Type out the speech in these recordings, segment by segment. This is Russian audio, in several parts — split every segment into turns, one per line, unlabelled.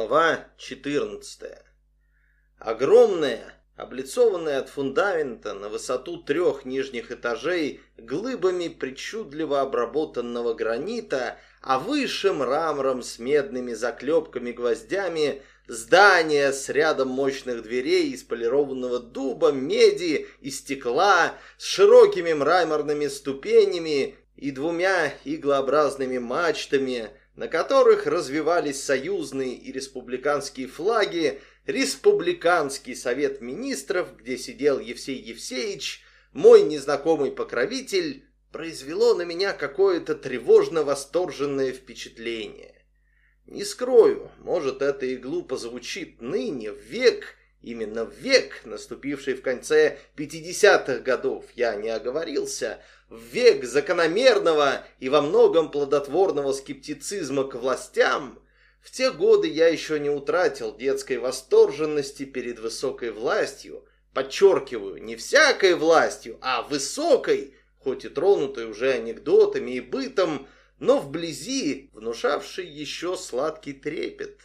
Глава 14. Огромная, облицованная от фундамента на высоту трех нижних этажей глыбами причудливо обработанного гранита, а выше мрамором с медными заклепками-гвоздями, здание с рядом мощных дверей из полированного дуба, меди и стекла, с широкими мраморными ступенями и двумя иглообразными мачтами – на которых развивались союзные и республиканские флаги, Республиканский совет министров, где сидел Евсей Евсеевич, мой незнакомый покровитель, произвело на меня какое-то тревожно-восторженное впечатление. Не скрою, может, это и глупо звучит ныне, в век, именно в век, наступивший в конце 50-х годов, я не оговорился, в век закономерного и во многом плодотворного скептицизма к властям, в те годы я еще не утратил детской восторженности перед высокой властью, подчеркиваю, не всякой властью, а высокой, хоть и тронутой уже анекдотами и бытом, но вблизи внушавшей еще сладкий трепет.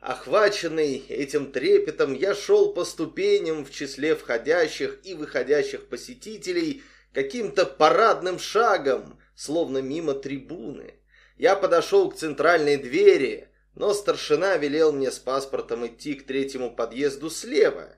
Охваченный этим трепетом, я шел по ступеням в числе входящих и выходящих посетителей – каким-то парадным шагом, словно мимо трибуны. Я подошел к центральной двери, но старшина велел мне с паспортом идти к третьему подъезду слева.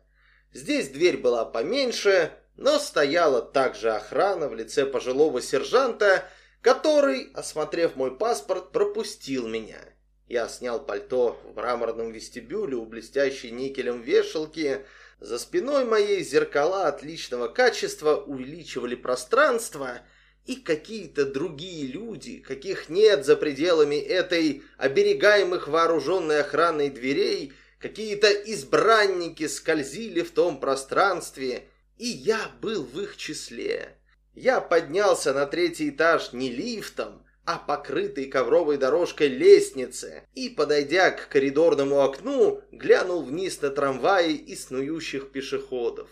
Здесь дверь была поменьше, но стояла также охрана в лице пожилого сержанта, который, осмотрев мой паспорт, пропустил меня. Я снял пальто в мраморном вестибюле у блестящей никелем вешалки, за спиной моей зеркала отличного качества увеличивали пространство, и какие-то другие люди, каких нет за пределами этой оберегаемых вооруженной охраной дверей, какие-то избранники скользили в том пространстве, и я был в их числе. Я поднялся на третий этаж не лифтом, а покрытой ковровой дорожкой лестнице и, подойдя к коридорному окну, глянул вниз на трамваи и снующих пешеходов.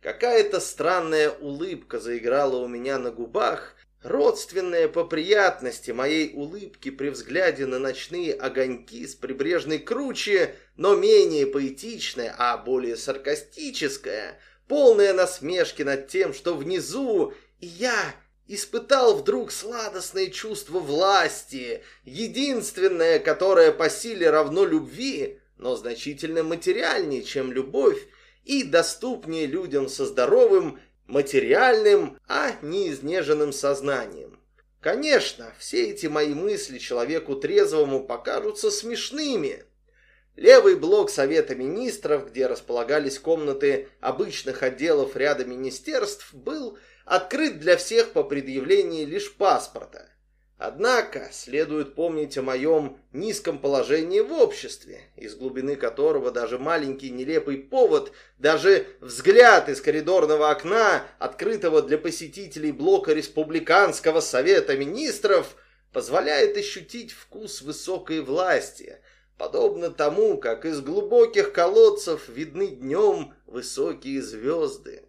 Какая-то странная улыбка заиграла у меня на губах, родственная по приятности моей улыбки при взгляде на ночные огоньки с прибрежной круче, но менее поэтичная, а более саркастическая, полная насмешки над тем, что внизу, и я испытал вдруг сладостное чувство власти, единственное, которое по силе равно любви, но значительно материальнее, чем любовь, и доступнее людям со здоровым, материальным, а не изнеженным сознанием. Конечно, все эти мои мысли человеку трезвому покажутся смешными. Левый блок Совета Министров, где располагались комнаты обычных отделов ряда министерств, был открыт для всех по предъявлении лишь паспорта. Однако следует помнить о моем низком положении в обществе, из глубины которого даже маленький нелепый повод, даже взгляд из коридорного окна, открытого для посетителей блока Республиканского совета министров, позволяет ощутить вкус высокой власти, подобно тому, как из глубоких колодцев видны днем высокие звезды.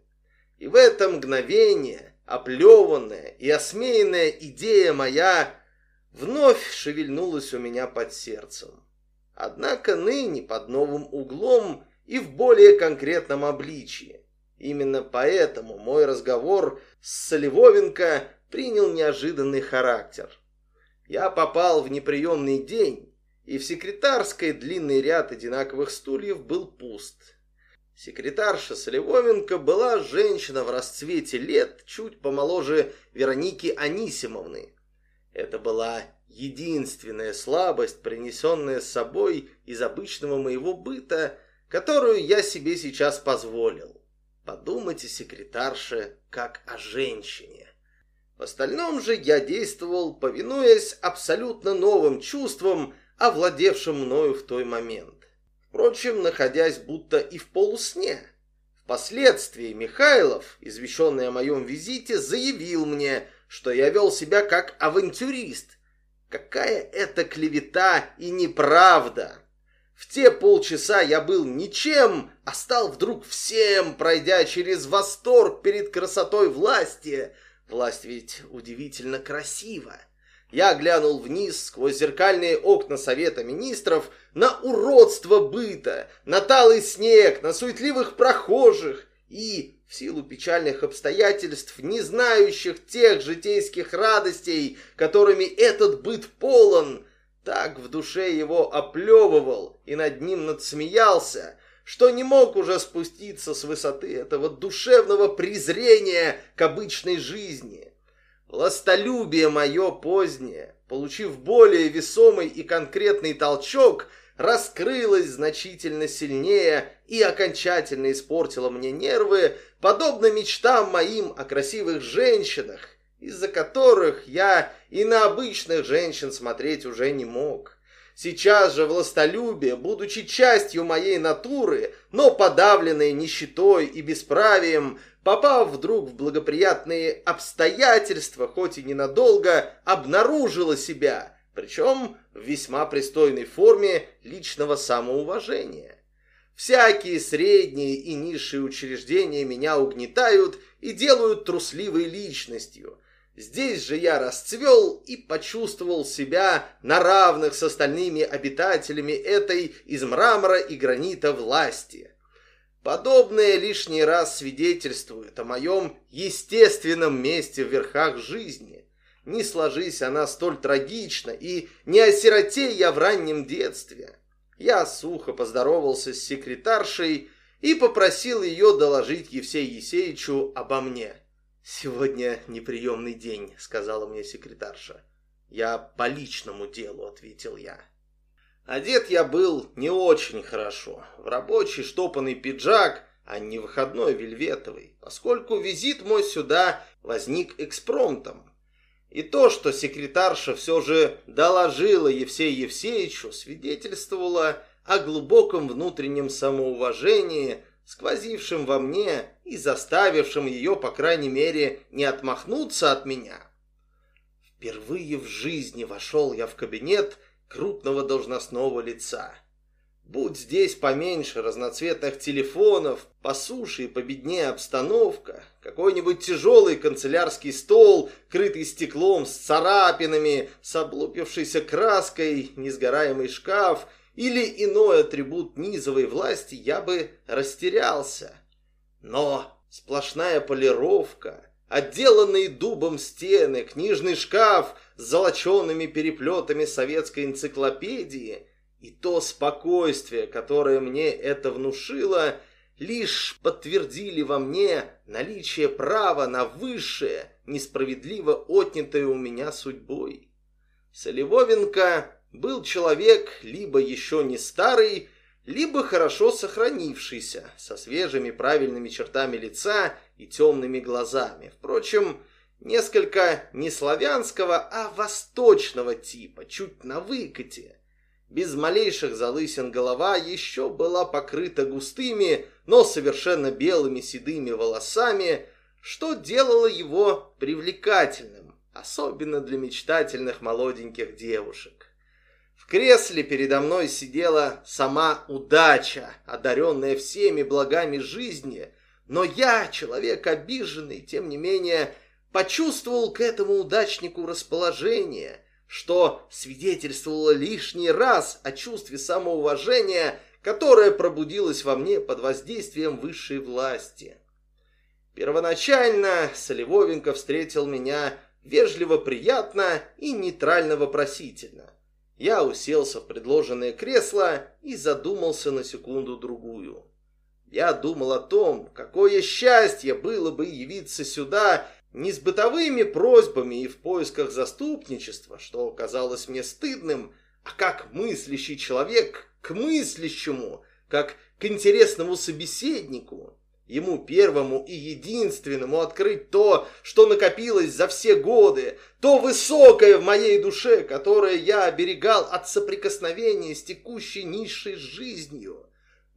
И в это мгновение оплеванная и осмеянная идея моя вновь шевельнулась у меня под сердцем. Однако ныне под новым углом и в более конкретном обличии. Именно поэтому мой разговор с Соливовенко принял неожиданный характер. Я попал в неприемный день, и в секретарской длинный ряд одинаковых стульев был пуст. Секретарша Солевовенко была женщина в расцвете лет, чуть помоложе Вероники Анисимовны. Это была единственная слабость, принесенная с собой из обычного моего быта, которую я себе сейчас позволил. Подумайте, секретарше, как о женщине. В остальном же я действовал, повинуясь абсолютно новым чувствам, овладевшим мною в той момент впрочем, находясь будто и в полусне. Впоследствии Михайлов, извещенный о моем визите, заявил мне, что я вел себя как авантюрист. Какая это клевета и неправда! В те полчаса я был ничем, а стал вдруг всем, пройдя через восторг перед красотой власти. Власть ведь удивительно красива. Я глянул вниз сквозь зеркальные окна Совета Министров на уродство быта, на талый снег, на суетливых прохожих и, в силу печальных обстоятельств, не знающих тех житейских радостей, которыми этот быт полон, так в душе его оплевывал и над ним надсмеялся, что не мог уже спуститься с высоты этого душевного презрения к обычной жизни. Властолюбие мое позднее, получив более весомый и конкретный толчок, раскрылось значительно сильнее и окончательно испортило мне нервы, подобно мечтам моим о красивых женщинах, из-за которых я и на обычных женщин смотреть уже не мог. Сейчас же властолюбие, будучи частью моей натуры, но подавленное нищетой и бесправием, попав вдруг в благоприятные обстоятельства, хоть и ненадолго, обнаружила себя, причем в весьма пристойной форме личного самоуважения. Всякие средние и низшие учреждения меня угнетают и делают трусливой личностью. Здесь же я расцвел и почувствовал себя на равных с остальными обитателями этой из мрамора и гранита власти. Подобное лишний раз свидетельствует о моем естественном месте в верхах жизни. Не сложись она столь трагично, и не осиротей я в раннем детстве. Я сухо поздоровался с секретаршей и попросил ее доложить Евсею Есеевичу обо мне. «Сегодня неприемный день», — сказала мне секретарша. «Я по личному делу», — ответил я. Одет я был не очень хорошо. В рабочий штопанный пиджак, а не выходной вельветовый, поскольку визит мой сюда возник экспромтом. И то, что секретарша все же доложила Евсею Евсеевичу, свидетельствовало о глубоком внутреннем самоуважении, сквозившем во мне и заставившем ее, по крайней мере, не отмахнуться от меня. Впервые в жизни вошел я в кабинет, крупного должностного лица. Будь здесь поменьше разноцветных телефонов, по суше и победнее обстановка, какой-нибудь тяжелый канцелярский стол, крытый стеклом с царапинами, с облупившейся краской, несгораемый шкаф или иной атрибут низовой власти, я бы растерялся. Но сплошная полировка, отделанные дубом стены, книжный шкаф с золоченными переплетами советской энциклопедии и то спокойствие, которое мне это внушило, лишь подтвердили во мне наличие права на высшее, несправедливо отнятое у меня судьбой. Солевовенко был человек либо еще не старый, либо хорошо сохранившийся, со свежими правильными чертами лица и темными глазами. Впрочем, несколько не славянского, а восточного типа, чуть на выкате. Без малейших залысин голова еще была покрыта густыми, но совершенно белыми седыми волосами, что делало его привлекательным, особенно для мечтательных молоденьких девушек. В кресле передо мной сидела сама удача, одаренная всеми благами жизни, но я, человек обиженный, тем не менее, почувствовал к этому удачнику расположение, что свидетельствовало лишний раз о чувстве самоуважения, которое пробудилось во мне под воздействием высшей власти. Первоначально Солевовенко встретил меня вежливо приятно и нейтрально вопросительно. Я уселся в предложенное кресло и задумался на секунду-другую. Я думал о том, какое счастье было бы явиться сюда не с бытовыми просьбами и в поисках заступничества, что казалось мне стыдным, а как мыслящий человек к мыслящему, как к интересному собеседнику. Ему первому и единственному открыть то, что накопилось за все годы, то высокое в моей душе, которое я оберегал от соприкосновения с текущей низшей жизнью.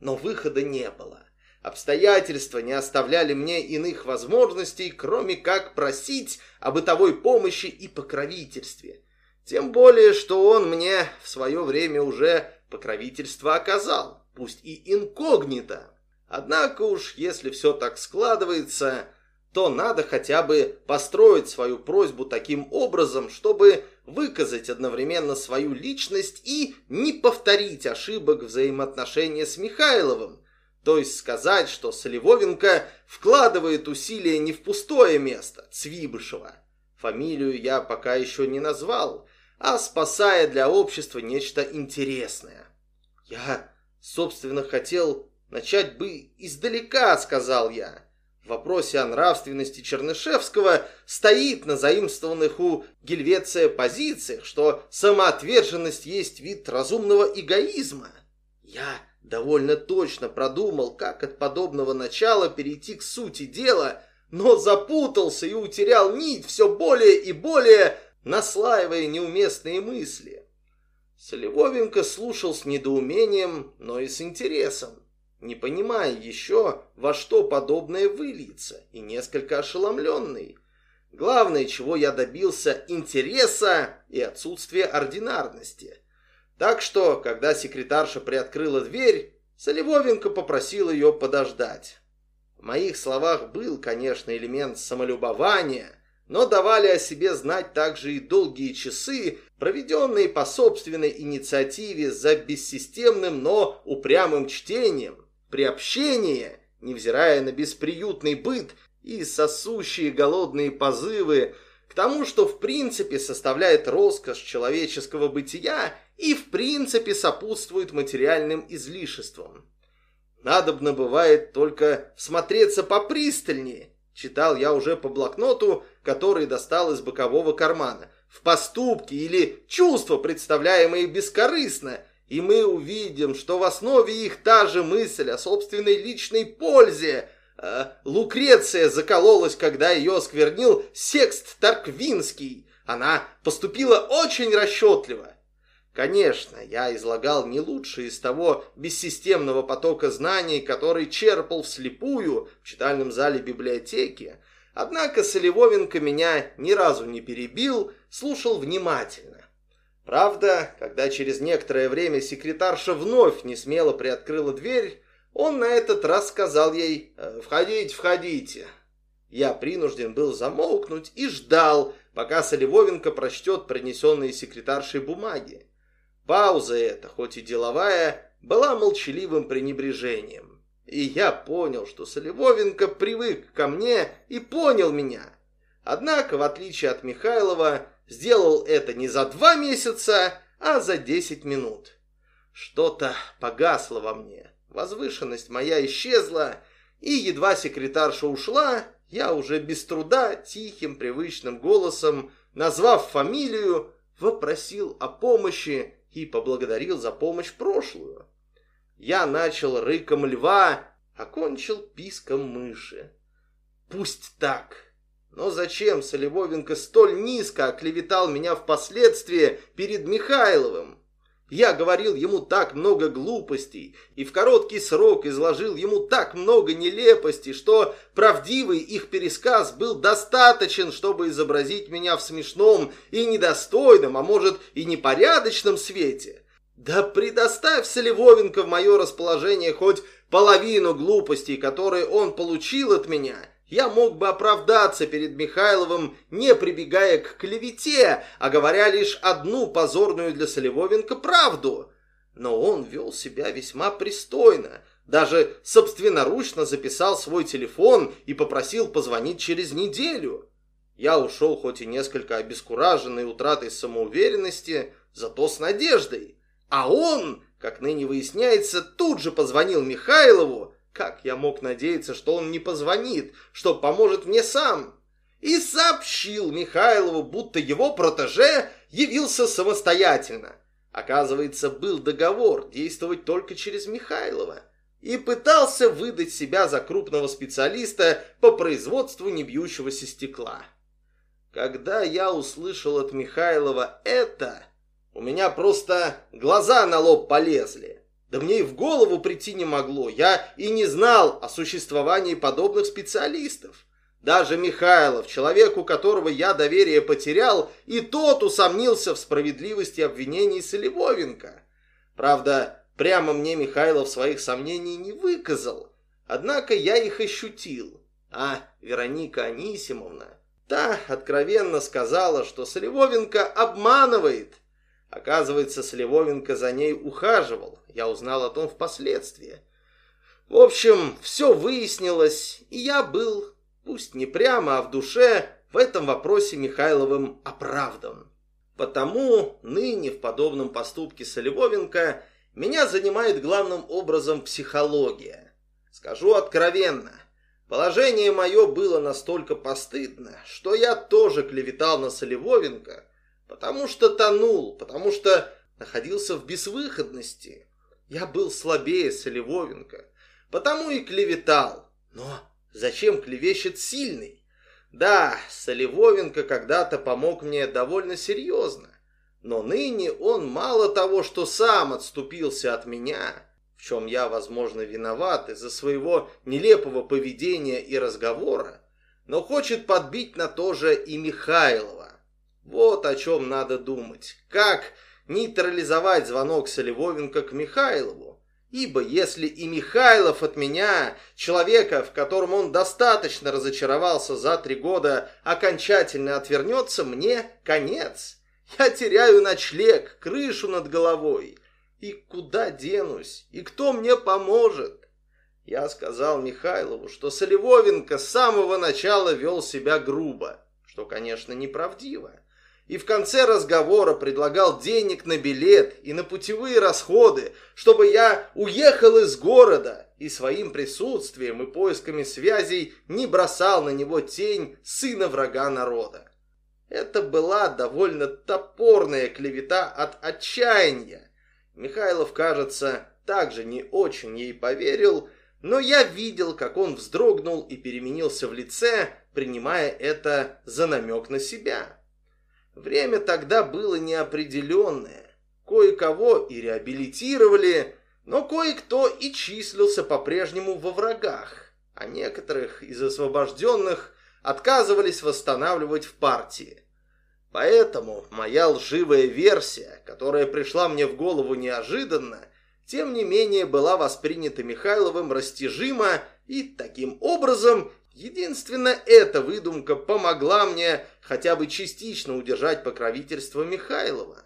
Но выхода не было. Обстоятельства не оставляли мне иных возможностей, кроме как просить о бытовой помощи и покровительстве. Тем более, что он мне в свое время уже покровительство оказал, пусть и инкогнито. Однако уж, если все так складывается, то надо хотя бы построить свою просьбу таким образом, чтобы выказать одновременно свою личность и не повторить ошибок взаимоотношения с Михайловым, то есть сказать, что Соливовенко вкладывает усилия не в пустое место, Цвибышева. Фамилию я пока еще не назвал, а спасая для общества нечто интересное. Я, собственно, хотел начать бы издалека, сказал я. В вопросе о нравственности Чернышевского стоит на заимствованных у Гельвеция позициях, что самоотверженность есть вид разумного эгоизма. Я довольно точно продумал, как от подобного начала перейти к сути дела, но запутался и утерял нить все более и более, наслаивая неуместные мысли. Солевовенко слушал с недоумением, но и с интересом, не понимая еще, во что подобное выльется, и несколько ошеломленный. Главное, чего я добился, интереса и отсутствия ординарности – так что, когда секретарша приоткрыла дверь, Солевовенко попросил ее подождать. В моих словах был, конечно, элемент самолюбования, но давали о себе знать также и долгие часы, проведенные по собственной инициативе за бессистемным, но упрямым чтением, приобщение, невзирая на бесприютный быт и сосущие голодные позывы, к тому, что в принципе составляет роскошь человеческого бытия и в принципе сопутствует материальным излишествам. Надобно бывает только смотреться попристальнее, читал я уже по блокноту, который достал из бокового кармана, в поступки или чувства, представляемые бескорыстно, и мы увидим, что в основе их та же мысль о собственной личной пользе. Э, Лукреция закололась, когда ее осквернил секст Тарквинский. Она поступила очень расчетливо. Конечно, я излагал не лучшее из того бессистемного потока знаний, который черпал вслепую в читальном зале библиотеки, однако Солевовенко меня ни разу не перебил, слушал внимательно. Правда, когда через некоторое время секретарша вновь не смело приоткрыла дверь, он на этот раз сказал ей «Э, «Входите, входите». Я принужден был замолкнуть и ждал, пока Солевовенко прочтет принесенные секретаршей бумаги. Пауза эта, хоть и деловая, была молчаливым пренебрежением. И я понял, что Солевовенко привык ко мне и понял меня. Однако, в отличие от Михайлова, сделал это не за два месяца, а за десять минут. Что-то погасло во мне, возвышенность моя исчезла, и едва секретарша ушла, я уже без труда, тихим, привычным голосом, назвав фамилию, вопросил о помощи и поблагодарил за помощь прошлую. Я начал рыком льва, окончил писком мыши. Пусть так. Но зачем Солевовенко столь низко оклеветал меня впоследствии перед Михайловым? Я говорил ему так много глупостей и в короткий срок изложил ему так много нелепостей, что правдивый их пересказ был достаточен, чтобы изобразить меня в смешном и недостойном, а может и непорядочном свете. Да предоставь Солевовенко в мое расположение хоть половину глупостей, которые он получил от меня – я мог бы оправдаться перед Михайловым, не прибегая к клевете, а говоря лишь одну позорную для Солевовенко правду. Но он вел себя весьма пристойно, даже собственноручно записал свой телефон и попросил позвонить через неделю. Я ушел хоть и несколько обескураженный утратой самоуверенности, зато с надеждой. А он, как ныне выясняется, тут же позвонил Михайлову, как я мог надеяться, что он не позвонит, что поможет мне сам? И сообщил Михайлову, будто его протеже явился самостоятельно. Оказывается, был договор действовать только через Михайлова. И пытался выдать себя за крупного специалиста по производству небьющегося стекла. Когда я услышал от Михайлова это, у меня просто глаза на лоб полезли. Да мне и в голову прийти не могло. Я и не знал о существовании подобных специалистов. Даже Михайлов, человеку которого я доверие потерял, и тот усомнился в справедливости обвинений Солевовенко. Правда, прямо мне Михайлов своих сомнений не выказал. Однако я их ощутил. А Вероника Анисимовна Та откровенно сказала, что Соливовенко обманывает. Оказывается, Соливовенко за ней ухаживал. Я узнал о том впоследствии. В общем, все выяснилось, и я был, пусть не прямо, а в душе, в этом вопросе Михайловым оправдан. Потому ныне в подобном поступке Соливовенко меня занимает главным образом психология. Скажу откровенно, положение мое было настолько постыдно, что я тоже клеветал на Соливовенко, потому что тонул, потому что находился в безвыходности. Я был слабее Соливовенко, потому и клеветал. Но зачем клевещет сильный? Да, Соливовенко когда-то помог мне довольно серьезно, но ныне он мало того, что сам отступился от меня, в чем я, возможно, виноват из-за своего нелепого поведения и разговора, но хочет подбить на то же и Михайлова. Вот о чем надо думать. Как нейтрализовать звонок Соливовенко к Михайлову? Ибо если и Михайлов от меня, человека, в котором он достаточно разочаровался за три года, окончательно отвернется, мне конец. Я теряю ночлег, крышу над головой. И куда денусь? И кто мне поможет? Я сказал Михайлову, что Соливовенко с самого начала вел себя грубо, что, конечно, неправдиво и в конце разговора предлагал денег на билет и на путевые расходы, чтобы я уехал из города и своим присутствием и поисками связей не бросал на него тень сына врага народа. Это была довольно топорная клевета от отчаяния. Михайлов, кажется, также не очень ей поверил, но я видел, как он вздрогнул и переменился в лице, принимая это за намек на себя. Время тогда было неопределенное. Кое-кого и реабилитировали, но кое-кто и числился по-прежнему во врагах, а некоторых из освобожденных отказывались восстанавливать в партии. Поэтому моя лживая версия, которая пришла мне в голову неожиданно, тем не менее была воспринята Михайловым растяжимо и таким образом Единственно эта выдумка помогла мне хотя бы частично удержать покровительство Михайлова.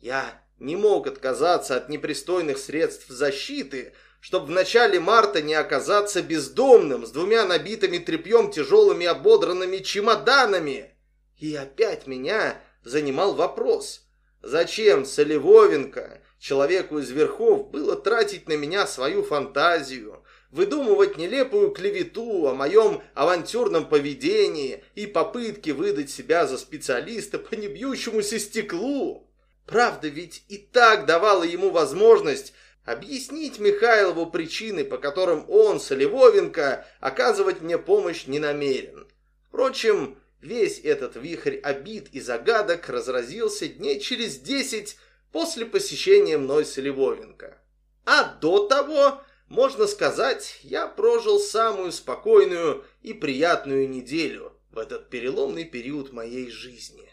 Я не мог отказаться от непристойных средств защиты, чтобы в начале марта не оказаться бездомным с двумя набитыми тряпьем тяжелыми ободранными чемоданами. И опять меня занимал вопрос, зачем Солевовенко, человеку из верхов, было тратить на меня свою фантазию, выдумывать нелепую клевету о моем авантюрном поведении и попытке выдать себя за специалиста по небьющемуся стеклу. Правда ведь и так давала ему возможность объяснить Михайлову причины, по которым он, Солевовенко, оказывать мне помощь не намерен. Впрочем, весь этот вихрь обид и загадок разразился дней через десять после посещения мной Солевовенко. А до того можно сказать, я прожил самую спокойную и приятную неделю в этот переломный период моей жизни.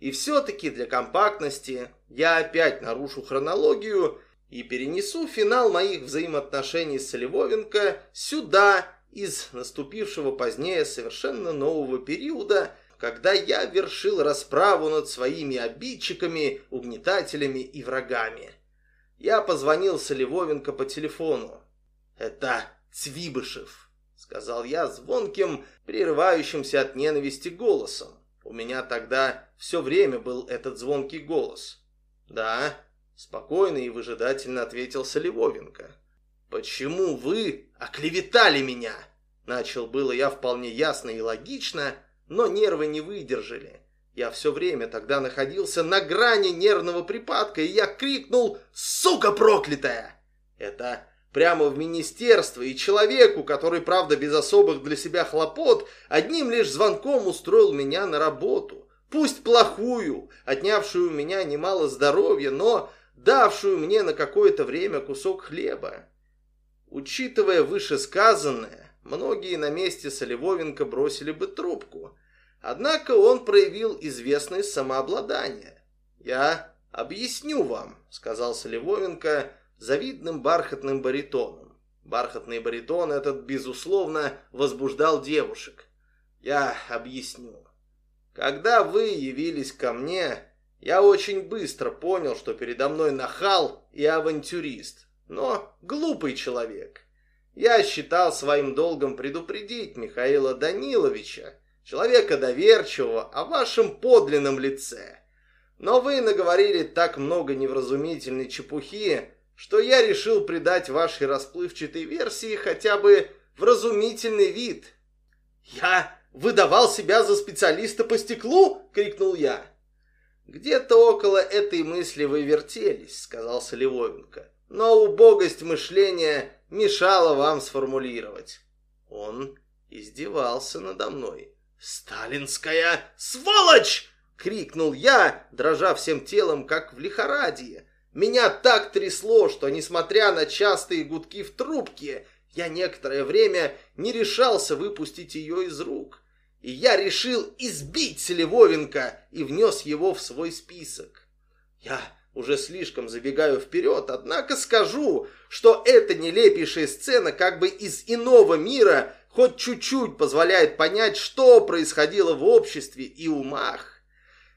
И все-таки для компактности я опять нарушу хронологию и перенесу финал моих взаимоотношений с Львовенко сюда, из наступившего позднее совершенно нового периода, когда я вершил расправу над своими обидчиками, угнетателями и врагами. Я позвонил Соливовенко по телефону. «Это Цвибышев», — сказал я звонким, прерывающимся от ненависти голосом. У меня тогда все время был этот звонкий голос. «Да», — спокойно и выжидательно ответил Соливовенко. «Почему вы оклеветали меня?» Начал было я вполне ясно и логично, но нервы не выдержали. Я все время тогда находился на грани нервного припадка, и я крикнул «Сука проклятая!» Это прямо в министерство, и человеку, который, правда, без особых для себя хлопот, одним лишь звонком устроил меня на работу. Пусть плохую, отнявшую у меня немало здоровья, но давшую мне на какое-то время кусок хлеба. Учитывая вышесказанное, многие на месте Соливовенко бросили бы трубку – Однако он проявил известное самообладание. «Я объясню вам», — сказал Соливовенко завидным бархатным баритоном. Бархатный баритон этот, безусловно, возбуждал девушек. «Я объясню. Когда вы явились ко мне, я очень быстро понял, что передо мной нахал и авантюрист, но глупый человек. Я считал своим долгом предупредить Михаила Даниловича, человека доверчивого, о вашем подлинном лице. Но вы наговорили так много невразумительной чепухи, что я решил придать вашей расплывчатой версии хотя бы вразумительный вид. «Я выдавал себя за специалиста по стеклу?» — крикнул я. «Где-то около этой мысли вы вертелись», — сказал Соливовенко. «Но убогость мышления мешала вам сформулировать». Он издевался надо мной. «Сталинская сволочь!» — крикнул я, дрожа всем телом, как в лихорадии. Меня так трясло, что, несмотря на частые гудки в трубке, я некоторое время не решался выпустить ее из рук. И я решил избить Селивовенко и внес его в свой список. Я уже слишком забегаю вперед, однако скажу, что эта нелепейшая сцена как бы из иного мира хоть чуть-чуть позволяет понять, что происходило в обществе и умах.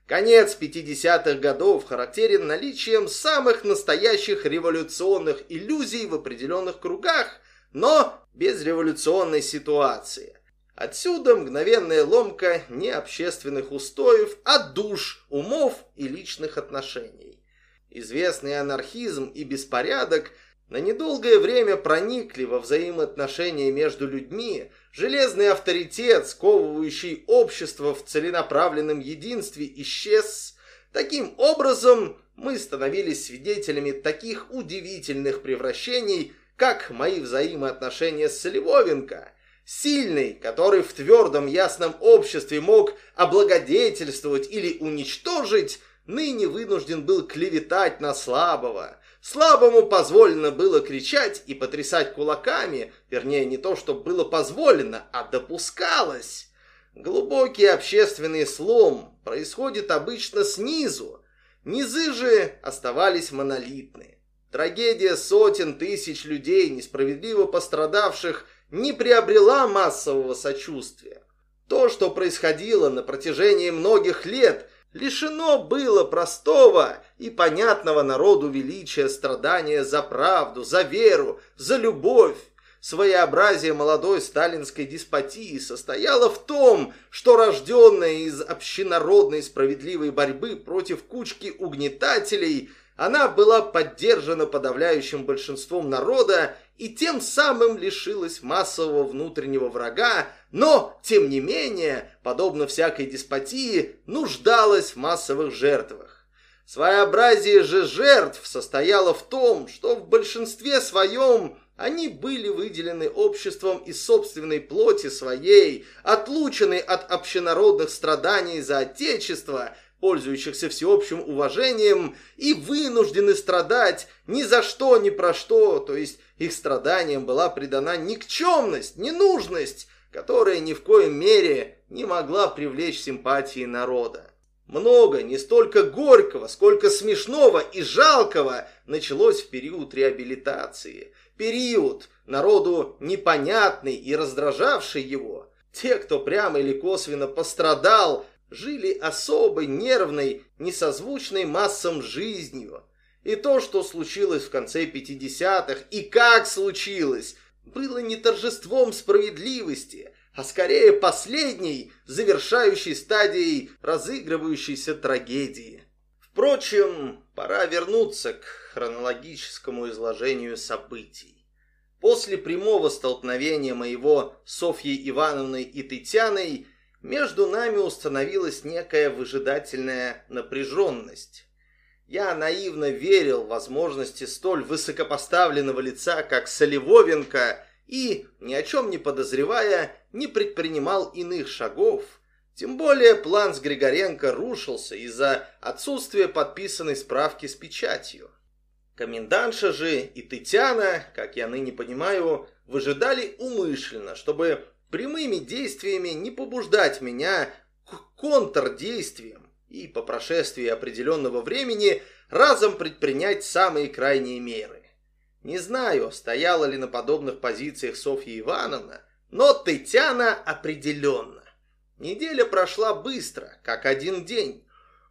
Конец 50-х годов характерен наличием самых настоящих революционных иллюзий в определенных кругах, но без революционной ситуации. Отсюда мгновенная ломка не общественных устоев, а душ, умов и личных отношений. Известный анархизм и беспорядок на недолгое время проникли во взаимоотношения между людьми, железный авторитет, сковывающий общество в целенаправленном единстве, исчез. Таким образом, мы становились свидетелями таких удивительных превращений, как мои взаимоотношения с Соливовенко, сильный, который в твердом ясном обществе мог облагодетельствовать или уничтожить, ныне вынужден был клеветать на слабого. Слабому позволено было кричать и потрясать кулаками, вернее, не то, что было позволено, а допускалось. Глубокий общественный слом происходит обычно снизу, низы же оставались монолитны. Трагедия сотен тысяч людей, несправедливо пострадавших, не приобрела массового сочувствия. То, что происходило на протяжении многих лет – лишено было простого и понятного народу величия страдания за правду, за веру, за любовь. Своеобразие молодой сталинской деспотии состояло в том, что рожденная из общенародной справедливой борьбы против кучки угнетателей, она была поддержана подавляющим большинством народа и тем самым лишилась массового внутреннего врага, но, тем не менее, подобно всякой деспотии, нуждалась в массовых жертвах. Своеобразие же жертв состояло в том, что в большинстве своем они были выделены обществом из собственной плоти своей, отлучены от общенародных страданий за Отечество, пользующихся всеобщим уважением, и вынуждены страдать ни за что, ни про что, то есть их страданиям была придана никчемность, ненужность, которая ни в коем мере не могла привлечь симпатии народа. Много, не столько горького, сколько смешного и жалкого началось в период реабилитации. Период, народу непонятный и раздражавший его. Те, кто прямо или косвенно пострадал, жили особой, нервной, несозвучной массам жизнью. И то, что случилось в конце 50-х, и как случилось, было не торжеством справедливости, а скорее последней, завершающей стадией разыгрывающейся трагедии. Впрочем, пора вернуться к хронологическому изложению событий. После прямого столкновения моего Софьей Ивановной и Тетяной между нами установилась некая выжидательная напряженность. Я наивно верил в возможности столь высокопоставленного лица, как Соливовенко, и, ни о чем не подозревая, не предпринимал иных шагов. Тем более план с Григоренко рушился из-за отсутствия подписанной справки с печатью. Комендантша же и Тетяна, как я ныне понимаю, выжидали умышленно, чтобы прямыми действиями не побуждать меня к контрдействиям и по прошествии определенного времени разом предпринять самые крайние меры. Не знаю, стояла ли на подобных позициях Софья Ивановна, но Тетяна определенно. Неделя прошла быстро, как один день,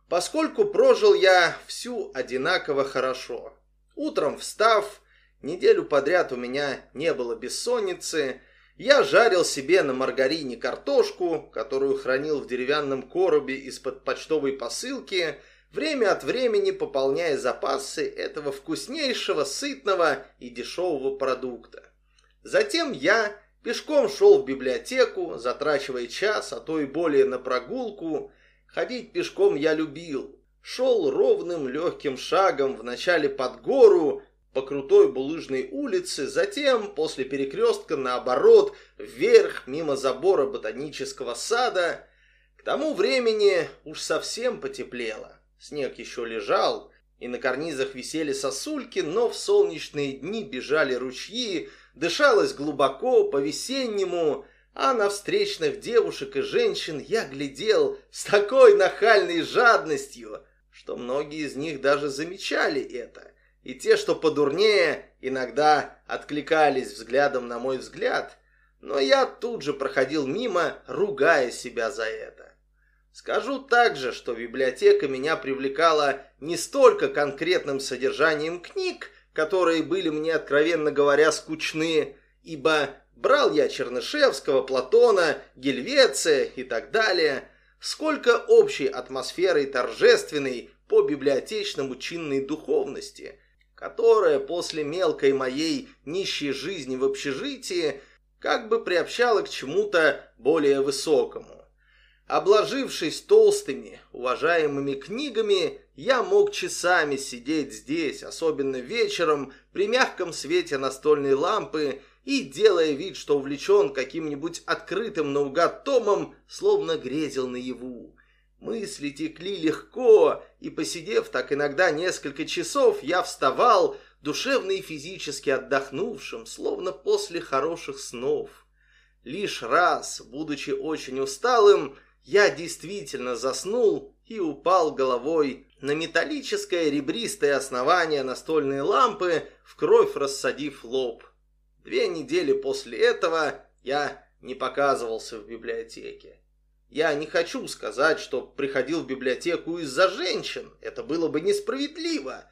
поскольку прожил я всю одинаково хорошо. Утром встав, неделю подряд у меня не было бессонницы, я жарил себе на маргарине картошку, которую хранил в деревянном коробе из-под почтовой посылки, время от времени пополняя запасы этого вкуснейшего, сытного и дешевого продукта. Затем я Пешком шел в библиотеку, затрачивая час, а то и более на прогулку. Ходить пешком я любил. Шел ровным легким шагом вначале под гору, по крутой булыжной улице, затем, после перекрестка, наоборот, вверх, мимо забора ботанического сада. К тому времени уж совсем потеплело. Снег еще лежал, и на карнизах висели сосульки, но в солнечные дни бежали ручьи, дышалось глубоко, по-весеннему, а на встречных девушек и женщин я глядел с такой нахальной жадностью, что многие из них даже замечали это. И те, что подурнее, иногда откликались взглядом на мой взгляд, но я тут же проходил мимо, ругая себя за это. Скажу также, что библиотека меня привлекала не столько конкретным содержанием книг, которые были мне, откровенно говоря, скучны, ибо брал я Чернышевского, Платона, Гельвеция и так далее, сколько общей атмосферой торжественной по библиотечному чинной духовности, которая после мелкой моей нищей жизни в общежитии как бы приобщала к чему-то более высокому. Обложившись толстыми, уважаемыми книгами, я мог часами сидеть здесь, особенно вечером, при мягком свете настольной лампы и, делая вид, что увлечен каким-нибудь открытым наугад томом, словно грезил наяву. Мысли текли легко, и, посидев так иногда несколько часов, я вставал, душевно и физически отдохнувшим, словно после хороших снов. Лишь раз, будучи очень усталым, я действительно заснул и упал головой на металлическое ребристое основание настольной лампы, в кровь рассадив лоб. Две недели после этого я не показывался в библиотеке. Я не хочу сказать, что приходил в библиотеку из-за женщин, это было бы несправедливо,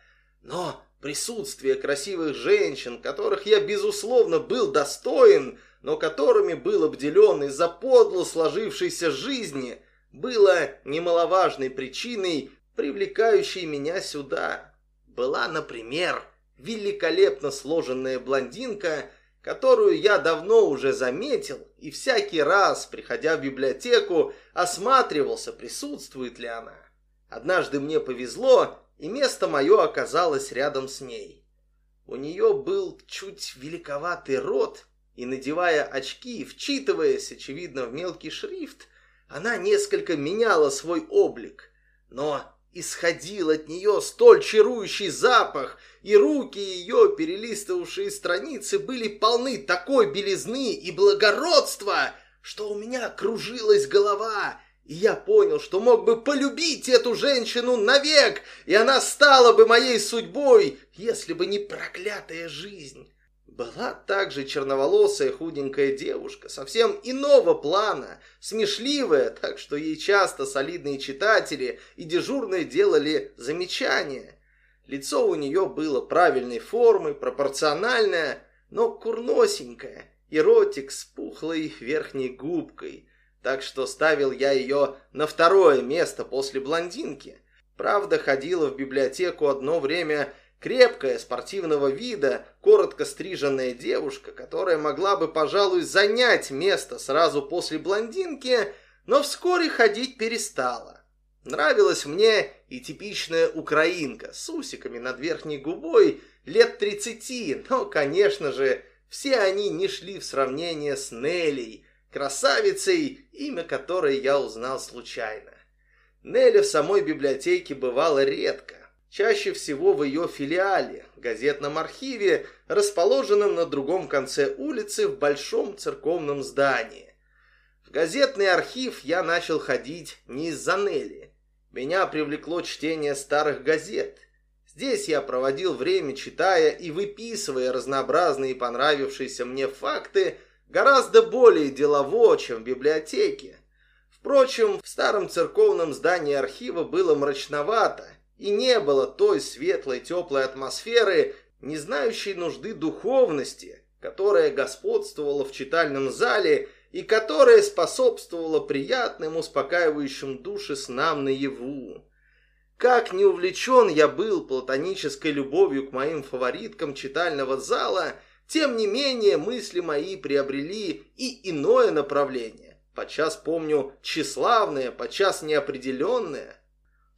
но присутствие красивых женщин, которых я, безусловно, был достоин – но которыми был обделен из-за подло сложившейся жизни, было немаловажной причиной, привлекающей меня сюда. Была, например, великолепно сложенная блондинка, которую я давно уже заметил, и всякий раз, приходя в библиотеку, осматривался, присутствует ли она. Однажды мне повезло, и место мое оказалось рядом с ней. У нее был чуть великоватый рот и, надевая очки, вчитываясь, очевидно, в мелкий шрифт, она несколько меняла свой облик. Но исходил от нее столь чарующий запах, и руки ее, перелистывавшие страницы, были полны такой белизны и благородства, что у меня кружилась голова, и я понял, что мог бы полюбить эту женщину навек, и она стала бы моей судьбой, если бы не проклятая жизнь. Была также черноволосая худенькая девушка, совсем иного плана, смешливая, так что ей часто солидные читатели и дежурные делали замечания. Лицо у нее было правильной формы, пропорциональное, но курносенькое, и ротик с пухлой верхней губкой, так что ставил я ее на второе место после блондинки. Правда, ходила в библиотеку одно время Крепкая, спортивного вида, коротко стриженная девушка, которая могла бы, пожалуй, занять место сразу после блондинки, но вскоре ходить перестала. Нравилась мне и типичная украинка с усиками над верхней губой лет 30, но, конечно же, все они не шли в сравнение с Неллей, красавицей, имя которой я узнал случайно. Нелли в самой библиотеке бывала редко, чаще всего в ее филиале, газетном архиве, расположенном на другом конце улицы в большом церковном здании. В газетный архив я начал ходить не из-за Нелли. Меня привлекло чтение старых газет. Здесь я проводил время, читая и выписывая разнообразные понравившиеся мне факты, гораздо более делово, чем в библиотеке Впрочем, в старом церковном здании архива было мрачновато, и не было той светлой теплой атмосферы, не знающей нужды духовности, которая господствовала в читальном зале и которая способствовала приятным, успокаивающим души снам наяву. Как не увлечен я был платонической любовью к моим фавориткам читального зала, тем не менее мысли мои приобрели и иное направление. Подчас помню тщеславное, подчас неопределенное.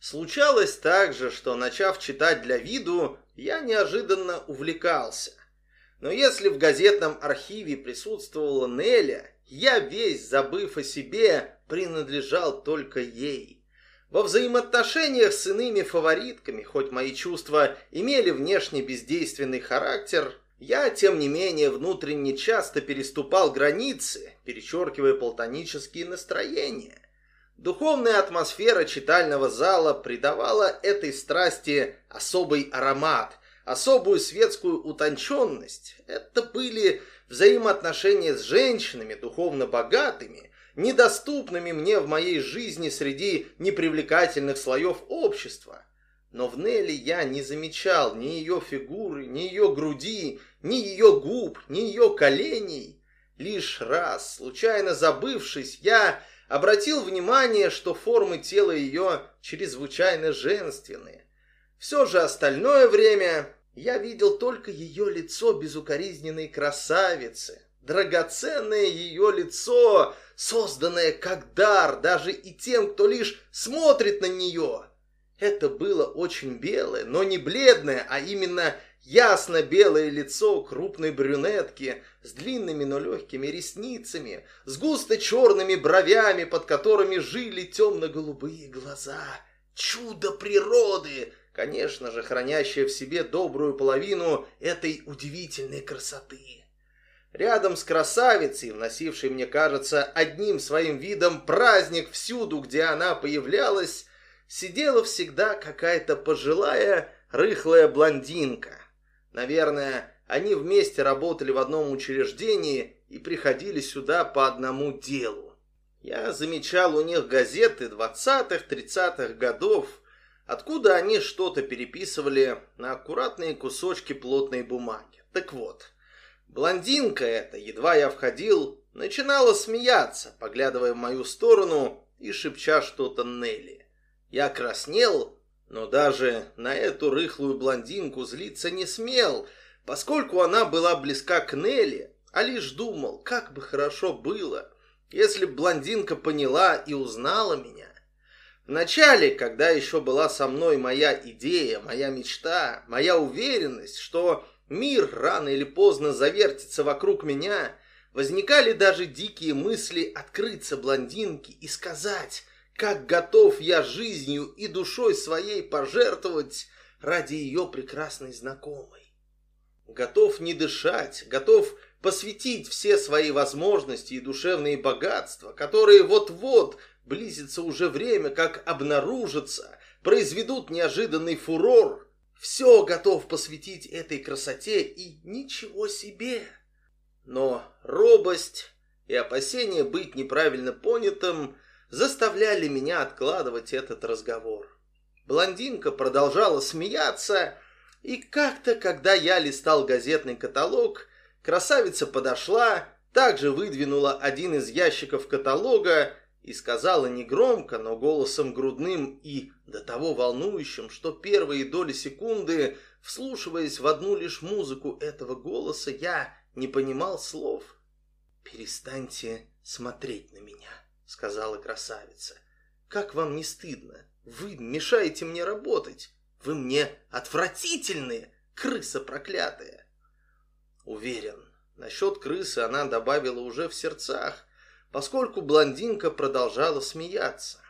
Случалось также, что, начав читать для виду, я неожиданно увлекался. Но если в газетном архиве присутствовала Неля, я весь, забыв о себе, принадлежал только ей. Во взаимоотношениях с иными фаворитками, хоть мои чувства имели внешне бездейственный характер, я, тем не менее, внутренне часто переступал границы, перечеркивая платонические настроения. Духовная атмосфера читального зала придавала этой страсти особый аромат, особую светскую утонченность. Это были взаимоотношения с женщинами, духовно богатыми, недоступными мне в моей жизни среди непривлекательных слоев общества. Но в Нелли я не замечал ни ее фигуры, ни ее груди, ни ее губ, ни ее коленей. Лишь раз, случайно забывшись, я обратил внимание, что формы тела ее чрезвычайно женственные. Все же остальное время я видел только ее лицо безукоризненной красавицы, драгоценное ее лицо, созданное как дар даже и тем, кто лишь смотрит на нее. Это было очень белое, но не бледное, а именно Ясно-белое лицо крупной брюнетки с длинными, но легкими ресницами, с густо-черными бровями, под которыми жили темно-голубые глаза. Чудо природы! Конечно же, хранящее в себе добрую половину этой удивительной красоты. Рядом с красавицей, вносившей, мне кажется, одним своим видом праздник всюду, где она появлялась, сидела всегда какая-то пожилая, рыхлая блондинка. Наверное, они вместе работали в одном учреждении и приходили сюда по одному делу. Я замечал у них газеты 20-30-х годов, откуда они что-то переписывали на аккуратные кусочки плотной бумаги. Так вот, блондинка эта, едва я входил, начинала смеяться, поглядывая в мою сторону и шепча что-то Нелли. Я краснел но даже на эту рыхлую блондинку злиться не смел, поскольку она была близка к Нелли, а лишь думал, как бы хорошо было, если б блондинка поняла и узнала меня. Вначале, когда еще была со мной моя идея, моя мечта, моя уверенность, что мир рано или поздно завертится вокруг меня, возникали даже дикие мысли открыться блондинке и сказать как готов я жизнью и душой своей пожертвовать ради ее прекрасной знакомой. Готов не дышать, готов посвятить все свои возможности и душевные богатства, которые вот-вот близится уже время, как обнаружатся, произведут неожиданный фурор. Все готов посвятить этой красоте и ничего себе. Но робость и опасение быть неправильно понятым заставляли меня откладывать этот разговор. Блондинка продолжала смеяться, и как-то, когда я листал газетный каталог, красавица подошла, также выдвинула один из ящиков каталога и сказала негромко, но голосом грудным и до того волнующим, что первые доли секунды, вслушиваясь в одну лишь музыку этого голоса, я не понимал слов. «Перестаньте смотреть на меня» сказала красавица. Как вам не стыдно? Вы мешаете мне работать. Вы мне отвратительные, крыса проклятая. Уверен, насчет крысы она добавила уже в сердцах, поскольку блондинка продолжала смеяться.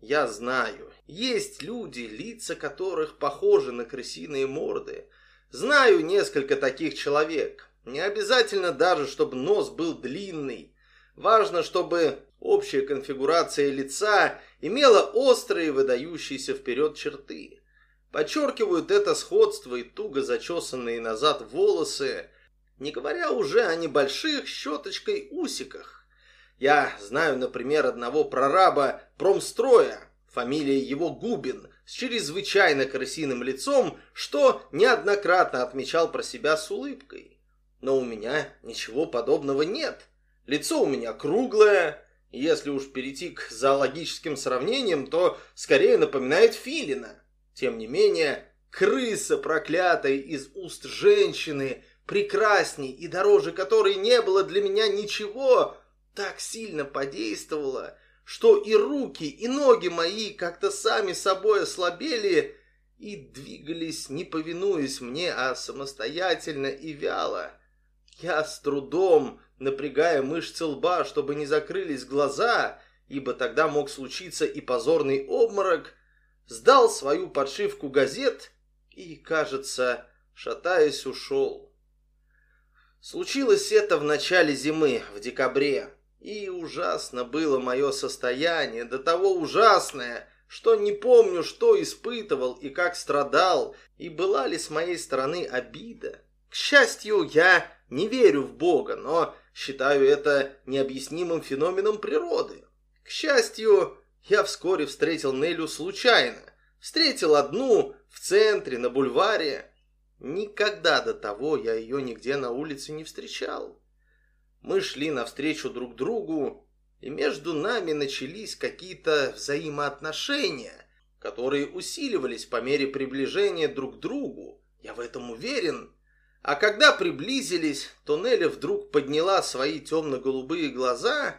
Я знаю, есть люди, лица которых похожи на крысиные морды. Знаю несколько таких человек. Не обязательно даже, чтобы нос был длинный. Важно, чтобы Общая конфигурация лица имела острые, выдающиеся вперед черты. Подчеркивают это сходство и туго зачесанные назад волосы, не говоря уже о небольших щеточкой усиках. Я знаю, например, одного прораба промстроя, фамилия его Губин, с чрезвычайно крысиным лицом, что неоднократно отмечал про себя с улыбкой. Но у меня ничего подобного нет. Лицо у меня круглое, если уж перейти к зоологическим сравнениям, то скорее напоминает филина. Тем не менее, крыса проклятая из уст женщины, прекрасней и дороже которой не было для меня ничего, так сильно подействовала, что и руки, и ноги мои как-то сами собой ослабели и двигались, не повинуясь мне, а самостоятельно и вяло. Я с трудом, напрягая мышцы лба, чтобы не закрылись глаза, ибо тогда мог случиться и позорный обморок, сдал свою подшивку газет и, кажется, шатаясь, ушел. Случилось это в начале зимы, в декабре. И ужасно было мое состояние, до того ужасное, что не помню, что испытывал и как страдал, и была ли с моей стороны обида. К счастью, я не верю в Бога, но считаю это необъяснимым феноменом природы. К счастью, я вскоре встретил Нелю случайно. Встретил одну в центре, на бульваре. Никогда до того я ее нигде на улице не встречал. Мы шли навстречу друг другу, и между нами начались какие-то взаимоотношения, которые усиливались по мере приближения друг к другу. Я в этом уверен. А когда приблизились, то Нелли вдруг подняла свои темно-голубые глаза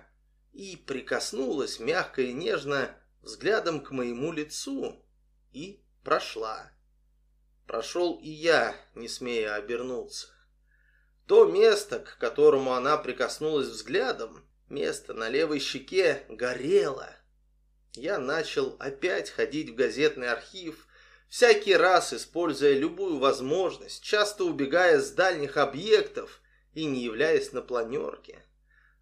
и прикоснулась мягко и нежно взглядом к моему лицу и прошла. Прошел и я, не смея обернуться. То место, к которому она прикоснулась взглядом, место на левой щеке, горело. Я начал опять ходить в газетный архив, всякий раз используя любую возможность, часто убегая с дальних объектов и не являясь на планерке.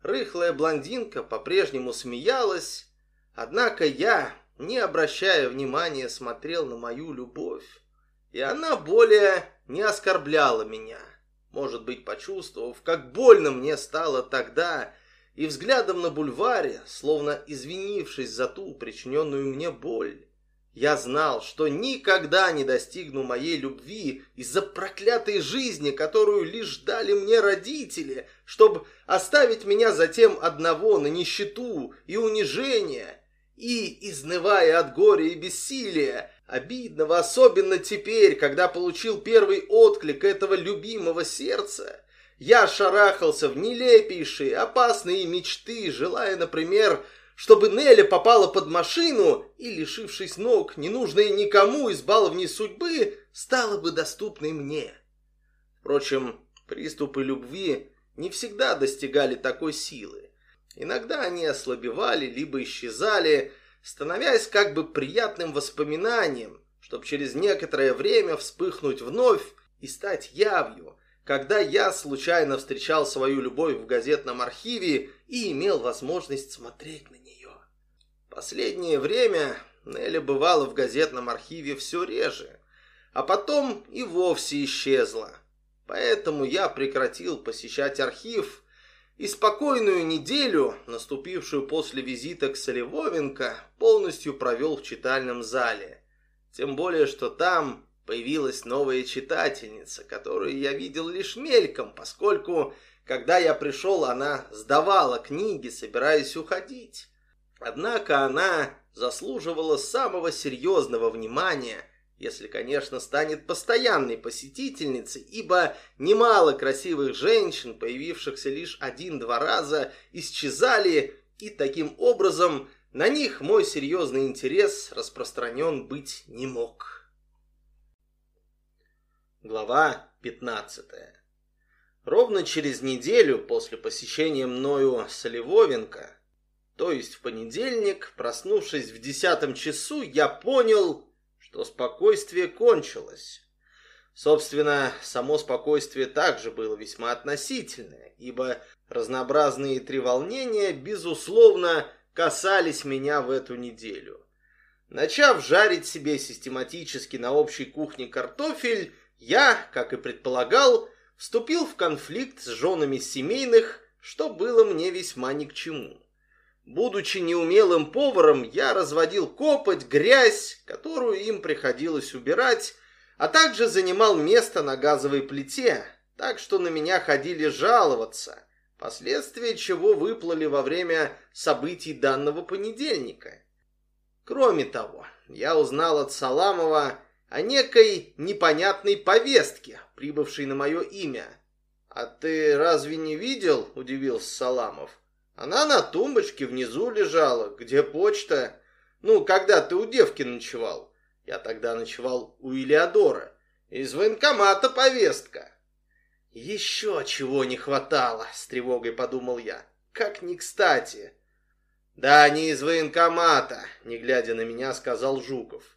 Рыхлая блондинка по-прежнему смеялась, однако я, не обращая внимания, смотрел на мою любовь, и она более не оскорбляла меня может быть, почувствовав, как больно мне стало тогда, и взглядом на бульваре, словно извинившись за ту причиненную мне боль. Я знал, что никогда не достигну моей любви из-за проклятой жизни, которую лишь дали мне родители, чтобы оставить меня затем одного на нищету и унижение. И, изнывая от горя и бессилия, Обидного, особенно теперь, когда получил первый отклик этого любимого сердца. Я шарахался в нелепейшие, опасные мечты, желая, например, чтобы Неля попала под машину и, лишившись ног, ненужная никому из баловней судьбы, стала бы доступной мне. Впрочем, приступы любви не всегда достигали такой силы. Иногда они ослабевали, либо исчезали, становясь как бы приятным воспоминанием, чтобы через некоторое время вспыхнуть вновь и стать явью, когда я случайно встречал свою любовь в газетном архиве и имел возможность смотреть на нее. Последнее время Нелли бывала в газетном архиве все реже, а потом и вовсе исчезла. Поэтому я прекратил посещать архив и спокойную неделю, наступившую после визита к Солевовенко, полностью провел в читальном зале. Тем более, что там появилась новая читательница, которую я видел лишь мельком, поскольку, когда я пришел, она сдавала книги, собираясь уходить. Однако она заслуживала самого серьезного внимания – если, конечно, станет постоянной посетительницей, ибо немало красивых женщин, появившихся лишь один-два раза, исчезали, и таким образом на них мой серьезный интерес распространен быть не мог. Глава 15 Ровно через неделю после посещения мною Солевовенко, то есть в понедельник, проснувшись в десятом часу, я понял, что спокойствие кончилось. Собственно, само спокойствие также было весьма относительное, ибо разнообразные треволнения, безусловно, касались меня в эту неделю. Начав жарить себе систематически на общей кухне картофель, я, как и предполагал, вступил в конфликт с женами семейных, что было мне весьма ни к чему. Будучи неумелым поваром, я разводил копоть, грязь, которую им приходилось убирать, а также занимал место на газовой плите, так что на меня ходили жаловаться, последствия чего выплыли во время событий данного понедельника. Кроме того, я узнал от Саламова о некой непонятной повестке, прибывшей на мое имя. «А ты разве не видел?» – удивился Саламов. «Она на тумбочке внизу лежала, где почта. Ну, когда ты у девки ночевал. Я тогда ночевал у Илеодора. Из военкомата повестка». «Еще чего не хватало», — с тревогой подумал я. «Как не кстати». «Да, не из военкомата», — не глядя на меня, сказал Жуков.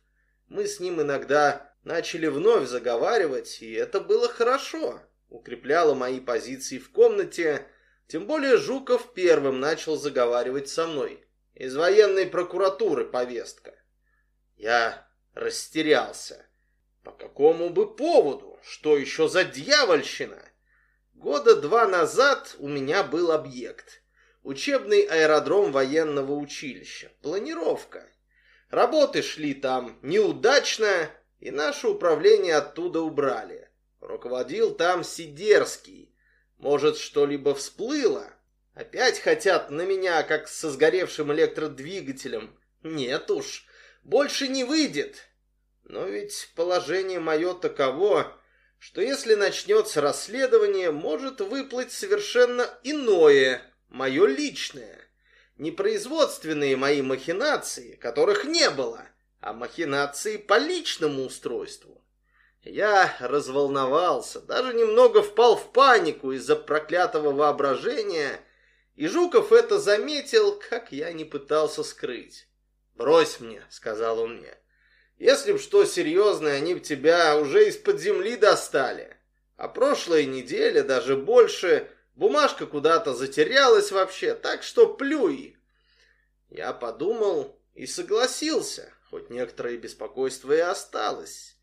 Мы с ним иногда начали вновь заговаривать, и это было хорошо. Укрепляло мои позиции в комнате, тем более Жуков первым начал заговаривать со мной. Из военной прокуратуры повестка. Я растерялся. По какому бы поводу? Что еще за дьявольщина? Года два назад у меня был объект. Учебный аэродром военного училища. Планировка. Работы шли там неудачно, и наше управление оттуда убрали. Руководил там Сидерский. Может, что-либо всплыло? Опять хотят на меня, как со сгоревшим электродвигателем. Нет уж, больше не выйдет. Но ведь положение мое таково, что если начнется расследование, может выплыть совершенно иное, мое личное. Не производственные мои махинации, которых не было, а махинации по личному устройству. Я разволновался, даже немного впал в панику из-за проклятого воображения, и Жуков это заметил, как я не пытался скрыть. «Брось мне», — сказал он мне, если б что серьезное, они б тебя уже из-под земли достали. А прошлая неделя, даже больше, бумажка куда-то затерялась вообще, так что плюй. Я подумал и согласился, хоть некоторое беспокойство и осталось.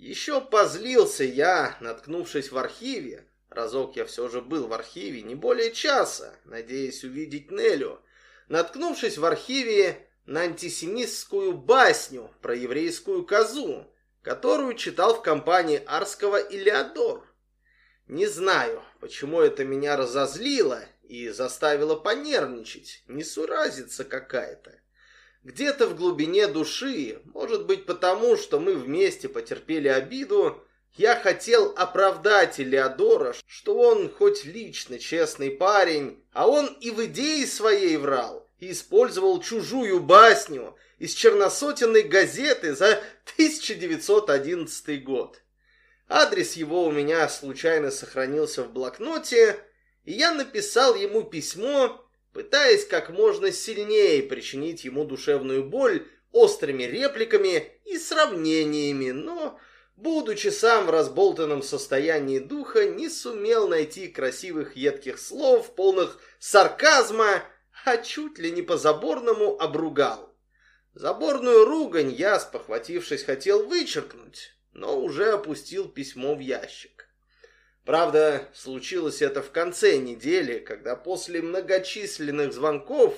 Еще позлился я, наткнувшись в архиве. Разок я все же был в архиве, не более часа, надеясь увидеть Нелю. Наткнувшись в архиве на антисемитскую басню про еврейскую козу, которую читал в компании Арского Илеодор. Не знаю, почему это меня разозлило и заставило понервничать, несуразица какая-то. Где-то в глубине души, может быть потому, что мы вместе потерпели обиду, я хотел оправдать Илеодора, что он хоть лично честный парень, а он и в идее своей врал, и использовал чужую басню из черносотенной газеты за 1911 год. Адрес его у меня случайно сохранился в блокноте, и я написал ему письмо, пытаясь как можно сильнее причинить ему душевную боль острыми репликами и сравнениями, но, будучи сам в разболтанном состоянии духа, не сумел найти красивых едких слов, полных сарказма а чуть ли не по-заборному обругал. Заборную ругань я, спохватившись, хотел вычеркнуть, но уже опустил письмо в ящик. Правда, случилось это в конце недели, когда после многочисленных звонков,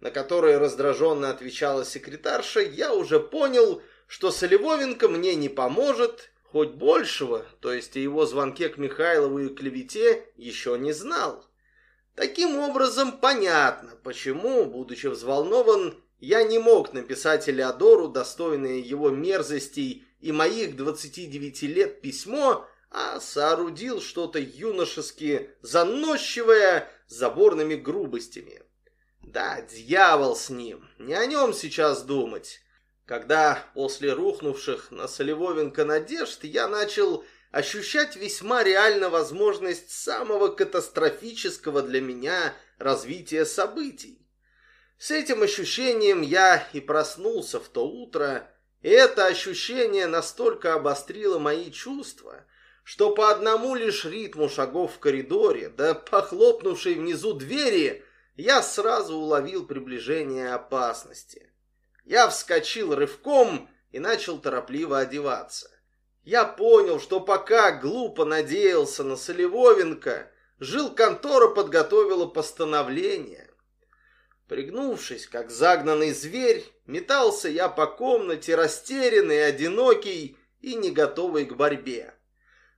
на которые раздраженно отвечала секретарша, я уже понял, что Солевовенко мне не поможет, хоть большего, то есть о его звонке к Михайлову и клевете, еще не знал. Таким образом, понятно, почему, будучи взволнован, я не мог написать Элеодору достойное его мерзостей и моих 29 лет письмо, а соорудил что-то юношески заносчивое заборными грубостями. Да, дьявол с ним, не о нем сейчас думать. Когда после рухнувших на Солевовенко надежд я начал ощущать весьма реально возможность самого катастрофического для меня развития событий. С этим ощущением я и проснулся в то утро, и это ощущение настолько обострило мои чувства, что по одному лишь ритму шагов в коридоре, да похлопнувшей внизу двери, я сразу уловил приближение опасности. Я вскочил рывком и начал торопливо одеваться. Я понял, что пока глупо надеялся на Солевовенко, жил контора подготовила постановление. Пригнувшись, как загнанный зверь, метался я по комнате, растерянный, одинокий и не готовый к борьбе.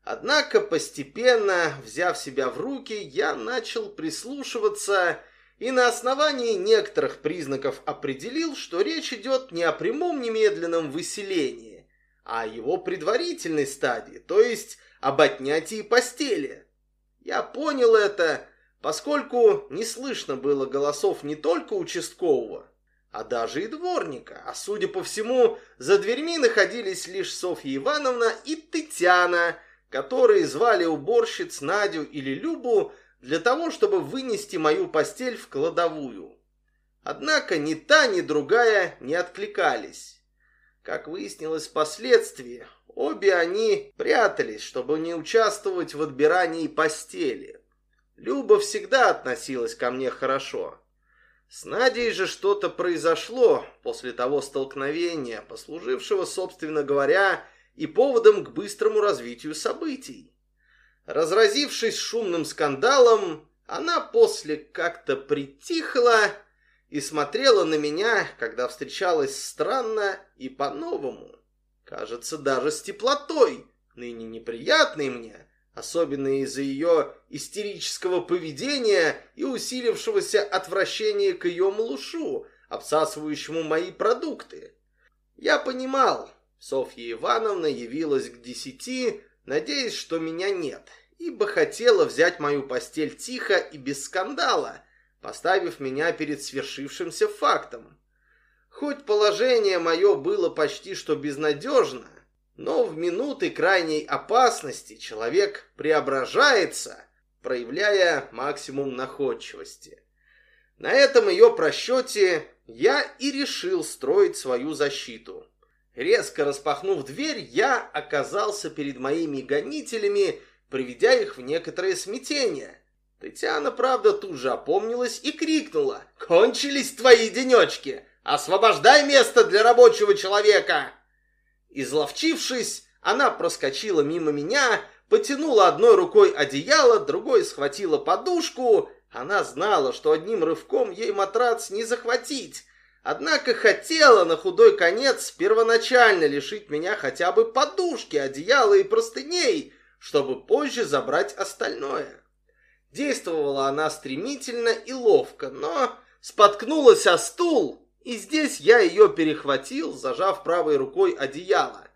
Однако постепенно, взяв себя в руки, я начал прислушиваться и на основании некоторых признаков определил, что речь идет не о прямом немедленном выселении, а о его предварительной стадии, то есть об отнятии постели. Я понял это, поскольку не слышно было голосов не только участкового, а даже и дворника. А судя по всему, за дверьми находились лишь Софья Ивановна и Тетяна, которые звали уборщиц Надю или Любу для того, чтобы вынести мою постель в кладовую. Однако ни та, ни другая не откликались. Как выяснилось впоследствии, обе они прятались, чтобы не участвовать в отбирании постели. Люба всегда относилась ко мне хорошо. С Надей же что-то произошло после того столкновения, послужившего, собственно говоря, и поводом к быстрому развитию событий. Разразившись шумным скандалом, она после как-то притихла и смотрела на меня, когда встречалась странно и по-новому. Кажется, даже с теплотой, ныне неприятной мне, особенно из-за ее истерического поведения и усилившегося отвращения к ее малышу, обсасывающему мои продукты. Я понимал, Софья Ивановна явилась к десяти, надеясь, что меня нет, ибо хотела взять мою постель тихо и без скандала, поставив меня перед свершившимся фактом. Хоть положение мое было почти что безнадежно, но в минуты крайней опасности человек преображается, проявляя максимум находчивости. На этом ее просчете я и решил строить свою защиту. Резко распахнув дверь, я оказался перед моими гонителями, приведя их в некоторое смятение. Татьяна, правда, тут же опомнилась и крикнула. «Кончились твои денечки! Освобождай место для рабочего человека!» Изловчившись, она проскочила мимо меня, потянула одной рукой одеяло, другой схватила подушку. Она знала, что одним рывком ей матрац не захватить, Однако хотела на худой конец первоначально лишить меня хотя бы подушки, одеяла и простыней, чтобы позже забрать остальное. Действовала она стремительно и ловко, но споткнулась о стул, и здесь я ее перехватил, зажав правой рукой одеяло.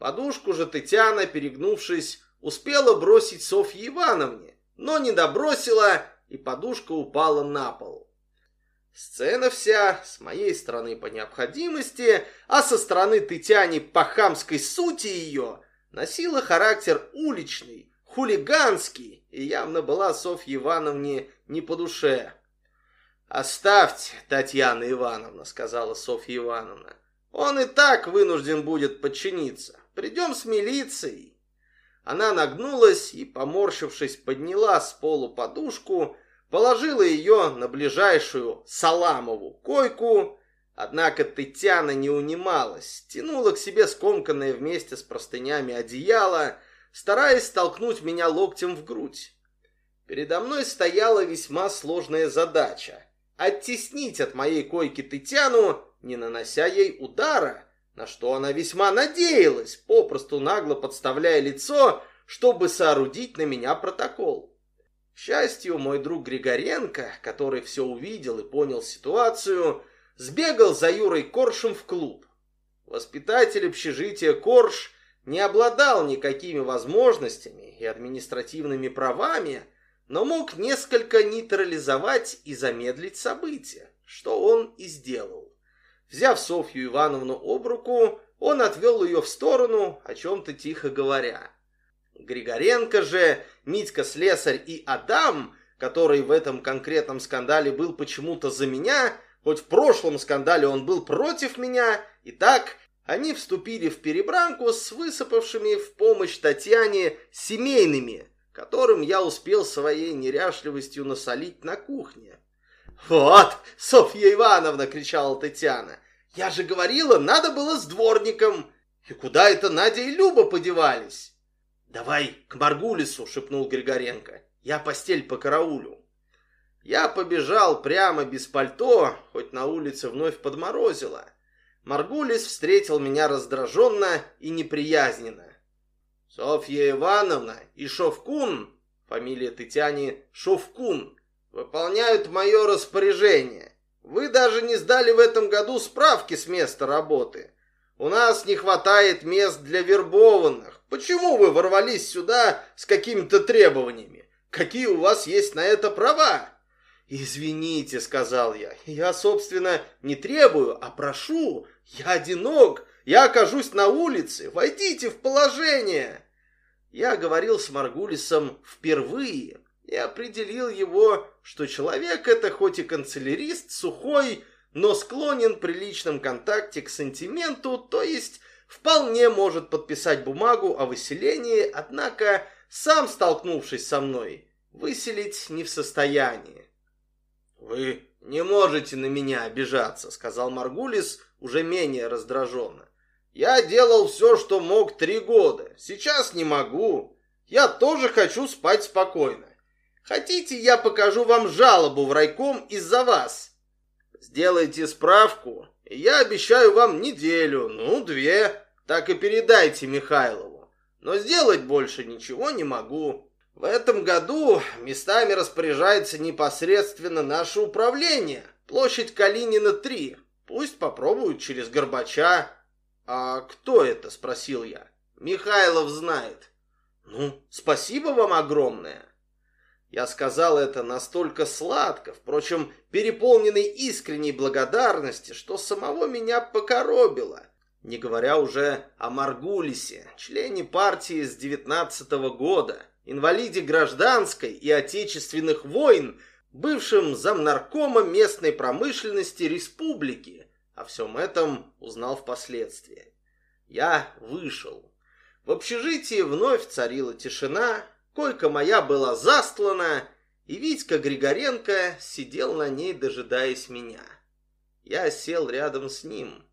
Подушку же Татьяна, перегнувшись, успела бросить Софье Ивановне, но не добросила, и подушка упала на пол. Сцена вся, с моей стороны по необходимости, а со стороны Тытяни по хамской сути ее, носила характер уличный, хулиганский, и явно была Софье Ивановне не по душе. «Оставьте, Татьяна Ивановна», — сказала Софья Ивановна. «Он и так вынужден будет подчиниться. Придем с милицией». Она нагнулась и, поморщившись, подняла с полу подушку, — положила ее на ближайшую Саламову койку, однако Тетяна не унималась, тянула к себе скомканное вместе с простынями одеяло, стараясь столкнуть меня локтем в грудь. Передо мной стояла весьма сложная задача — оттеснить от моей койки Тетяну, не нанося ей удара, на что она весьма надеялась, попросту нагло подставляя лицо, чтобы соорудить на меня протокол. К счастью, мой друг Григоренко, который все увидел и понял ситуацию, сбегал за Юрой Коршем в клуб. Воспитатель общежития Корш не обладал никакими возможностями и административными правами, но мог несколько нейтрализовать и замедлить события, что он и сделал. Взяв Софью Ивановну об руку, он отвел ее в сторону, о чем-то тихо говоря. Григоренко же, Митька Слесарь и Адам, который в этом конкретном скандале был почему-то за меня, хоть в прошлом скандале он был против меня, и так они вступили в перебранку с высыпавшими в помощь Татьяне семейными, которым я успел своей неряшливостью насолить на кухне. «Вот, Софья Ивановна!» — кричала Татьяна. «Я же говорила, надо было с дворником! И куда это Надя и Люба подевались?»
«Давай к Маргулису!» — шепнул Григоренко. «Я постель по караулю!»
Я побежал прямо без пальто, хоть на улице вновь подморозило. Маргулис встретил меня раздраженно и неприязненно. «Софья Ивановна и Шовкун, фамилия Тытяни Шовкун, выполняют мое распоряжение. Вы даже не сдали в этом году справки с места работы. У нас не хватает мест для вербованных. Почему вы ворвались сюда с какими-то требованиями? Какие у вас есть на это права?» «Извините», — сказал я, — «я, собственно, не требую, а прошу. Я одинок, я окажусь на улице, войдите в положение». Я говорил с Маргулисом впервые и определил его, что человек это хоть и канцелярист, сухой, но склонен при личном контакте к сантименту, то есть вполне может подписать бумагу о выселении, однако, сам столкнувшись со мной, выселить не в состоянии. «Вы не можете на меня обижаться», — сказал Маргулис уже менее раздраженно. «Я делал все, что мог три года. Сейчас не могу. Я тоже хочу спать спокойно. Хотите, я покажу вам жалобу в райком из-за вас? Сделайте справку, и я обещаю вам неделю, ну, две. Так и передайте Михайлову. Но сделать больше ничего не могу. В этом году местами распоряжается непосредственно наше управление. Площадь Калинина 3. Пусть попробуют через Горбача. А кто это, спросил я. Михайлов знает. Ну, спасибо вам огромное. Я сказал это настолько сладко, впрочем, переполненный искренней благодарности, что самого меня покоробило. Не говоря уже о Маргулисе, члене партии с девятнадцатого года, инвалиде гражданской и отечественных войн, бывшем замнаркома местной промышленности республики. О всем этом узнал впоследствии. Я вышел. В общежитии вновь царила тишина, Койка моя была застлана, и Витька Григоренко сидел на ней, дожидаясь меня. Я сел рядом с ним.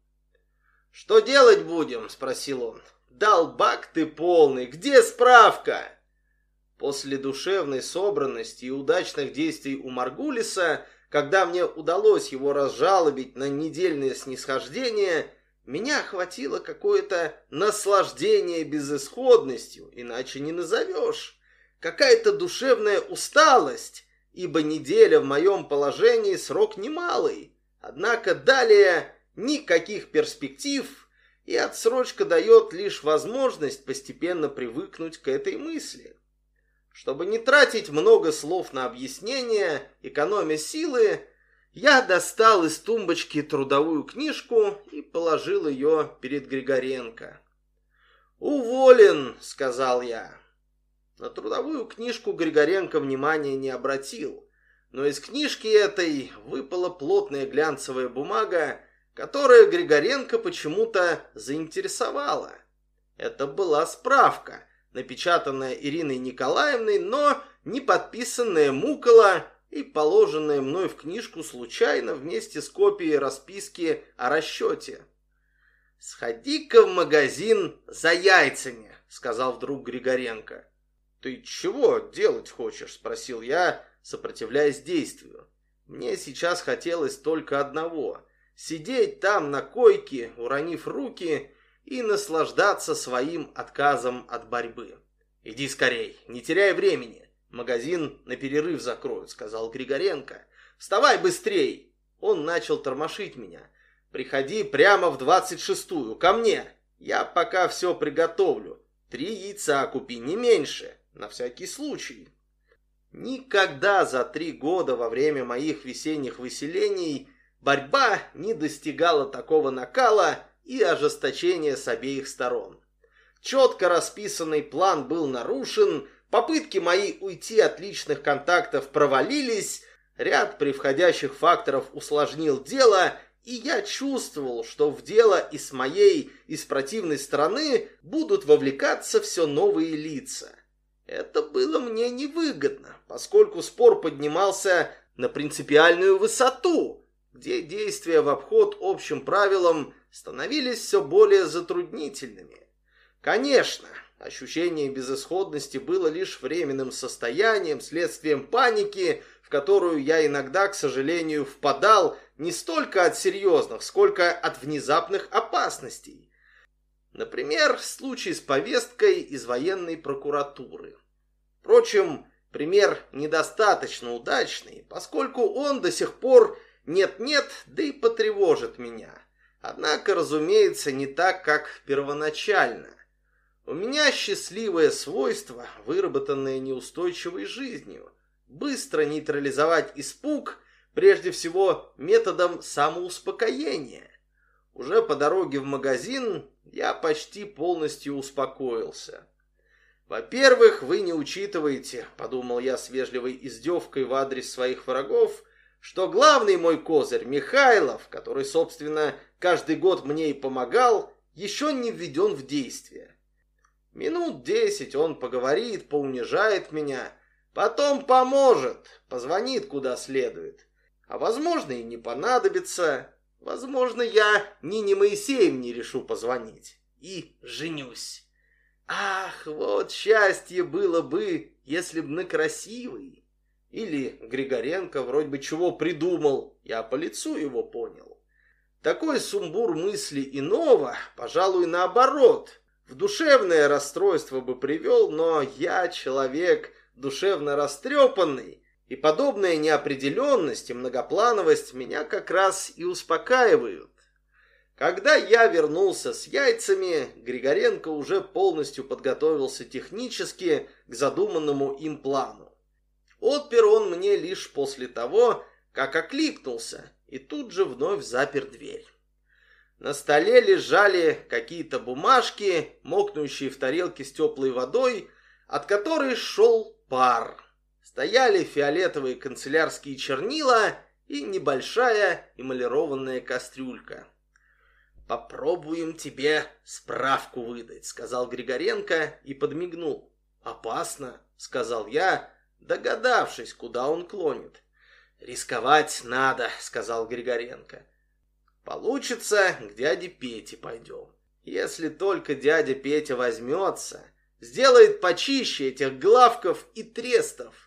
«Что делать будем?» — спросил он. «Долбак ты полный! Где справка?» После душевной собранности и удачных действий у Маргулиса, когда мне удалось его разжалобить на недельное снисхождение, меня охватило какое-то наслаждение безысходностью, иначе не назовешь какая-то душевная усталость, ибо неделя в моем положении срок немалый. Однако далее никаких перспектив, и отсрочка дает лишь возможность постепенно привыкнуть к этой мысли. Чтобы не тратить много слов на объяснение, экономя силы, я достал из тумбочки трудовую книжку и положил ее перед Григоренко. «Уволен», — сказал я. На трудовую книжку Григоренко внимания не обратил, но из книжки этой выпала плотная глянцевая бумага, которая Григоренко почему-то заинтересовала. Это была справка, напечатанная Ириной Николаевной, но не подписанная Мукола и положенная мной в книжку случайно вместе с копией расписки о расчете. «Сходи-ка в магазин за яйцами», — сказал вдруг Григоренко. «Ты чего делать хочешь?» – спросил я, сопротивляясь действию. Мне сейчас хотелось только одного – сидеть там на койке, уронив руки и наслаждаться своим отказом от борьбы. «Иди скорей, не теряй времени. Магазин на перерыв закроют», – сказал Григоренко. «Вставай быстрей!» Он начал тормошить меня. «Приходи прямо в двадцать шестую, ко мне. Я пока все приготовлю. Три яйца купи, не меньше на всякий случай. Никогда за три года во время моих весенних выселений борьба не достигала такого накала и ожесточения с обеих сторон. Четко расписанный план был нарушен, попытки мои уйти от личных контактов провалились, ряд превходящих факторов усложнил дело, и я чувствовал, что в дело и с моей, и с противной стороны будут вовлекаться все новые лица. Это было мне невыгодно, поскольку спор поднимался на принципиальную высоту, где действия в обход общим правилам становились все более затруднительными. Конечно, ощущение безысходности было лишь временным состоянием, следствием паники, в которую я иногда, к сожалению, впадал не столько от серьезных, сколько от внезапных опасностей. Например, случай с повесткой из военной прокуратуры. Впрочем, пример недостаточно удачный, поскольку он до сих пор нет-нет, да и потревожит меня. Однако, разумеется, не так, как первоначально. У меня счастливое свойство, выработанное неустойчивой жизнью. Быстро нейтрализовать испуг, прежде всего методом самоуспокоения. Уже по дороге в магазин я почти полностью успокоился. «Во-первых, вы не учитываете, — подумал я с вежливой издевкой в адрес своих врагов, — что главный мой козырь, Михайлов, который, собственно, каждый год мне и помогал, еще не введен в действие. Минут десять он поговорит, поунижает меня, потом поможет, позвонит куда следует. А возможно и не понадобится. Возможно, я Нине Моисеевне решу позвонить. И женюсь. Ах, вот счастье было бы, если б на красивый. Или Григоренко вроде бы чего придумал, я по лицу его понял. Такой сумбур мысли иного, пожалуй, наоборот, в душевное расстройство бы привел, но я человек душевно растрепанный, и подобная неопределенность и многоплановость меня как раз и успокаивают. Когда я вернулся с яйцами, Григоренко уже полностью подготовился технически к задуманному им плану. Отпер он мне лишь после того, как окликнулся, и тут же вновь запер дверь. На столе лежали какие-то бумажки, мокнущие в тарелке с теплой водой, от которой шел пар. Стояли фиолетовые канцелярские чернила и небольшая эмалированная кастрюлька. «Попробуем тебе справку выдать», — сказал Григоренко и подмигнул. «Опасно», — сказал я, догадавшись, куда он клонит. «Рисковать надо», — сказал Григоренко. Получится, к дяде Пете пойдем. Если только дядя Петя возьмется, сделает почище этих главков и трестов.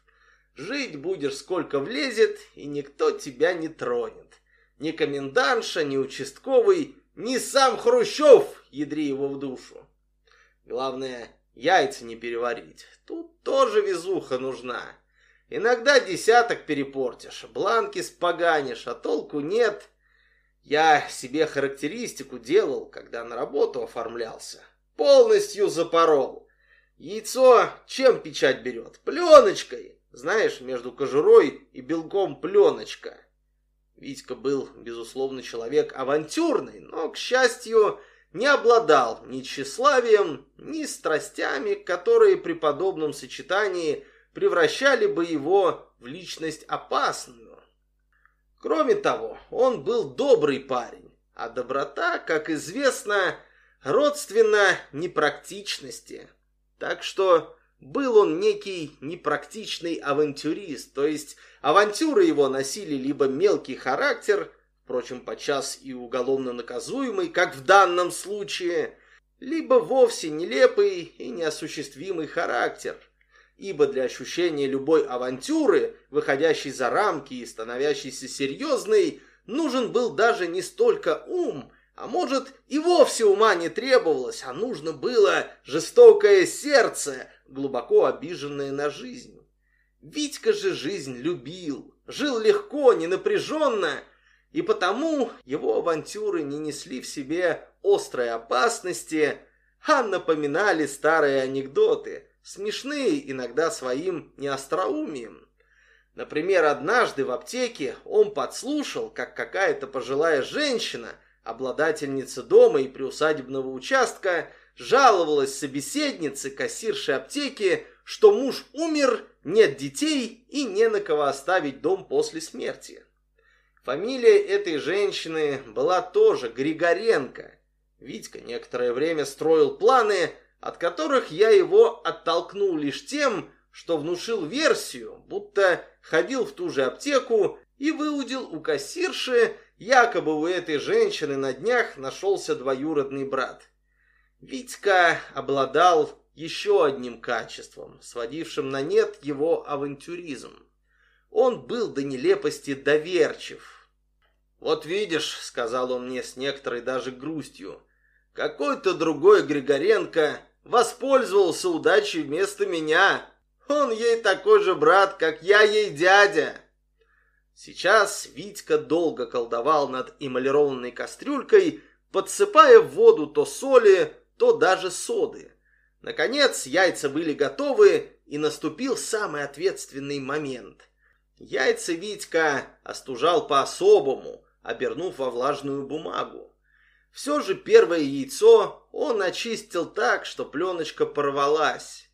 Жить будешь сколько влезет, и никто тебя не тронет. Ни комендантша, ни участковый, ни сам Хрущев, ядри его в душу. Главное, яйца не переварить. Тут тоже везуха нужна. Иногда десяток перепортишь, бланки споганишь, а толку нет — я себе характеристику делал, когда на работу оформлялся. Полностью запорол. Яйцо чем печать берет? Пленочкой. Знаешь, между кожурой и белком пленочка. Витька был, безусловно, человек авантюрный, но, к счастью, не обладал ни тщеславием, ни страстями, которые при подобном сочетании превращали бы его в личность опасную. Кроме того, он был добрый парень, а доброта, как известно, родственна непрактичности. Так что был он некий непрактичный авантюрист, то есть авантюры его носили либо мелкий характер, впрочем, подчас и уголовно наказуемый, как в данном случае, либо вовсе нелепый и неосуществимый характер – ибо для ощущения любой авантюры, выходящей за рамки и становящейся серьезной, нужен был даже не столько ум, а может и вовсе ума не требовалось, а нужно было жестокое сердце, глубоко обиженное на жизнь. Витька же жизнь любил, жил легко, не напряженно, и потому его авантюры не несли в себе острой опасности, а напоминали старые анекдоты – смешные иногда своим неостроумием. Например, однажды в аптеке он подслушал, как какая-то пожилая женщина, обладательница дома и приусадебного участка, жаловалась собеседнице, кассиршей аптеки, что муж умер, нет детей и не на кого оставить дом после смерти. Фамилия этой женщины была тоже Григоренко. Витька некоторое время строил планы, от которых я его оттолкнул лишь тем, что внушил версию, будто ходил в ту же аптеку и выудил у кассирши, якобы у этой женщины на днях нашелся двоюродный брат. Витька обладал еще одним качеством, сводившим на нет его авантюризм. он был до нелепости доверчив. «Вот видишь», — сказал он мне с некоторой даже грустью, «какой-то другой Григоренко воспользовался удачей вместо меня. Он ей такой же брат, как я ей дядя». Сейчас Витька долго колдовал над эмалированной кастрюлькой, подсыпая в воду то соли, то даже соды. Наконец яйца были готовы, и наступил самый ответственный момент. Яйца Витька остужал по-особому, обернув во влажную бумагу. Все же первое яйцо он очистил так, что пленочка порвалась.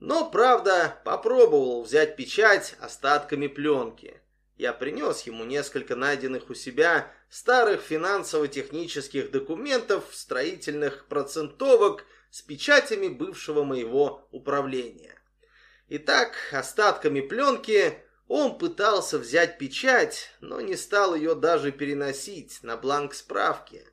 Но, правда, попробовал взять печать остатками пленки. Я принес ему несколько найденных у себя старых финансово-технических документов, строительных процентовок с печатями бывшего моего управления. Итак, остатками пленки он пытался взять печать, но не стал ее даже переносить на бланк справки.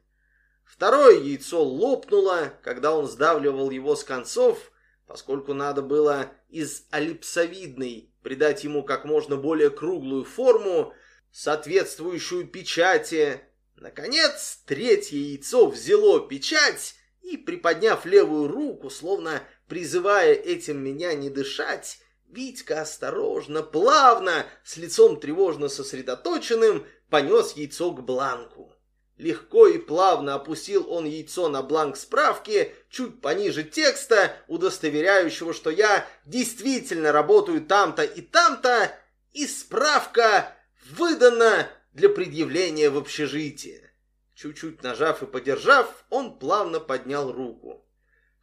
Второе яйцо лопнуло, когда он сдавливал его с концов, поскольку надо было из эллипсовидной придать ему как можно более круглую форму, соответствующую печати. Наконец, третье яйцо взяло печать и, приподняв левую руку, словно Призывая этим меня не дышать, Витька осторожно, плавно, с лицом тревожно сосредоточенным, понес яйцо к бланку. Легко и плавно опустил он яйцо на бланк справки, чуть пониже текста, удостоверяющего, что я действительно работаю там-то и там-то, и справка выдана для предъявления в общежитие. Чуть-чуть нажав и подержав, он плавно поднял руку.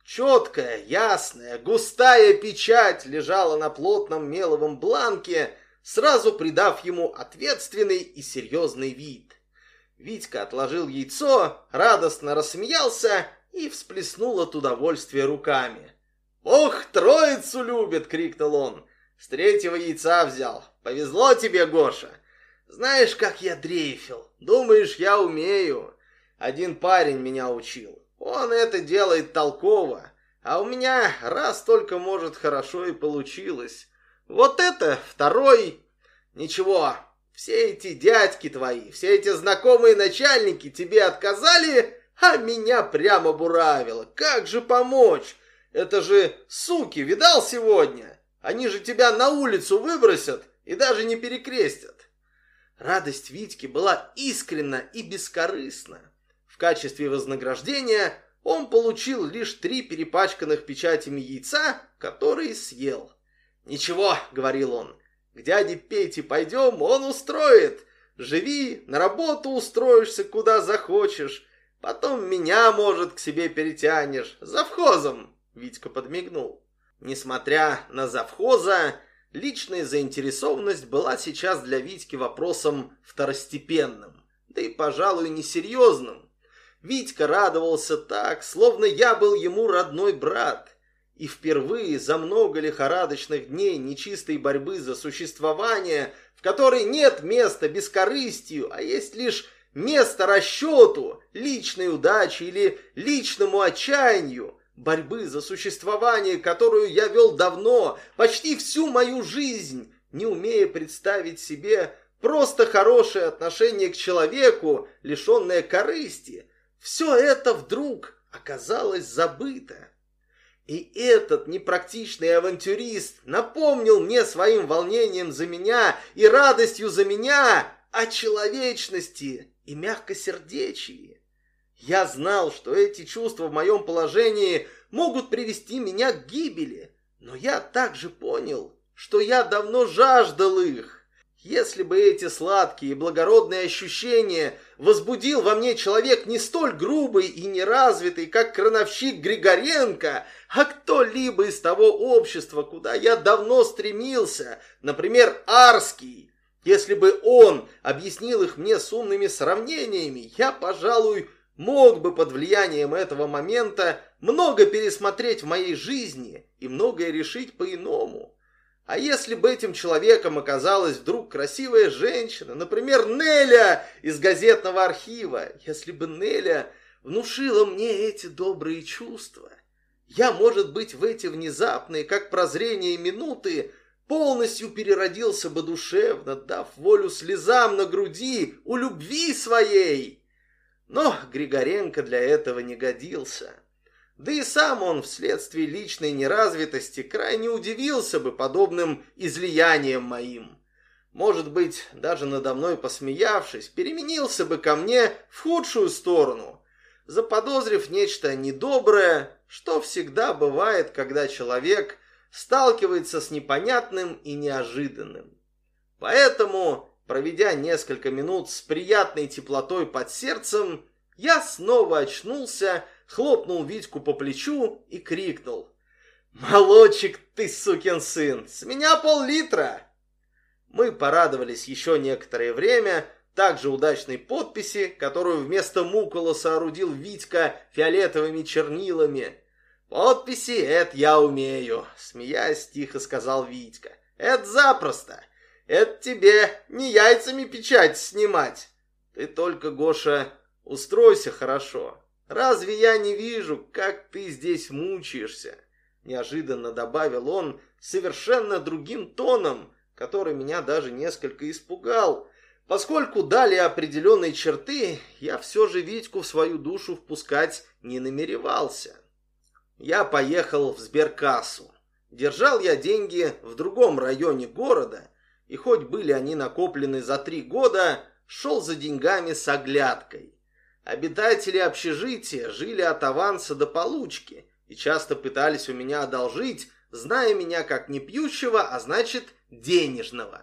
Четкая, ясная, густая печать лежала на плотном меловом бланке, сразу придав ему ответственный и серьезный вид. Витька отложил яйцо, радостно рассмеялся и всплеснул от удовольствия руками. «Ох, троицу любит!» — крикнул он. «С третьего яйца взял. Повезло тебе, Гоша. Знаешь, как я дрейфил? Думаешь, я умею? Один парень меня учил. Он это делает толково, а у меня раз только, может, хорошо и получилось. Вот это второй... Ничего, все эти дядьки твои, все эти знакомые начальники тебе отказали, а меня прямо буравило. Как же помочь? Это же суки, видал сегодня? Они же тебя на улицу выбросят и даже не перекрестят. Радость Витьки была искренна и бескорыстна. В качестве вознаграждения он получил лишь три перепачканных печатями яйца, которые съел. «Ничего», — говорил он, — «к дяде Пете пойдем, он устроит. Живи, на работу устроишься, куда захочешь. Потом меня, может, к себе перетянешь. Завхозом!» — Витька подмигнул. Несмотря на завхоза, личная заинтересованность была сейчас для Витьки вопросом второстепенным, да и, пожалуй, несерьезным. Витька радовался так, словно я был ему родной брат. И впервые за много лихорадочных дней нечистой борьбы за существование, в которой нет места бескорыстию, а есть лишь место расчету, личной удачи или личному отчаянию, борьбы за существование, которую я вел давно, почти всю мою жизнь, не умея представить себе просто хорошее отношение к человеку, лишенное корысти – все это вдруг оказалось забыто. И этот непрактичный авантюрист напомнил мне своим волнением за меня и радостью за меня о человечности и мягкосердечии. Я знал, что эти чувства в моем положении могут привести меня к гибели, но я также понял, что я давно жаждал их. Если бы эти сладкие и благородные ощущения возбудил во мне человек не столь грубый и неразвитый, как крановщик Григоренко, а кто-либо из того общества, куда я давно стремился, например, Арский, если бы он объяснил их мне с умными сравнениями, я, пожалуй, мог бы под влиянием этого момента много пересмотреть в моей жизни и многое решить по-иному. А если бы этим человеком оказалась вдруг красивая женщина, например, Неля из газетного архива, если бы Неля внушила мне эти добрые чувства, я, может быть, в эти внезапные, как прозрение минуты, полностью переродился бы душевно, дав волю слезам на груди у любви своей. Но Григоренко для этого не годился. Да и сам он вследствие личной неразвитости крайне удивился бы подобным излиянием моим. Может быть, даже надо мной посмеявшись, переменился бы ко мне в худшую сторону, заподозрив нечто недоброе, что всегда бывает, когда человек сталкивается с непонятным и неожиданным. Поэтому, проведя несколько минут с приятной теплотой под сердцем, я снова очнулся, хлопнул Витьку по плечу и крикнул. «Молодчик ты, сукин сын! С меня пол-литра!» Мы порадовались еще некоторое время также удачной подписи, которую вместо мукола соорудил Витька фиолетовыми чернилами. «Подписи — это я умею», — смеясь тихо сказал Витька. «Это запросто. Это тебе не яйцами печать снимать. Ты только, Гоша, устройся хорошо. Разве я не вижу, как ты здесь мучаешься?» Неожиданно добавил он совершенно другим тоном, который меня даже несколько испугал, поскольку дали определенные черты, я все же Витьку в свою душу впускать не намеревался. Я поехал в сберкассу. Держал я деньги в другом районе города, и хоть были они накоплены за три года, шел за деньгами с оглядкой. Обитатели общежития жили от аванса до получки и часто пытались у меня одолжить, зная меня как не пьющего, а значит денежного.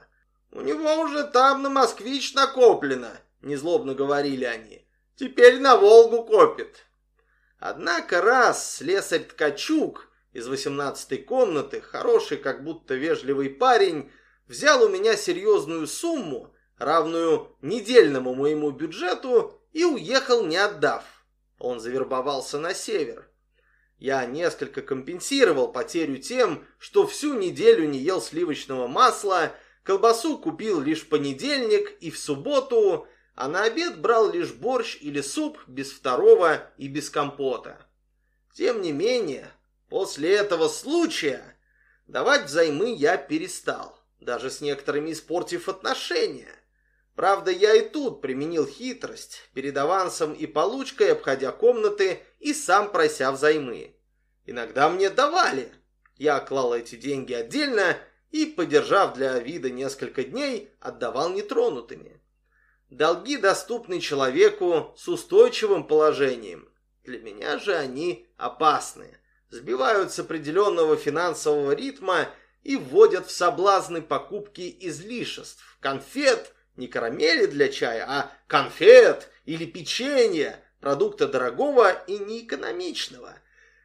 «У него уже там на москвич накоплено», — незлобно говорили они. «Теперь на Волгу копит». Однако раз слесарь Ткачук из восемнадцатой комнаты, хороший, как будто вежливый парень, взял у меня серьезную сумму, равную недельному моему бюджету, и уехал, не отдав. Он завербовался на север. Я несколько компенсировал потерю тем, что всю неделю не ел сливочного масла, колбасу купил лишь в понедельник и в субботу, а на обед брал лишь борщ или суп без второго и без компота. Тем не менее, после этого случая давать взаймы я перестал, даже с некоторыми испортив отношения. Правда, я и тут применил хитрость, перед авансом и получкой обходя комнаты и сам прося взаймы. Иногда мне давали. Я клал эти деньги отдельно и, подержав для вида несколько дней, отдавал нетронутыми. Долги доступны человеку с устойчивым положением. Для меня же они опасны. Сбивают с определенного финансового ритма и вводят в соблазны покупки излишеств, конфет – не карамели для чая, а конфет или печенье, продукта дорогого и неэкономичного,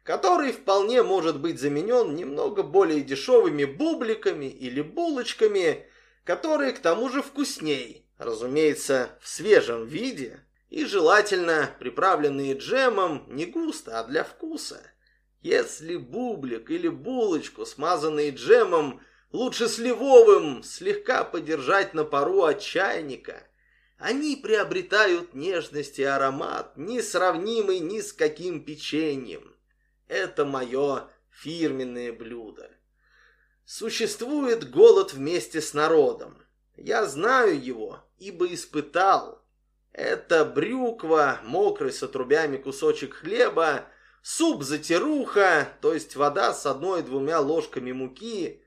который вполне может быть заменен немного более дешевыми бубликами или булочками, которые к тому же вкусней, разумеется, в свежем виде и желательно приправленные джемом не густо, а для вкуса. Если бублик или булочку, смазанные джемом, Лучше сливовым слегка подержать на пару от чайника. Они приобретают нежность и аромат, несравнимый ни с каким печеньем. Это мое фирменное блюдо. Существует голод вместе с народом. Я знаю его, ибо испытал. Это брюква, мокрый с отрубями кусочек хлеба, суп-затируха, то есть вода с одной-двумя ложками муки,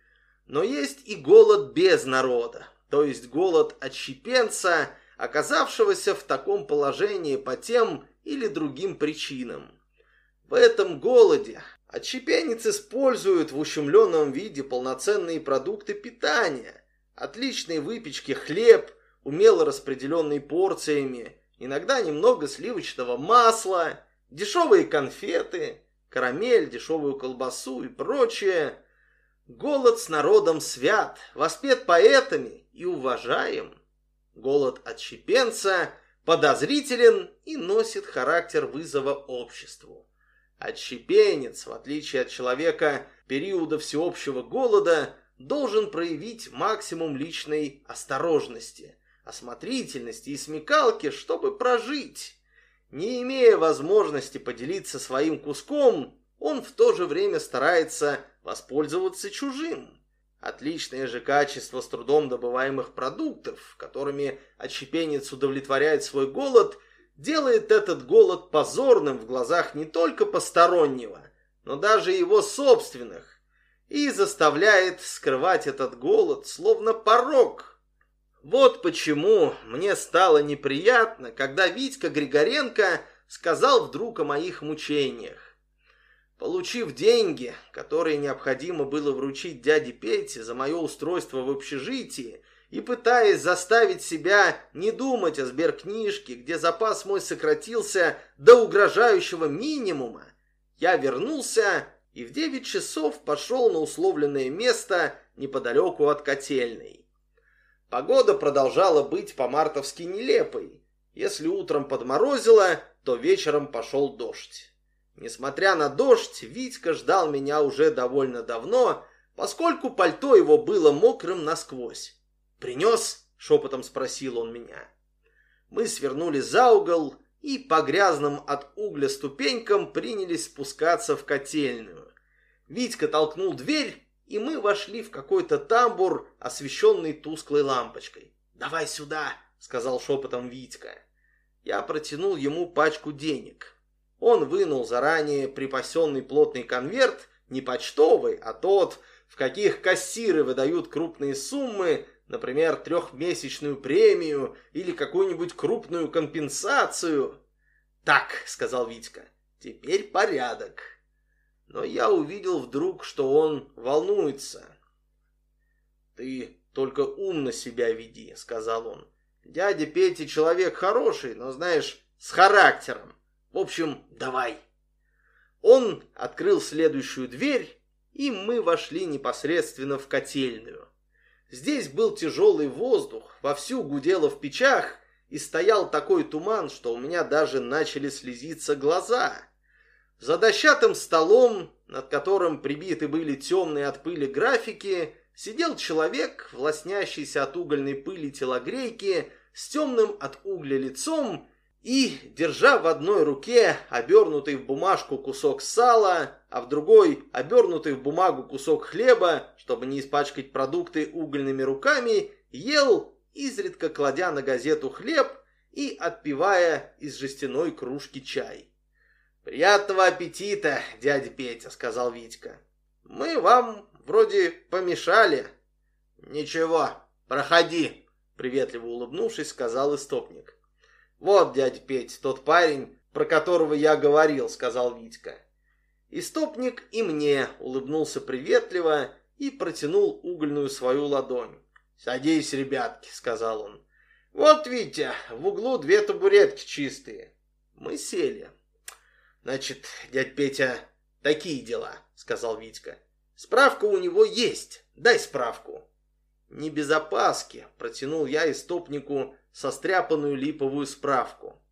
но есть и голод без народа, то есть голод отщепенца, оказавшегося в таком положении по тем или другим причинам. В этом голоде отщепенец использует в ущемленном виде полноценные продукты питания, отличные выпечки хлеб, умело распределенные порциями, иногда немного сливочного масла, дешевые конфеты, карамель, дешевую колбасу и прочее – Голод с народом свят, воспет поэтами и уважаем. Голод отщепенца подозрителен и носит характер вызова обществу. Отщепенец, в отличие от человека периода всеобщего голода, должен проявить максимум личной осторожности, осмотрительности и смекалки, чтобы прожить. Не имея возможности поделиться своим куском, он в то же время старается воспользоваться чужим. Отличное же качество с трудом добываемых продуктов, которыми отщепенец удовлетворяет свой голод, делает этот голод позорным в глазах не только постороннего, но даже его собственных, и заставляет скрывать этот голод, словно порог. Вот почему мне стало неприятно, когда Витька Григоренко сказал вдруг о моих мучениях. Получив деньги, которые необходимо было вручить дяде Пете за мое устройство в общежитии, и пытаясь заставить себя не думать о сберкнижке, где запас мой сократился до угрожающего минимума, я вернулся и в девять часов пошел на условленное место неподалеку от котельной. Погода продолжала быть по-мартовски нелепой. Если утром подморозило, то вечером пошел дождь. Несмотря на дождь, Витька ждал меня уже довольно давно, поскольку пальто его было мокрым насквозь. «Принес?» — шепотом спросил он меня. Мы свернули за угол и по грязным от угля ступенькам принялись спускаться в котельную. Витька толкнул дверь, и мы вошли в какой-то тамбур, освещенный тусклой лампочкой. «Давай сюда!» — сказал шепотом Витька. Я протянул ему пачку денег. Он вынул заранее припасенный плотный конверт, не почтовый, а тот, в каких кассиры выдают крупные суммы, например, трехмесячную премию или какую-нибудь крупную компенсацию. «Так», — сказал Витька, — «теперь порядок». Но я увидел вдруг, что он волнуется. «Ты только умно себя веди», — сказал он. «Дядя Петя человек хороший, но, знаешь, с характером. В общем, давай. Он открыл следующую дверь, и мы вошли непосредственно в котельную. Здесь был тяжелый воздух, вовсю гудело в печах, и стоял такой туман, что у меня даже начали слезиться глаза. За дощатым столом, над которым прибиты были темные от пыли графики, сидел человек, властнящийся от угольной пыли телогрейки, с темным от угля лицом и, держа в одной руке обернутый в бумажку кусок сала, а в другой обернутый в бумагу кусок хлеба, чтобы не испачкать продукты угольными руками, ел, изредка кладя на газету хлеб и отпивая из жестяной кружки чай. «Приятного аппетита, дядя Петя», — сказал Витька. «Мы вам вроде помешали». «Ничего, проходи», — приветливо улыбнувшись, сказал истопник. «Вот, дядя Петь, тот парень, про которого я говорил», — сказал Витька. Истопник и мне улыбнулся приветливо и протянул угольную свою ладонь. «Садись, ребятки», — сказал он. «Вот, Витя, в углу две табуретки чистые». Мы сели. «Значит, дядь Петя, такие дела», — сказал Витька. «Справка у него есть. Дай справку». «Не без опаски», — протянул я истопнику состряпанную липовую справку.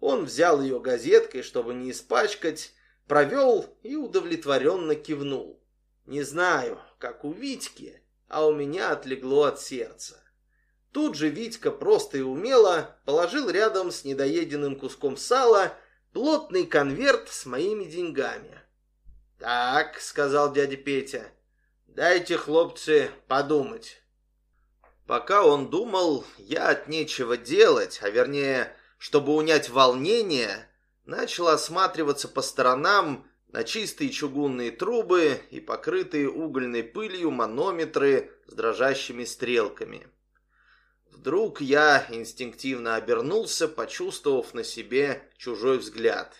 Он взял ее газеткой, чтобы не испачкать, провел и удовлетворенно кивнул. Не знаю, как у Витьки, а у меня отлегло от сердца. Тут же Витька просто и умело положил рядом с недоеденным куском сала плотный конверт с моими деньгами. «Так», — сказал дядя Петя, — «дайте, хлопцы, подумать». Пока он думал, я от нечего делать, а вернее, чтобы унять волнение, начал осматриваться по сторонам на чистые чугунные трубы и покрытые угольной пылью манометры с дрожащими стрелками. Вдруг я инстинктивно обернулся, почувствовав на себе чужой взгляд.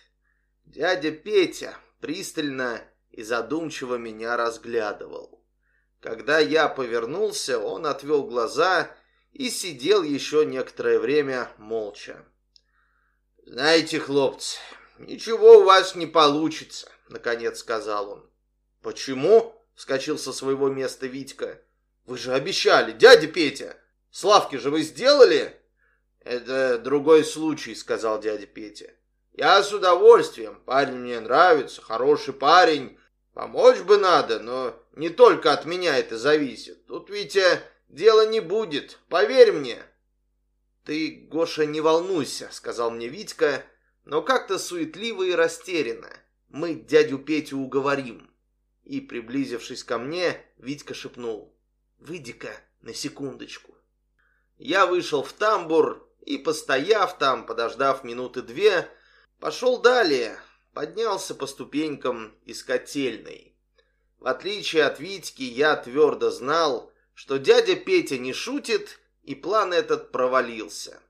Дядя Петя пристально и задумчиво меня разглядывал. Когда я повернулся, он отвел глаза и сидел еще некоторое время молча. «Знаете, хлопцы, ничего у вас не получится», — наконец сказал он. «Почему?» — вскочил со своего места Витька. «Вы же обещали, дядя Петя! Славки же вы сделали?» «Это другой случай», — сказал дядя Петя. «Я с удовольствием, парень мне нравится, хороший парень, Помочь бы надо, но не только от меня это зависит. Тут, Витя, дела не будет, поверь мне. Ты, Гоша, не волнуйся, сказал мне Витька, но как-то суетливо и растерянно. Мы дядю Петю уговорим. И, приблизившись ко мне, Витька шепнул. выйди-ка на секундочку. Я вышел в тамбур и, постояв там, подождав минуты две, пошел далее, поднялся по ступенькам из котельной. В отличие от Витьки, я твердо знал, что дядя Петя не шутит, и план этот провалился.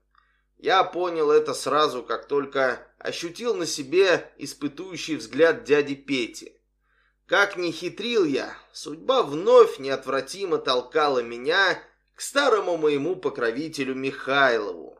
Я понял это сразу, как только ощутил на себе испытующий взгляд дяди Пети. Как ни хитрил я, судьба вновь неотвратимо толкала меня к старому моему покровителю Михайлову.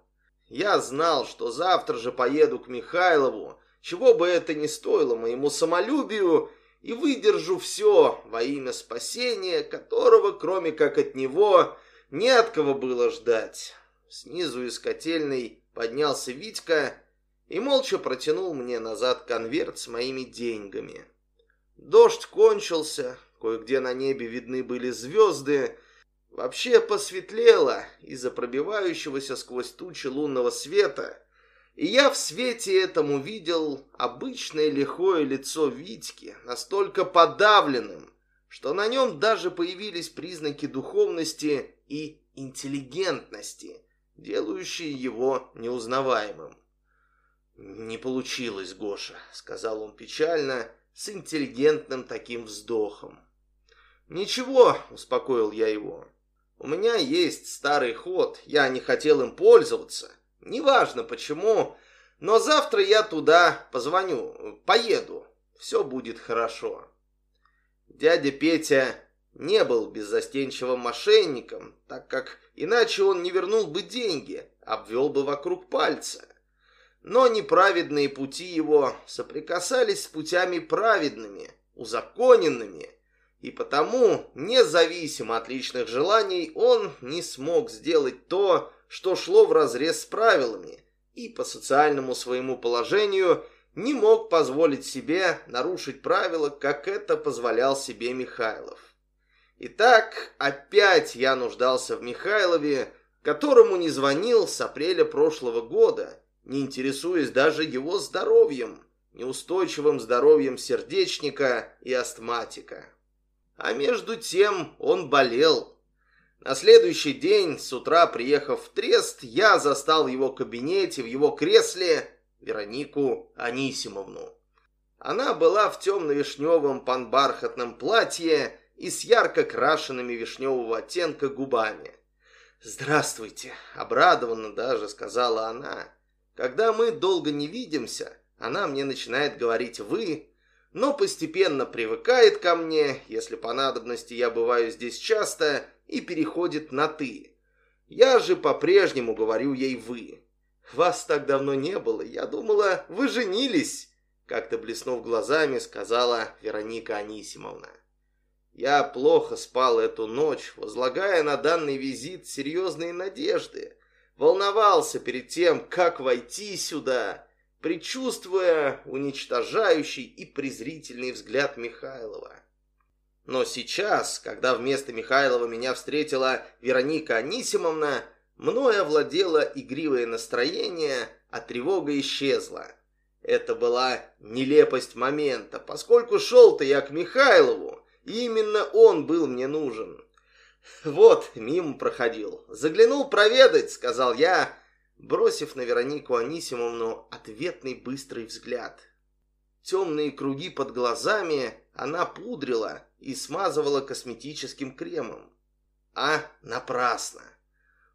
Я знал, что завтра же поеду к Михайлову, чего бы это ни стоило моему самолюбию, и выдержу все во имя спасения, которого, кроме как от него, не от кого было ждать. Снизу из котельной поднялся Витька и молча протянул мне назад конверт с моими деньгами. Дождь кончился, кое-где на небе видны были звезды. Вообще посветлело из-за пробивающегося сквозь тучи лунного света, и я в свете этом увидел обычное лихое лицо Витьки, настолько подавленным, что на нем даже появились признаки духовности и интеллигентности, делающие его неузнаваемым. «Не получилось, Гоша», — сказал он печально, с интеллигентным таким вздохом. «Ничего», — успокоил я его, — «у меня есть старый ход, я не хотел им пользоваться, неважно почему, но завтра я туда позвоню, поеду, все будет хорошо». Дядя Петя не был беззастенчивым мошенником, так как иначе он не вернул бы деньги, обвел бы вокруг пальца. Но неправедные пути его соприкасались с путями праведными, узаконенными, и потому, независимо от личных желаний, он не смог сделать то, что шло вразрез с правилами, и по социальному своему положению не мог позволить себе нарушить правила, как это позволял себе Михайлов. Итак, опять я нуждался в Михайлове, которому не звонил с апреля прошлого года, не интересуясь даже его здоровьем, неустойчивым здоровьем сердечника и астматика. А между тем он болел. На следующий день, с утра приехав в Трест, я застал в его кабинете, в его кресле Веронику Анисимовну. Она была в темно-вишневом панбархатном платье и с ярко крашенными вишневого оттенка губами. «Здравствуйте!» — обрадованно даже сказала она. «Когда мы долго не видимся, она мне начинает говорить «вы», но постепенно привыкает ко мне, если по надобности я бываю здесь часто, и переходит на «ты». Я же по-прежнему говорю ей «вы». «Вас так давно не было, я думала, вы женились», как-то блеснув глазами, сказала Вероника Анисимовна. Я плохо спал эту ночь, возлагая на данный визит серьезные надежды. Волновался перед тем, как войти сюда, предчувствуя уничтожающий и презрительный взгляд Михайлова. Но сейчас, когда вместо Михайлова меня встретила Вероника Анисимовна, мною овладело игривое настроение, а тревога исчезла. Это была нелепость момента, поскольку шел-то я к Михайлову, Именно он был мне нужен. Вот, мимо проходил. Заглянул проведать, сказал я, бросив на Веронику Анисимовну ответный быстрый взгляд. Темные круги под глазами она пудрила и смазывала косметическим кремом. А напрасно.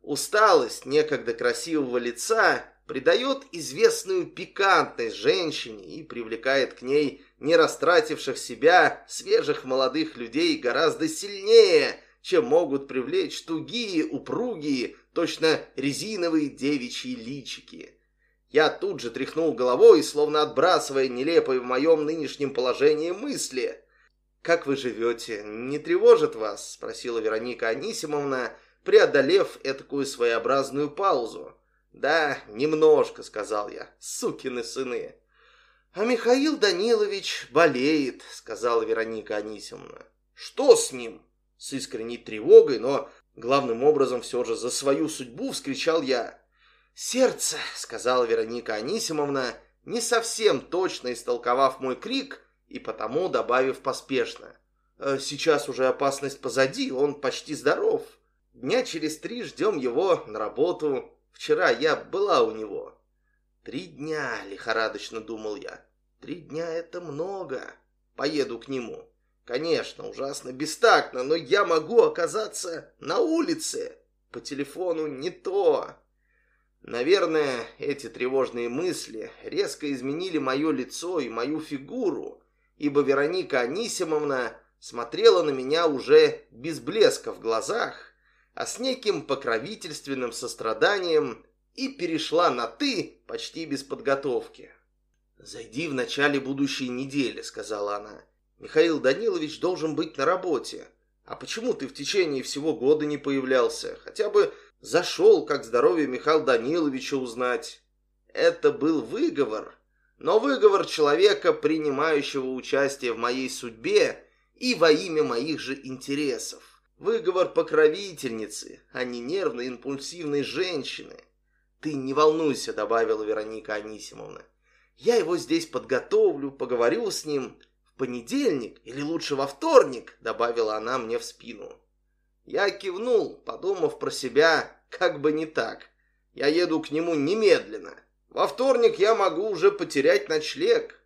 Усталость некогда красивого лица придает известную пикантность женщине и привлекает к ней не растративших себя свежих молодых людей гораздо сильнее, чем могут привлечь тугие, упругие, точно резиновые девичьи личики. Я тут же тряхнул головой, словно отбрасывая нелепые в моем нынешнем положении мысли. «Как вы живете? Не тревожит вас?» — спросила Вероника Анисимовна, преодолев этакую своеобразную паузу. «Да, немножко», — сказал я, — «сукины сыны». «А Михаил Данилович болеет», — сказала Вероника Анисимовна. «Что с ним?» С искренней тревогой, но главным образом все же за свою судьбу вскричал я. «Сердце», — сказала Вероника Анисимовна, не совсем точно истолковав мой крик и потому добавив поспешно. Э, сейчас уже опасность позади, он почти здоров. Дня через три ждем его на работу. Вчера я была у него. Три дня, лихорадочно думал я. Три дня это много. Поеду к нему. Конечно, ужасно бестактно, но я могу оказаться на улице. По телефону не то. Наверное, эти тревожные мысли резко изменили мое лицо и мою фигуру, ибо Вероника Анисимовна смотрела на меня уже без блеска в глазах, а с неким покровительственным состраданием и перешла на «ты» почти без подготовки. «Зайди в начале будущей недели», — сказала она. «Михаил Данилович должен быть на работе. А почему ты в течение всего года не появлялся? Хотя бы зашел, как здоровье Михаила Даниловича узнать». Это был выговор, но выговор человека, принимающего участие в моей судьбе и во имя моих же интересов. Выговор покровительницы, а не нервной импульсивной женщины. «Ты не волнуйся», — добавила Вероника Анисимовна. «Я его здесь подготовлю, поговорю с ним. В понедельник или лучше во вторник», — добавила она мне в спину. Я кивнул, подумав про себя, как бы не так. Я еду к нему немедленно. Во вторник я могу уже потерять ночлег.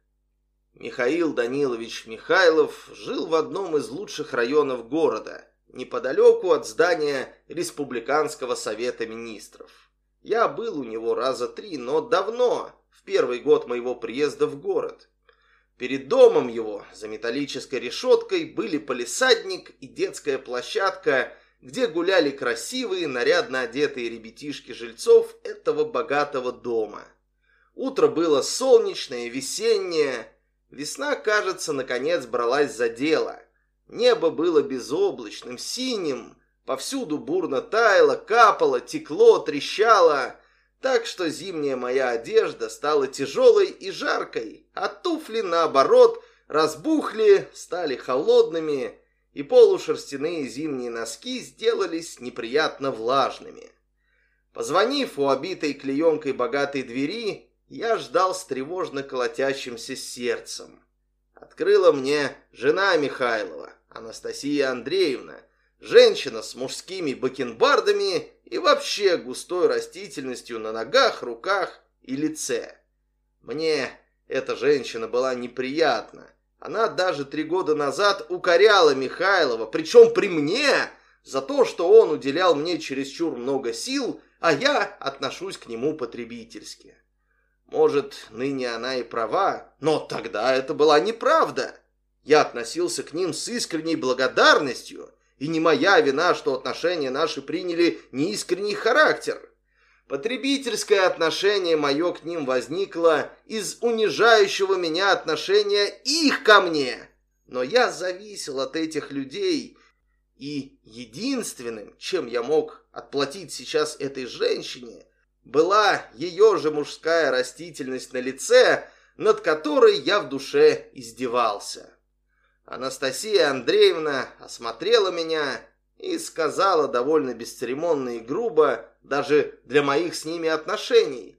Михаил Данилович Михайлов жил в одном из лучших районов города, неподалеку от здания Республиканского совета министров. Я был у него раза три, но давно, в первый год моего приезда в город. Перед домом его, за металлической решеткой, были полисадник и детская площадка, где гуляли красивые, нарядно одетые ребятишки жильцов этого богатого дома. Утро было солнечное, весеннее. Весна, кажется, наконец бралась за дело. Небо было безоблачным, синим, Повсюду бурно таяло, капало, текло, трещало, так что зимняя моя одежда стала тяжелой и жаркой, а туфли, наоборот, разбухли, стали холодными, и полушерстяные зимние носки сделались неприятно влажными. Позвонив у обитой клеенкой богатой двери, я ждал с тревожно колотящимся сердцем. Открыла мне жена Михайлова, Анастасия Андреевна, Женщина с мужскими бакенбардами и вообще густой растительностью на ногах, руках и лице. Мне эта женщина была неприятна. Она даже три года назад укоряла Михайлова, причем при мне, за то, что он уделял мне чересчур много сил, а я отношусь к нему потребительски. Может, ныне она и права, но тогда это была неправда. Я относился к ним с искренней благодарностью и не моя вина, что отношения наши приняли неискренний характер. Потребительское отношение мое к ним возникло из унижающего меня отношения их ко мне. Но я зависел от этих людей, и единственным, чем я мог отплатить сейчас этой женщине, была ее же мужская растительность на лице, над которой я в душе издевался. Анастасия Андреевна осмотрела меня и сказала довольно бесцеремонно и грубо, даже для моих с ними отношений.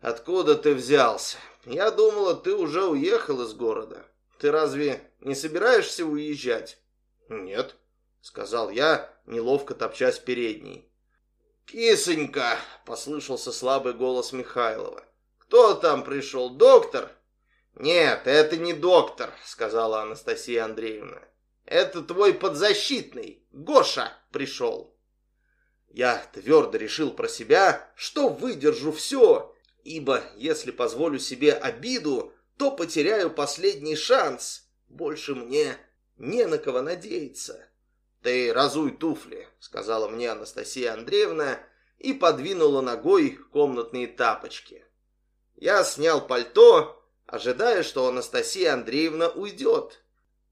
«Откуда ты взялся? Я думала, ты уже уехал из города. Ты разве не собираешься уезжать?» «Нет», — сказал я, неловко топчась передней. «Кисонька!» — послышался слабый голос Михайлова. «Кто там пришел? Доктор?» «Нет, это не доктор», — сказала Анастасия Андреевна. «Это твой подзащитный, Гоша, пришел». Я твердо решил про себя, что выдержу все, ибо если позволю себе обиду, то потеряю последний шанс. Больше мне не на кого надеяться. «Ты разуй туфли», — сказала мне Анастасия Андреевна и подвинула ногой комнатные тапочки. Я снял пальто ожидая, что Анастасия Андреевна уйдет.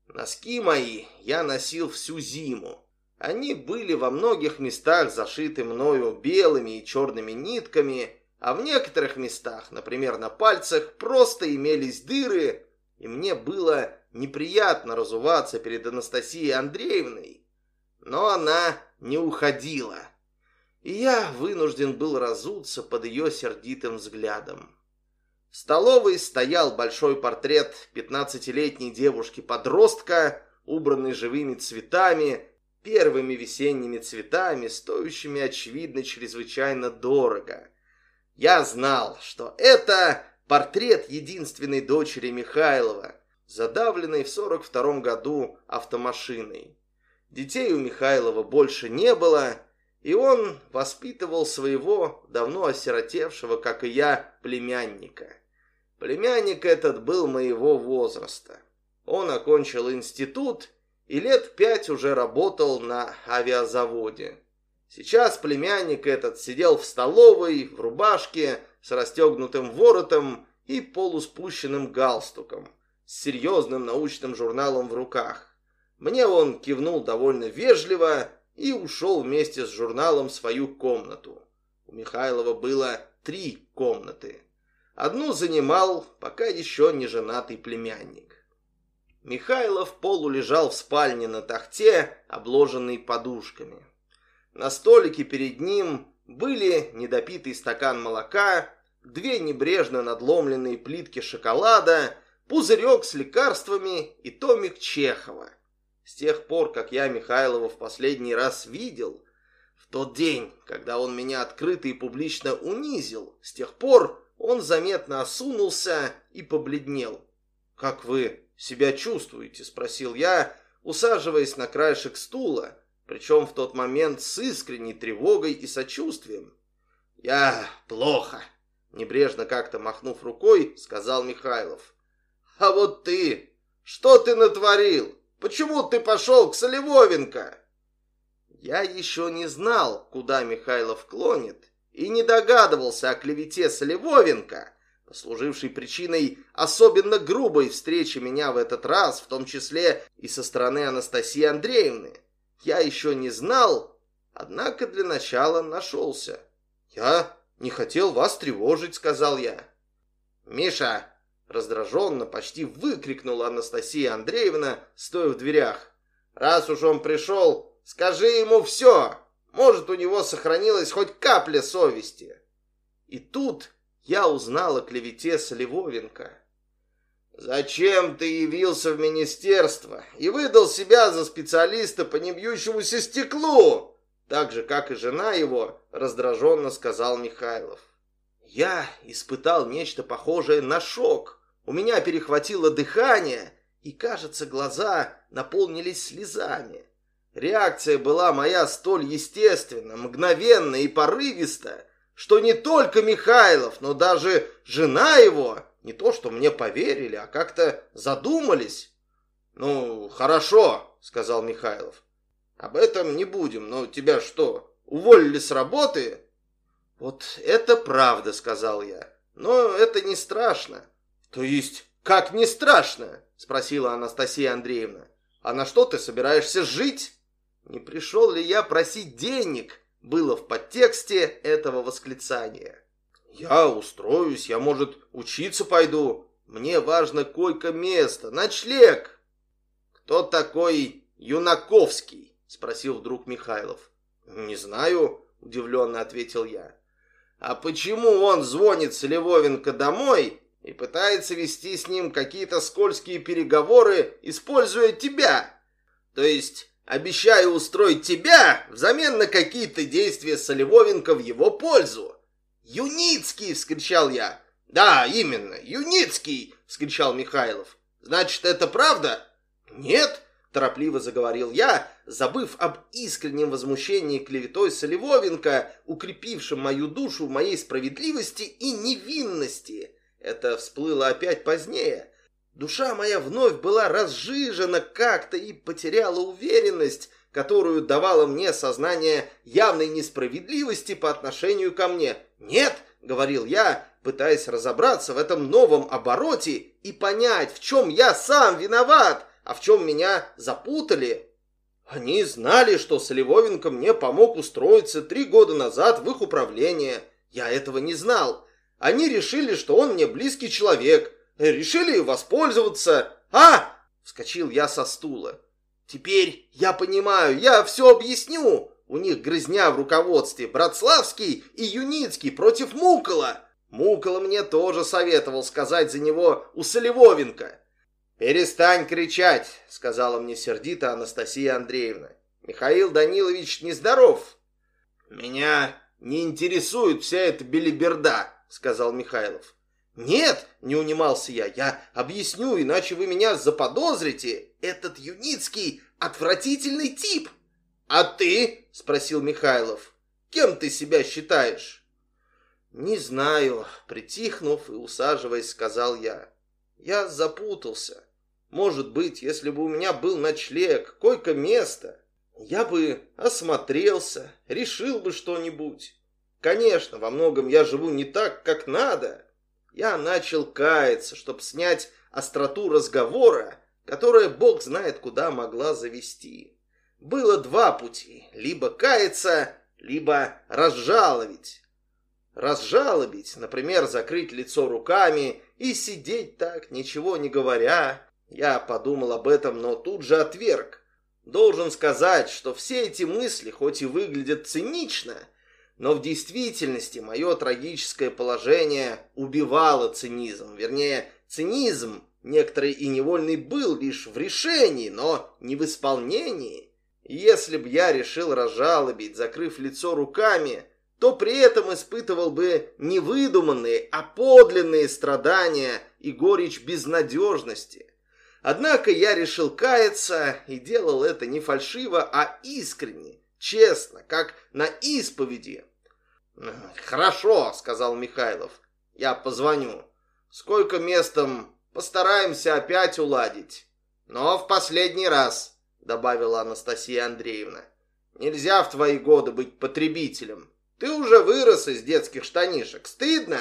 Носки мои я носил всю зиму. Они были во многих местах зашиты мною белыми и черными нитками, а в некоторых местах, например, на пальцах, просто имелись дыры, и мне было неприятно разуваться перед Анастасией Андреевной. Но она не уходила, и я вынужден был разуться под ее сердитым взглядом. В столовой стоял большой портрет пятнадцатилетней девушки-подростка, убранный живыми цветами, первыми весенними цветами, стоящими, очевидно, чрезвычайно дорого. Я знал, что это портрет единственной дочери Михайлова, задавленной в 42 году автомашиной. Детей у Михайлова больше не было, и он воспитывал своего, давно осиротевшего, как и я, племянника. Племянник этот был моего возраста. Он окончил институт и лет пять уже работал на авиазаводе. Сейчас племянник этот сидел в столовой, в рубашке, с расстегнутым воротом и полуспущенным галстуком, с серьезным научным журналом в руках. Мне он кивнул довольно вежливо и ушел вместе с журналом в свою комнату. У Михайлова было три комнаты. Одну занимал пока еще не женатый племянник. Михайлов полу лежал в спальне на тахте, обложенной подушками. На столике перед ним были недопитый стакан молока, две небрежно надломленные плитки шоколада, пузырек с лекарствами и томик Чехова. С тех пор, как я Михайлова в последний раз видел, в тот день, когда он меня открыто и публично унизил, с тех пор он заметно осунулся и побледнел. «Как вы себя чувствуете?» – спросил я, усаживаясь на краешек стула, причем в тот момент с искренней тревогой и сочувствием. «Я плохо», – небрежно как-то махнув рукой, сказал Михайлов. «А вот ты, что ты натворил? Почему ты пошел к Солевовенко?» Я еще не знал, куда Михайлов клонит, и не догадывался о клевете Солевовенко, послужившей причиной особенно грубой встречи меня в этот раз, в том числе и со стороны Анастасии Андреевны. Я еще не знал, однако для начала нашелся. «Я не хотел вас тревожить», — сказал я. «Миша, Раздраженно, почти выкрикнула Анастасия Андреевна, стоя в дверях. «Раз уж он пришел, скажи ему все! Может, у него сохранилась хоть капля совести!» И тут я узнал о клевете Солевовенко. «Зачем ты явился в министерство и выдал себя за специалиста по небьющемуся стеклу?» Так же, как и жена его, раздраженно сказал Михайлов. Я испытал нечто похожее на шок. У меня перехватило дыхание, и, кажется, глаза наполнились слезами. Реакция была моя столь естественна, мгновенная и порывиста, что не только Михайлов, но даже жена его, не то что мне поверили, а как-то задумались. «Ну, хорошо», — сказал Михайлов. «Об этом не будем, но тебя что, уволили с работы?» «Вот это правда», — сказал я. «Но это не страшно. «То есть, как не страшно?» – спросила Анастасия Андреевна. «А на что ты собираешься жить?» «Не пришел ли я просить денег?» – было в подтексте этого восклицания. «Я устроюсь, я, может, учиться пойду. Мне важно койко-место, ночлег». «Кто такой Юнаковский?» – спросил вдруг Михайлов. «Не знаю», – удивленно ответил я. «А почему он звонит Селевовенко домой и пытается вести с ним какие-то скользкие переговоры, используя тебя. То есть, обещаю устроить тебя взамен на какие-то действия Солевовенко в его пользу. «Юницкий!» — вскричал я. «Да, именно, Юницкий!» — вскричал Михайлов. «Значит, это правда?» «Нет!» — торопливо заговорил я, забыв об искреннем возмущении клеветой Солевовенко, укрепившем мою душу в моей справедливости и невинности. Это всплыло опять позднее. Душа моя вновь была разжижена как-то и потеряла уверенность, которую давало мне сознание явной несправедливости по отношению ко мне. «Нет», — говорил я, пытаясь разобраться в этом новом обороте и понять, в чем я сам виноват, а в чем меня запутали. Они знали, что Солевовенко мне помог устроиться три года назад в их управление. Я этого не знал. Они решили, что он мне близкий человек. Решили воспользоваться. А! Вскочил я со стула. Теперь я понимаю, я все объясню. У них грызня в руководстве. Братславский и Юницкий против Мукола. Мукола мне тоже советовал сказать за него у Солевовенко. «Перестань кричать», — сказала мне сердито Анастасия Андреевна. «Михаил Данилович нездоров». «Меня не интересует вся эта белиберда», — сказал Михайлов. «Нет», — не унимался я, — «я объясню, иначе вы меня заподозрите. Этот Юницкий — отвратительный тип». «А ты?» — спросил Михайлов. «Кем ты себя считаешь?» «Не знаю», — притихнув и усаживаясь, сказал я. «Я запутался. Может быть, если бы у меня был ночлег, койко-место, я бы осмотрелся, решил бы что-нибудь. Конечно, во многом я живу не так, как надо, я начал каяться, чтобы снять остроту разговора, которая бог знает куда могла завести. Было два пути, либо каяться, либо разжаловать. Разжалобить, например, закрыть лицо руками и сидеть так, ничего не говоря. Я подумал об этом, но тут же отверг. Должен сказать, что все эти мысли, хоть и выглядят цинично, но в действительности мое трагическое положение убивало цинизм. Вернее, цинизм некоторый и невольный был лишь в решении, но не в исполнении. если бы я решил разжалобить, закрыв лицо руками, то при этом испытывал бы не выдуманные, а подлинные страдания и горечь безнадежности. Однако я решил каяться и делал это не фальшиво, а искренне, честно, как на исповеди. «Хорошо», — сказал Михайлов. «Я позвоню. Сколько местом постараемся опять уладить. Но в последний раз», — добавила Анастасия Андреевна. «Нельзя в твои годы быть потребителем. Ты уже вырос из детских штанишек. Стыдно?»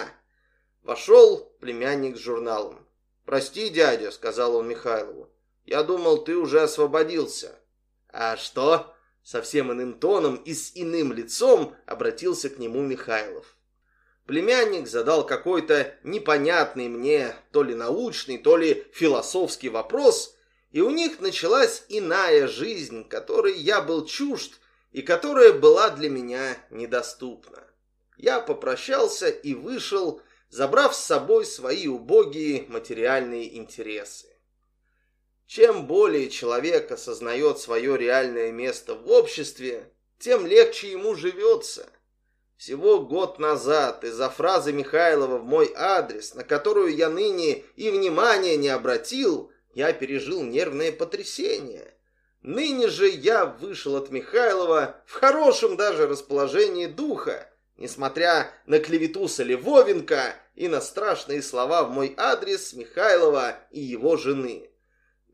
Вошел племянник с журналом. «Прости, дядя», — сказал он Михайлову. «Я думал, ты уже освободился». «А что?» Совсем иным тоном и с иным лицом обратился к нему Михайлов. Племянник задал какой-то непонятный мне то ли научный, то ли философский вопрос, и у них началась иная жизнь, которой я был чужд и которая была для меня недоступна. Я попрощался и вышел, забрав с собой свои убогие материальные интересы. Чем более человек осознает свое реальное место в обществе, тем легче ему живется. Всего год назад из-за фразы Михайлова в мой адрес, на которую я ныне и внимания не обратил, я пережил нервное потрясение. Ныне же я вышел от Михайлова в хорошем даже расположении духа, несмотря на клевету Солевовенко и на страшные слова в мой адрес Михайлова и его жены.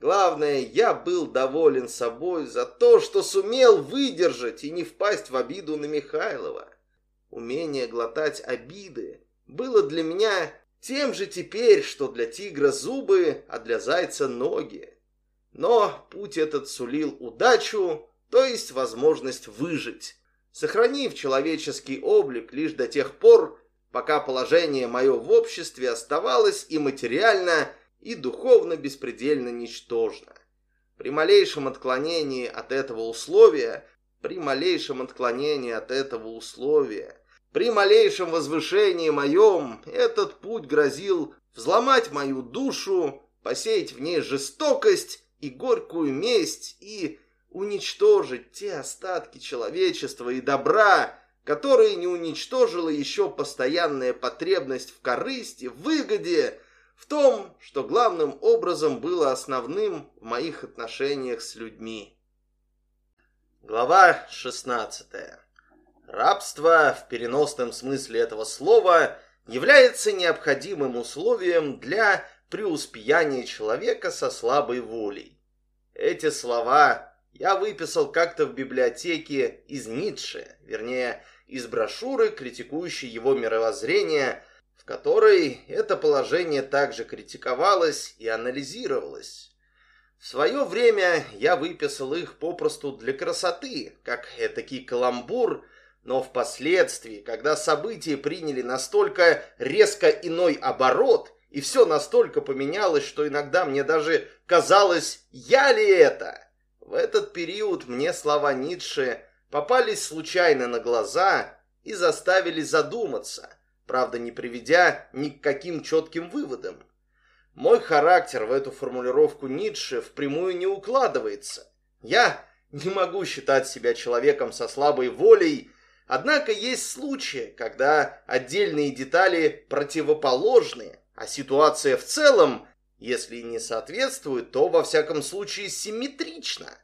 Главное, я был доволен собой за то, что сумел выдержать и не впасть в обиду на Михайлова. Умение глотать обиды было для меня тем же теперь, что для тигра зубы, а для зайца ноги. Но путь этот сулил удачу, то есть возможность выжить, сохранив человеческий облик лишь до тех пор, пока положение мое в обществе оставалось и материально, и духовно беспредельно ничтожно. При малейшем отклонении от этого условия, при малейшем отклонении от этого условия, при малейшем возвышении моем этот путь грозил взломать мою душу, посеять в ней жестокость и горькую месть и уничтожить те остатки человечества и добра, которые не уничтожила еще постоянная потребность в корысти, выгоде, в том, что главным образом было основным в моих отношениях с людьми. Глава 16. Рабство в переносном смысле этого слова является необходимым условием для преуспеяния человека со слабой волей. Эти слова я выписал как-то в библиотеке из Ницше, вернее, из брошюры, критикующей его мировоззрение – в которой это положение также критиковалось и анализировалось. В свое время я выписал их попросту для красоты, как этакий каламбур, но впоследствии, когда события приняли настолько резко иной оборот, и все настолько поменялось, что иногда мне даже казалось, я ли это? В этот период мне слова Ницше попались случайно на глаза и заставили задуматься – правда не приведя ни к каким четким выводам. мой характер в эту формулировку Ницше впрямую не укладывается. Я не могу считать себя человеком со слабой волей, однако есть случаи, когда отдельные детали противоположны, а ситуация в целом, если не соответствует, то во всяком случае симметрична.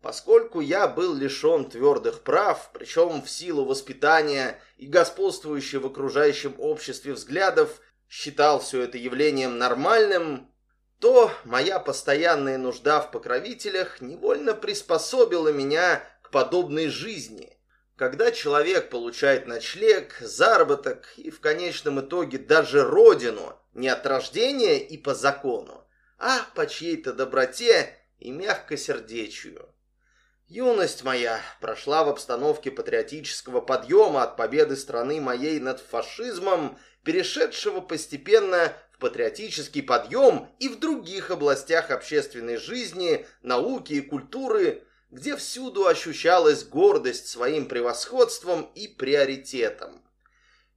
Поскольку я был лишен твердых прав, причем в силу воспитания и господствующих в окружающем обществе взглядов, считал все это явлением нормальным, то моя постоянная нужда в покровителях невольно приспособила меня к подобной жизни. Когда человек получает ночлег, заработок и в конечном итоге даже родину не от рождения и по закону, а по чьей-то доброте и мягкосердечию. Юность моя прошла в обстановке патриотического подъема от победы страны моей над фашизмом, перешедшего постепенно в патриотический подъем и в других областях общественной жизни, науки и культуры, где всюду ощущалась гордость своим превосходством и приоритетом.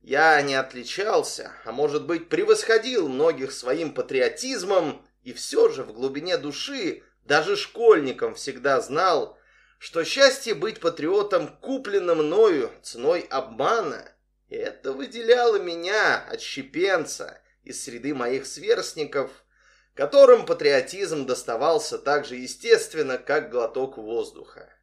Я не отличался, а может быть превосходил многих своим патриотизмом, и все же в глубине души даже школьникам всегда знал, что счастье быть патриотом куплено мною ценой обмана, и это выделяло меня, отщепенца, из среды моих сверстников, которым патриотизм доставался так же естественно, как глоток воздуха.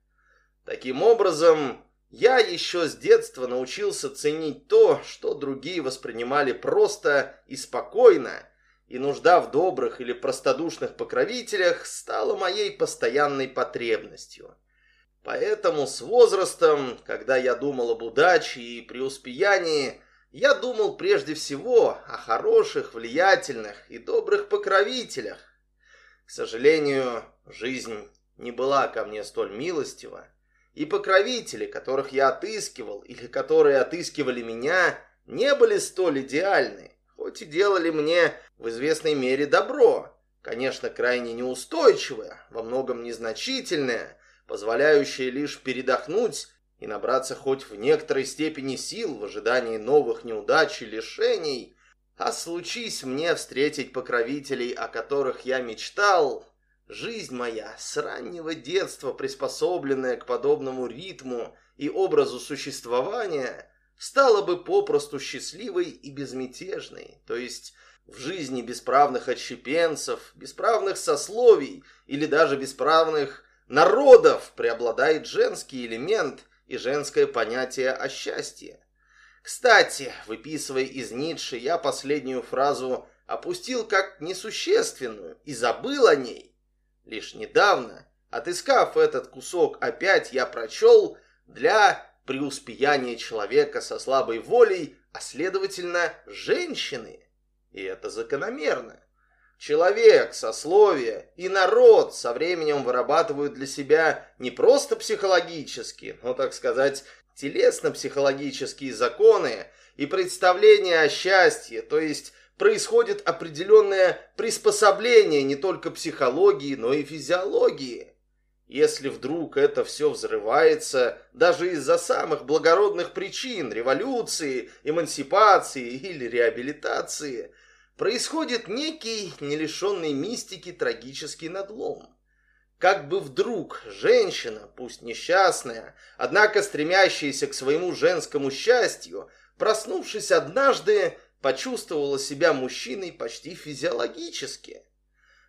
Таким образом, я еще с детства научился ценить то, что другие воспринимали просто и спокойно, и нужда в добрых или простодушных покровителях стала моей постоянной потребностью. Поэтому с возрастом, когда я думал об удаче и преуспеянии, я думал прежде всего о хороших, влиятельных и добрых покровителях. К сожалению, жизнь не была ко мне столь милостива, и покровители, которых я отыскивал или которые отыскивали меня, не были столь идеальны, хоть и делали мне в известной мере добро, конечно, крайне неустойчивое, во многом незначительное, позволяющее лишь передохнуть и набраться хоть в некоторой степени сил в ожидании новых неудач и лишений, а случись мне встретить покровителей, о которых я мечтал, жизнь моя с раннего детства, приспособленная к подобному ритму и образу существования, стала бы попросту счастливой и безмятежной, то есть в жизни бесправных отщепенцев, бесправных сословий или даже бесправных народов преобладает женский элемент и женское понятие о счастье. Кстати, выписывая из Ницше, я последнюю фразу опустил как несущественную и забыл о ней. Лишь недавно, отыскав этот кусок опять, я прочел для преуспеяния человека со слабой волей, а следовательно, женщины. И это закономерно. Человек, сословие и народ со временем вырабатывают для себя не просто психологические, но, так сказать, телесно-психологические законы и представления о счастье, то есть происходит определенное приспособление не только психологии, но и физиологии. Если вдруг это все взрывается, даже из-за самых благородных причин, революции, эмансипации или реабилитации – происходит некий, не лишенный мистики, трагический надлом. Как бы вдруг женщина, пусть несчастная, однако стремящаяся к своему женскому счастью, проснувшись однажды, почувствовала себя мужчиной почти физиологически.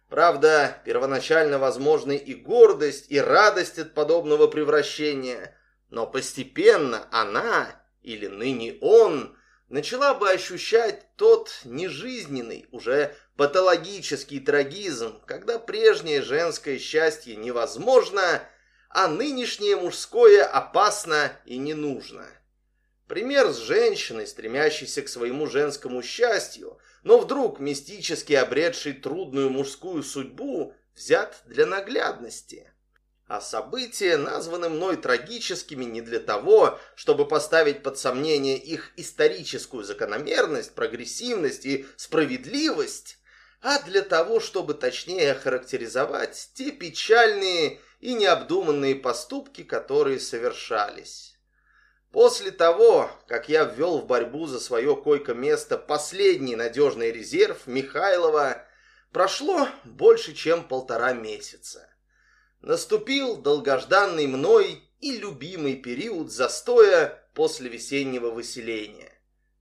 Правда, первоначально возможны и гордость, и радость от подобного превращения, но постепенно она, или ныне он, начала бы ощущать тот нежизненный, уже патологический трагизм, когда прежнее женское счастье невозможно, а нынешнее мужское опасно и не нужно. Пример с женщиной, стремящейся к своему женскому счастью, но вдруг мистически обретшей трудную мужскую судьбу, взят для наглядности а события названы мной трагическими не для того, чтобы поставить под сомнение их историческую закономерность, прогрессивность и справедливость, а для того, чтобы точнее охарактеризовать те печальные и необдуманные поступки, которые совершались. После того, как я ввел в борьбу за свое койко-место последний надежный резерв Михайлова, Прошло больше, чем полтора месяца. Наступил долгожданный мной и любимый период застоя после весеннего выселения.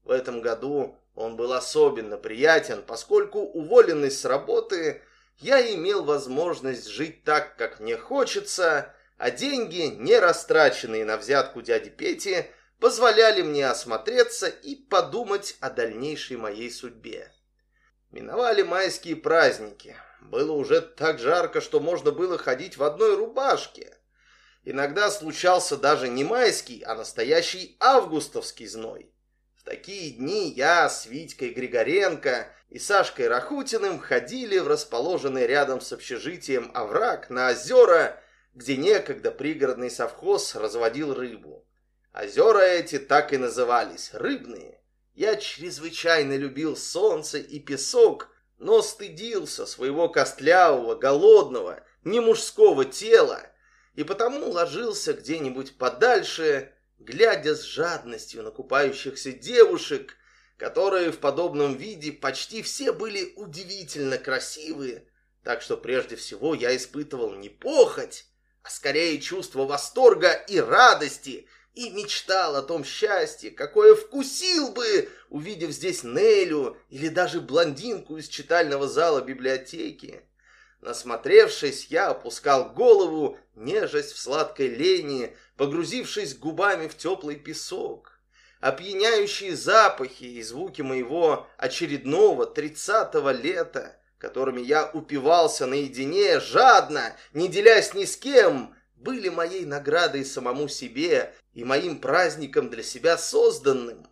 В этом году он был особенно приятен, поскольку, уволенный с работы, я имел возможность жить так, как мне хочется, а деньги, не растраченные на взятку дяди Пети, позволяли мне осмотреться и подумать о дальнейшей моей судьбе. Миновали майские праздники. Было уже так жарко, что можно было ходить в одной рубашке. Иногда случался даже не майский, а настоящий августовский зной. В такие дни я с Витькой Григоренко и Сашкой Рахутиным ходили в расположенный рядом с общежитием овраг на озера, где некогда пригородный совхоз разводил рыбу. Озера эти так и назывались – рыбные. Я чрезвычайно любил солнце и песок, но стыдился своего костлявого, голодного, не мужского тела, и потому ложился где-нибудь подальше, глядя с жадностью на купающихся девушек, которые в подобном виде почти все были удивительно красивые, так что прежде всего я испытывал не похоть, а скорее чувство восторга и радости, и мечтал о том счастье, какое вкусил бы, увидев здесь Нелю или даже блондинку из читального зала библиотеки. Насмотревшись, я опускал голову, нежесть в сладкой лени, погрузившись губами в теплый песок. Опьяняющие запахи и звуки моего очередного тридцатого лета, которыми я упивался наедине, жадно, не делясь ни с кем, были моей наградой самому себе и моим праздником для себя созданным.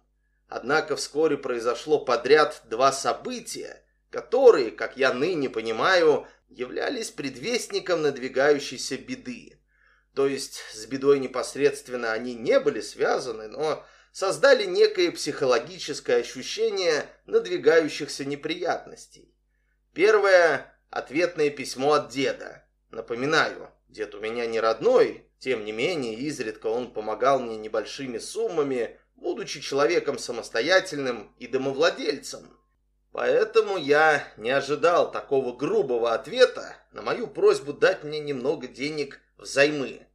Однако вскоре произошло подряд два события, которые, как я ныне понимаю, являлись предвестником надвигающейся беды. То есть с бедой непосредственно они не были связаны, но создали некое психологическое ощущение надвигающихся неприятностей. Первое – ответное письмо от деда. Напоминаю, дед у меня не родной, тем не менее, изредка он помогал мне небольшими суммами, будучи человеком самостоятельным и домовладельцем. Поэтому я не ожидал такого грубого ответа на мою просьбу дать мне немного денег взаймы.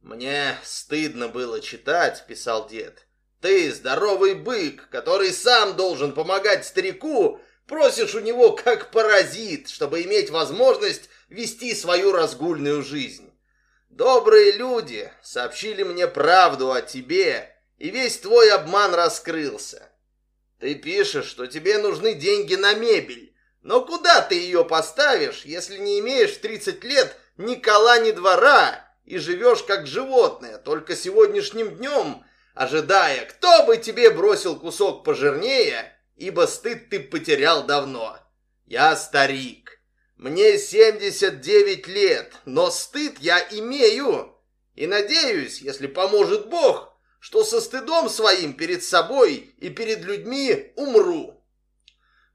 «Мне стыдно было читать», — писал дед. «Ты, здоровый бык, который сам должен помогать старику, просишь у него как паразит, чтобы иметь возможность вести свою разгульную жизнь. Добрые люди сообщили мне правду о тебе, и весь твой обман раскрылся. Ты пишешь, что тебе нужны деньги на мебель. Но куда ты ее поставишь, если не имеешь в 30 лет ни кола, ни двора и живешь как животное, только сегодняшним днем, ожидая, кто бы тебе бросил кусок пожирнее, ибо стыд ты потерял давно. Я старик. Мне 79 лет, но стыд я имею. И надеюсь, если поможет Бог, что со стыдом своим перед собой и перед людьми умру.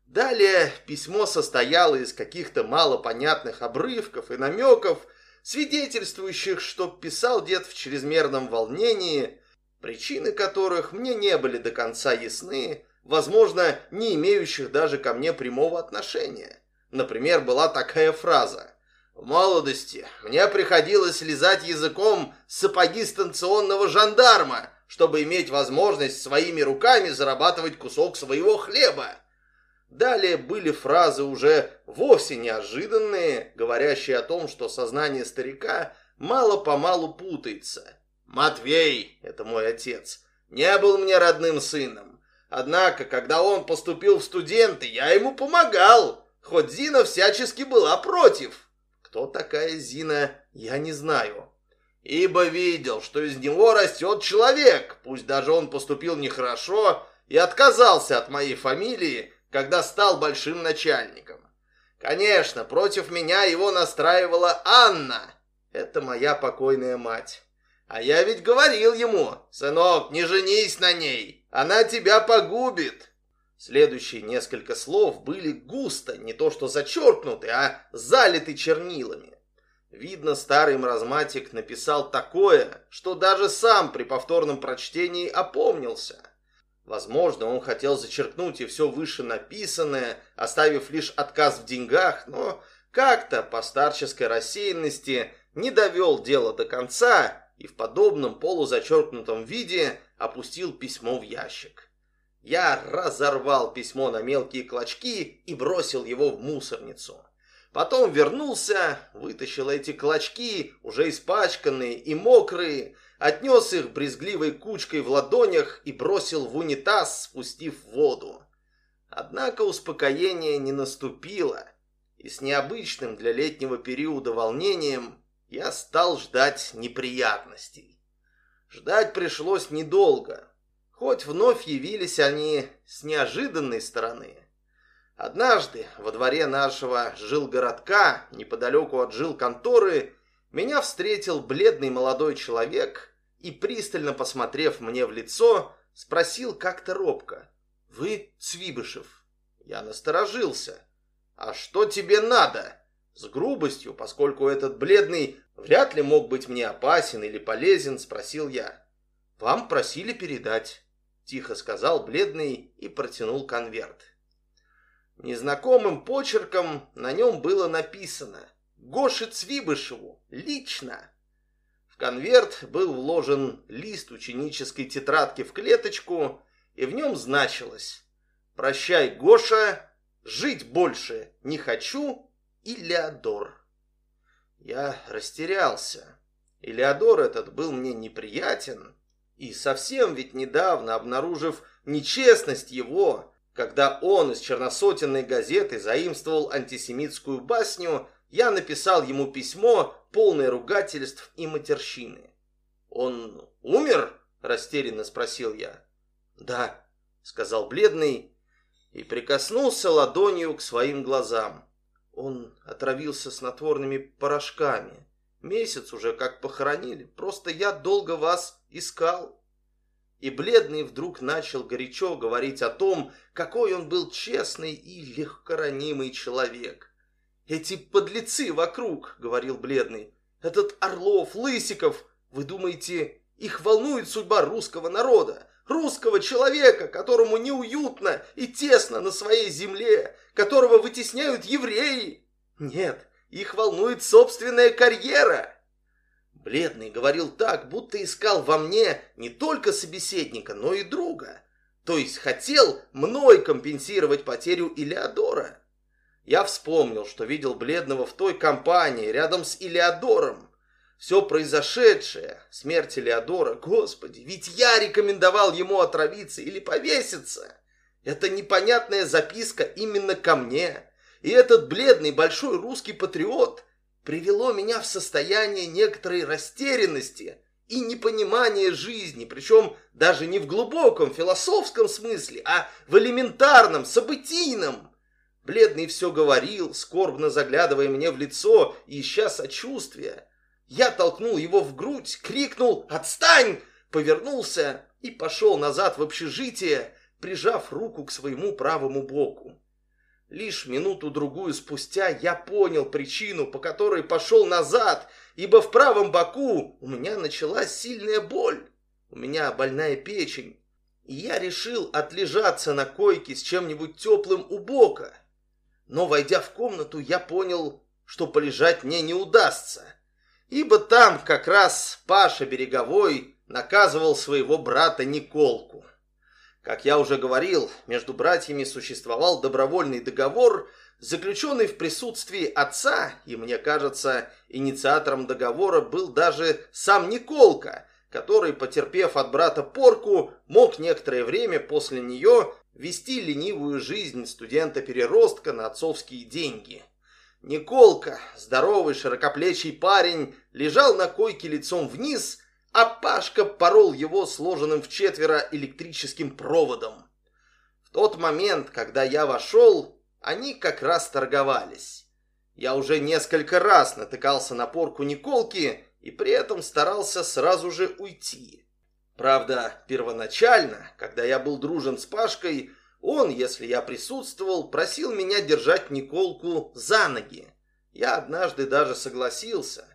Далее письмо состояло из каких-то малопонятных обрывков и намеков, свидетельствующих, что писал дед в чрезмерном волнении, причины которых мне не были до конца ясны, возможно, не имеющих даже ко мне прямого отношения. Например, была такая фраза в молодости мне приходилось лизать языком сапоги станционного жандарма, чтобы иметь возможность своими руками зарабатывать кусок своего хлеба. Далее были фразы уже вовсе неожиданные, говорящие о том, что сознание старика мало-помалу путается. «Матвей, это мой отец, не был мне родным сыном. Однако, когда он поступил в студенты, я ему помогал, хоть Зина всячески была против. Кто такая Зина, я не знаю ибо видел, что из него растет человек, пусть даже он поступил нехорошо и отказался от моей фамилии, когда стал большим начальником. Конечно, против меня его настраивала Анна. Это моя покойная мать. А я ведь говорил ему, сынок, не женись на ней, она тебя погубит. Следующие несколько слов были густо, не то что зачеркнуты, а залиты чернилами. Видно, старый маразматик написал такое, что даже сам при повторном прочтении опомнился. Возможно, он хотел зачеркнуть и все выше написанное, оставив лишь отказ в деньгах, но как-то по старческой рассеянности не довел дело до конца и в подобном полузачеркнутом виде опустил письмо в ящик. Я разорвал письмо на мелкие клочки и бросил его в мусорницу. Потом вернулся, вытащил эти клочки, уже испачканные и мокрые, отнес их брезгливой кучкой в ладонях и бросил в унитаз, спустив воду. Однако успокоение не наступило, и с необычным для летнего периода волнением я стал ждать неприятностей. Ждать пришлось недолго, хоть вновь явились они с неожиданной стороны. Однажды во дворе нашего жилгородка, неподалеку от жилконторы, меня встретил бледный молодой человек и, пристально посмотрев мне в лицо, спросил как-то робко. «Вы Цвибышев?» Я насторожился. «А что тебе надо?» С грубостью, поскольку этот бледный вряд ли мог быть мне опасен или полезен, спросил я. «Вам просили передать», — тихо сказал бледный и протянул конверт. Незнакомым почерком на нем было написано «Гоше Цвибышеву, лично». В конверт был вложен лист ученической тетрадки в клеточку, и в нем значилось «Прощай, Гоша, жить больше не хочу, Илеодор». Я растерялся. Илеодор этот был мне неприятен, и совсем ведь недавно, обнаружив нечестность его, когда он из черносотенной газеты заимствовал антисемитскую басню, я написал ему письмо, полное ругательств и матерщины. «Он умер?» – растерянно спросил я. «Да», – сказал бледный и прикоснулся ладонью к своим глазам. Он отравился снотворными порошками. Месяц уже как похоронили, просто я долго вас искал и бледный вдруг начал горячо говорить о том, какой он был честный и легкоранимый человек. «Эти подлецы вокруг», — говорил бледный, — «этот Орлов, Лысиков, вы думаете, их волнует судьба русского народа, русского человека, которому неуютно и тесно на своей земле, которого вытесняют евреи? Нет, их волнует собственная карьера». Бледный говорил так, будто искал во мне не только собеседника, но и друга. То есть хотел мной компенсировать потерю Илеодора. Я вспомнил, что видел Бледного в той компании, рядом с Илеодором. Все произошедшее, смерть Илеодора, господи, ведь я рекомендовал ему отравиться или повеситься. Это непонятная записка именно ко мне. И этот бледный большой русский патриот привело меня в состояние некоторой растерянности и непонимания жизни, причем даже не в глубоком философском смысле, а в элементарном, событийном. Бледный все говорил, скорбно заглядывая мне в лицо ища сочувствия. Я толкнул его в грудь, крикнул «Отстань!», повернулся и пошел назад в общежитие, прижав руку к своему правому боку. Лишь минуту-другую спустя я понял причину, по которой пошел назад, ибо в правом боку у меня началась сильная боль. У меня больная печень, и я решил отлежаться на койке с чем-нибудь теплым у бока. Но, войдя в комнату, я понял, что полежать мне не удастся, ибо там как раз Паша Береговой наказывал своего брата Николку. Как я уже говорил, между братьями существовал добровольный договор, заключенный в присутствии отца, и, мне кажется, инициатором договора был даже сам Николка, который, потерпев от брата порку, мог некоторое время после нее вести ленивую жизнь студента-переростка на отцовские деньги. Николка, здоровый широкоплечий парень, лежал на койке лицом вниз – а Пашка порол его сложенным в четверо электрическим проводом. В тот момент, когда я вошел, они как раз торговались. Я уже несколько раз натыкался на порку Николки и при этом старался сразу же уйти. Правда, первоначально, когда я был дружен с Пашкой, он, если я присутствовал, просил меня держать Николку за ноги. Я однажды даже согласился,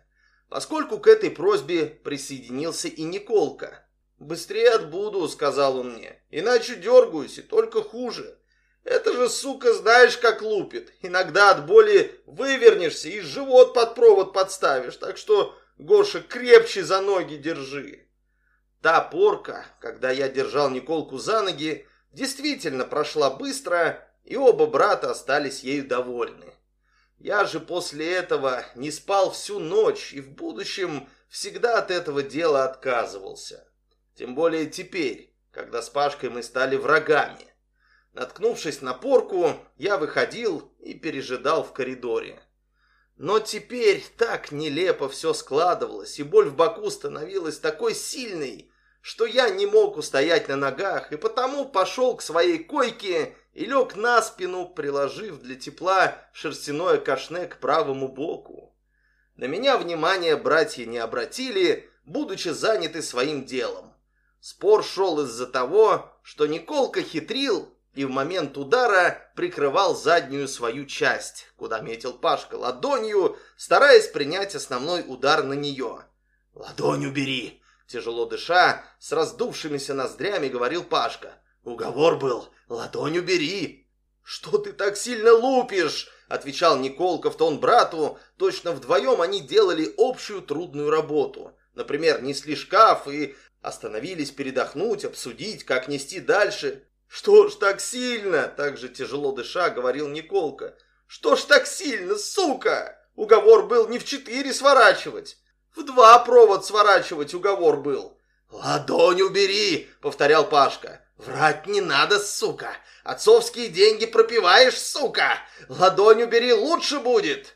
поскольку к этой просьбе присоединился и Николка. «Быстрее отбуду», — сказал он мне. «Иначе дергаюсь, и только хуже. Это же, сука, знаешь, как лупит. Иногда от боли вывернешься и живот под провод подставишь. Так что, Гоша, крепче за ноги держи». Та порка, когда я держал Николку за ноги, действительно прошла быстро, и оба брата остались ею довольны. Я же после этого не спал всю ночь и в будущем всегда от этого дела отказывался. Тем более теперь, когда с Пашкой мы стали врагами. Наткнувшись на порку, я выходил и пережидал в коридоре. Но теперь так нелепо все складывалось, и боль в боку становилась такой сильной, что я не мог устоять на ногах, и потому пошел к своей койке и лег на спину, приложив для тепла шерстяное кашне к правому боку. На меня внимание братья не обратили, будучи заняты своим делом. Спор шел из-за того, что Николка хитрил и в момент удара прикрывал заднюю свою часть, куда метил Пашка ладонью, стараясь принять основной удар на нее. «Ладонь убери!» Тяжело дыша, с раздувшимися ноздрями говорил Пашка. «Уговор был, ладонь убери!» «Что ты так сильно лупишь?» Отвечал Николка в тон брату. Точно вдвоем они делали общую трудную работу. Например, несли шкаф и остановились передохнуть, обсудить, как нести дальше. «Что ж так сильно?» Так же тяжело дыша говорил Николка. «Что ж так сильно, сука? Уговор был не в четыре сворачивать, в два провод сворачивать уговор был. «Ладонь убери!» — повторял Пашка. «Врать не надо, сука! Отцовские деньги пропиваешь, сука! Ладонь убери, лучше будет!»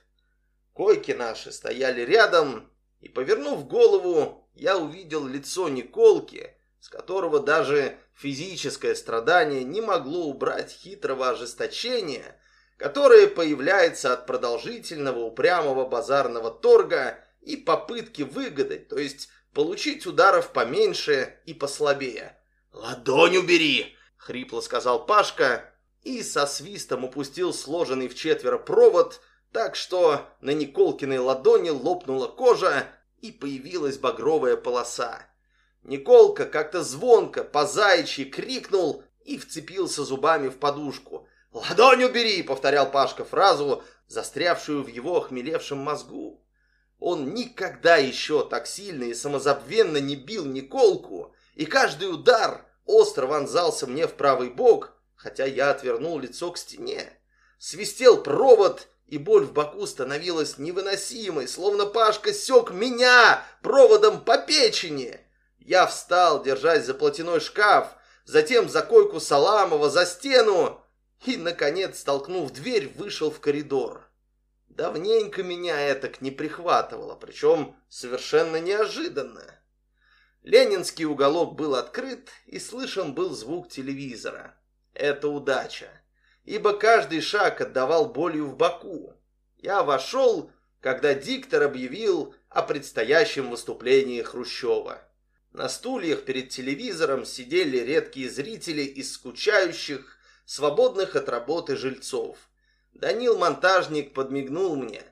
Койки наши стояли рядом, и, повернув голову, я увидел лицо Николки, с которого даже физическое страдание не могло убрать хитрого ожесточения, которое появляется от продолжительного упрямого базарного торга и попытки выгадать, то есть получить ударов поменьше и послабее. «Ладонь убери!» — хрипло сказал Пашка и со свистом упустил сложенный в четверо провод, так что на Николкиной ладони лопнула кожа и появилась багровая полоса. Николка как-то звонко, по-заячьи крикнул и вцепился зубами в подушку. «Ладонь убери!» — повторял Пашка фразу, застрявшую в его охмелевшем мозгу. Он никогда еще так сильно и самозабвенно не бил Николку, и каждый удар остро вонзался мне в правый бок, хотя я отвернул лицо к стене. Свистел провод, и боль в боку становилась невыносимой, словно Пашка сёк меня проводом по печени. Я встал, держась за платяной шкаф, затем за койку Саламова, за стену и, наконец, столкнув дверь, вышел в коридор. Давненько меня этак не прихватывало, причем совершенно неожиданно. Ленинский уголок был открыт, и слышен был звук телевизора. Это удача, ибо каждый шаг отдавал болью в боку. Я вошел, когда диктор объявил о предстоящем выступлении Хрущева. На стульях перед телевизором сидели редкие зрители из скучающих, свободных от работы жильцов. Данил-монтажник подмигнул мне.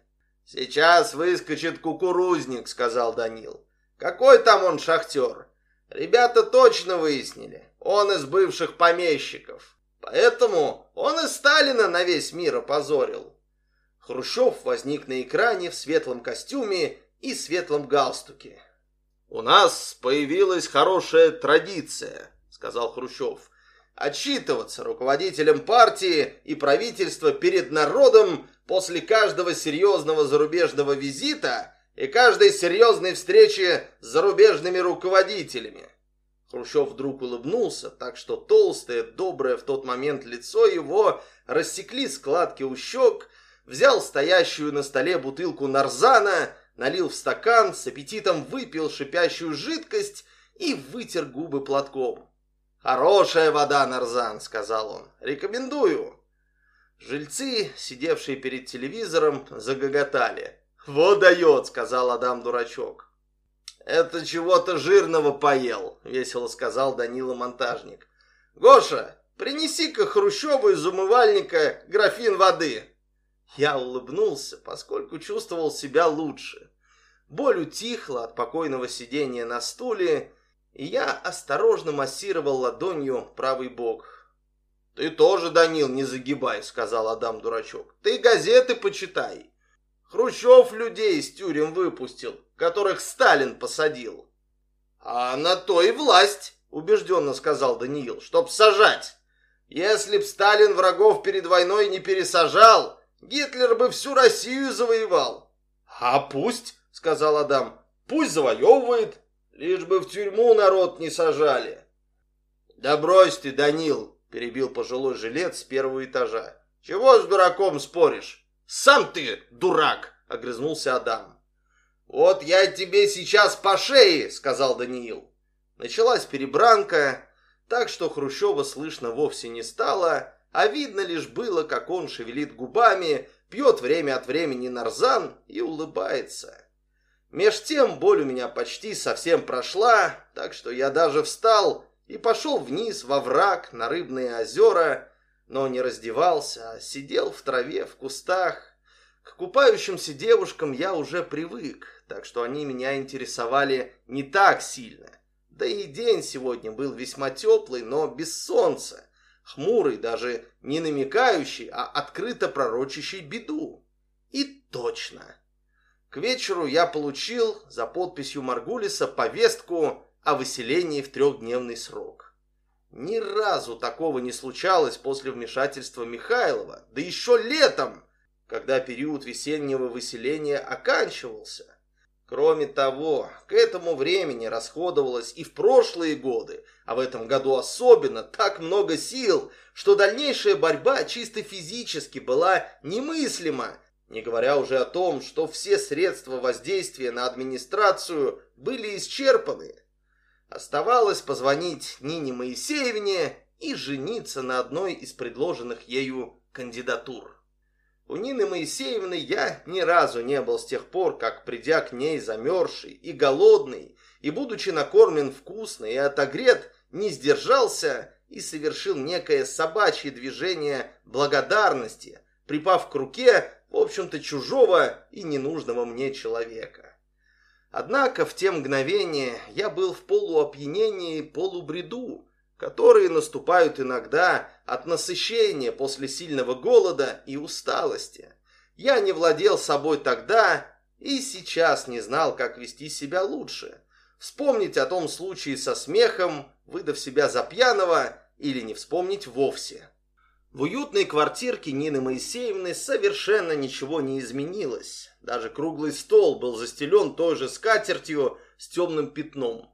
«Сейчас выскочит кукурузник», — сказал Данил. «Какой там он шахтер?» «Ребята точно выяснили. Он из бывших помещиков. Поэтому он и Сталина на весь мир опозорил». Хрущев возник на экране в светлом костюме и светлом галстуке. «У нас появилась хорошая традиция», — сказал Хрущев отчитываться руководителям партии и правительства перед народом после каждого серьезного зарубежного визита и каждой серьезной встречи с зарубежными руководителями. Хрущев вдруг улыбнулся, так что толстое, доброе в тот момент лицо его рассекли складки у щек, взял стоящую на столе бутылку нарзана, налил в стакан, с аппетитом выпил шипящую жидкость и вытер губы платком. «Хорошая вода, Нарзан», — сказал он. «Рекомендую». Жильцы, сидевшие перед телевизором, загоготали. «Вот дает», — сказал Адам-дурачок. «Это чего-то жирного поел», — весело сказал Данила-монтажник. «Гоша, принеси-ка Хрущеву из умывальника графин воды». Я улыбнулся, поскольку чувствовал себя лучше. Боль утихла от покойного сидения на стуле, и я осторожно массировал ладонью правый бок. «Ты тоже, Данил, не загибай», — сказал Адам-дурачок. «Ты газеты почитай. Хрущев людей из тюрем выпустил, которых Сталин посадил». «А на то и власть», — убежденно сказал Даниил, — «чтоб сажать. Если б Сталин врагов перед войной не пересажал, Гитлер бы всю Россию завоевал». «А пусть», — сказал Адам, — «пусть завоевывает, лишь бы в тюрьму народ не сажали». «Да брось ты, Данил», — перебил пожилой жилец с первого этажа. «Чего с дураком споришь?» «Сам ты дурак!» — огрызнулся Адам. «Вот я тебе сейчас по шее!» — сказал Даниил. Началась перебранка, так что Хрущева слышно вовсе не стало, а видно лишь было, как он шевелит губами, пьет время от времени нарзан и улыбается. Меж тем боль у меня почти совсем прошла, так что я даже встал и пошел вниз во враг на рыбные озера, но не раздевался, а сидел в траве в кустах. К купающимся девушкам я уже привык, так что они меня интересовали не так сильно. Да и день сегодня был весьма теплый, но без солнца, хмурый, даже не намекающий, а открыто пророчащий беду. И точно. К вечеру я получил за подписью Маргулиса повестку о выселении в трехдневный срок. Ни разу такого не случалось после вмешательства Михайлова, да еще летом, когда период весеннего выселения оканчивался. Кроме того, к этому времени расходовалось и в прошлые годы, а в этом году особенно, так много сил, что дальнейшая борьба чисто физически была немыслима, не говоря уже о том, что все средства воздействия на администрацию были исчерпаны. Оставалось позвонить Нине Моисеевне и жениться на одной из предложенных ею кандидатур. У Нины Моисеевны я ни разу не был с тех пор, как, придя к ней замерзший и голодный, и, будучи накормлен вкусно и отогрет, не сдержался и совершил некое собачье движение благодарности, припав к руке, в общем-то, чужого и ненужного мне человека. Однако в те мгновения я был в полуопьянении полубреду, которые наступают иногда от насыщения после сильного голода и усталости. Я не владел собой тогда и сейчас не знал, как вести себя лучше. Вспомнить о том случае со смехом, выдав себя за пьяного, или не вспомнить вовсе. В уютной квартирке Нины Моисеевны совершенно ничего не изменилось. Даже круглый стол был застелен той же скатертью с темным пятном.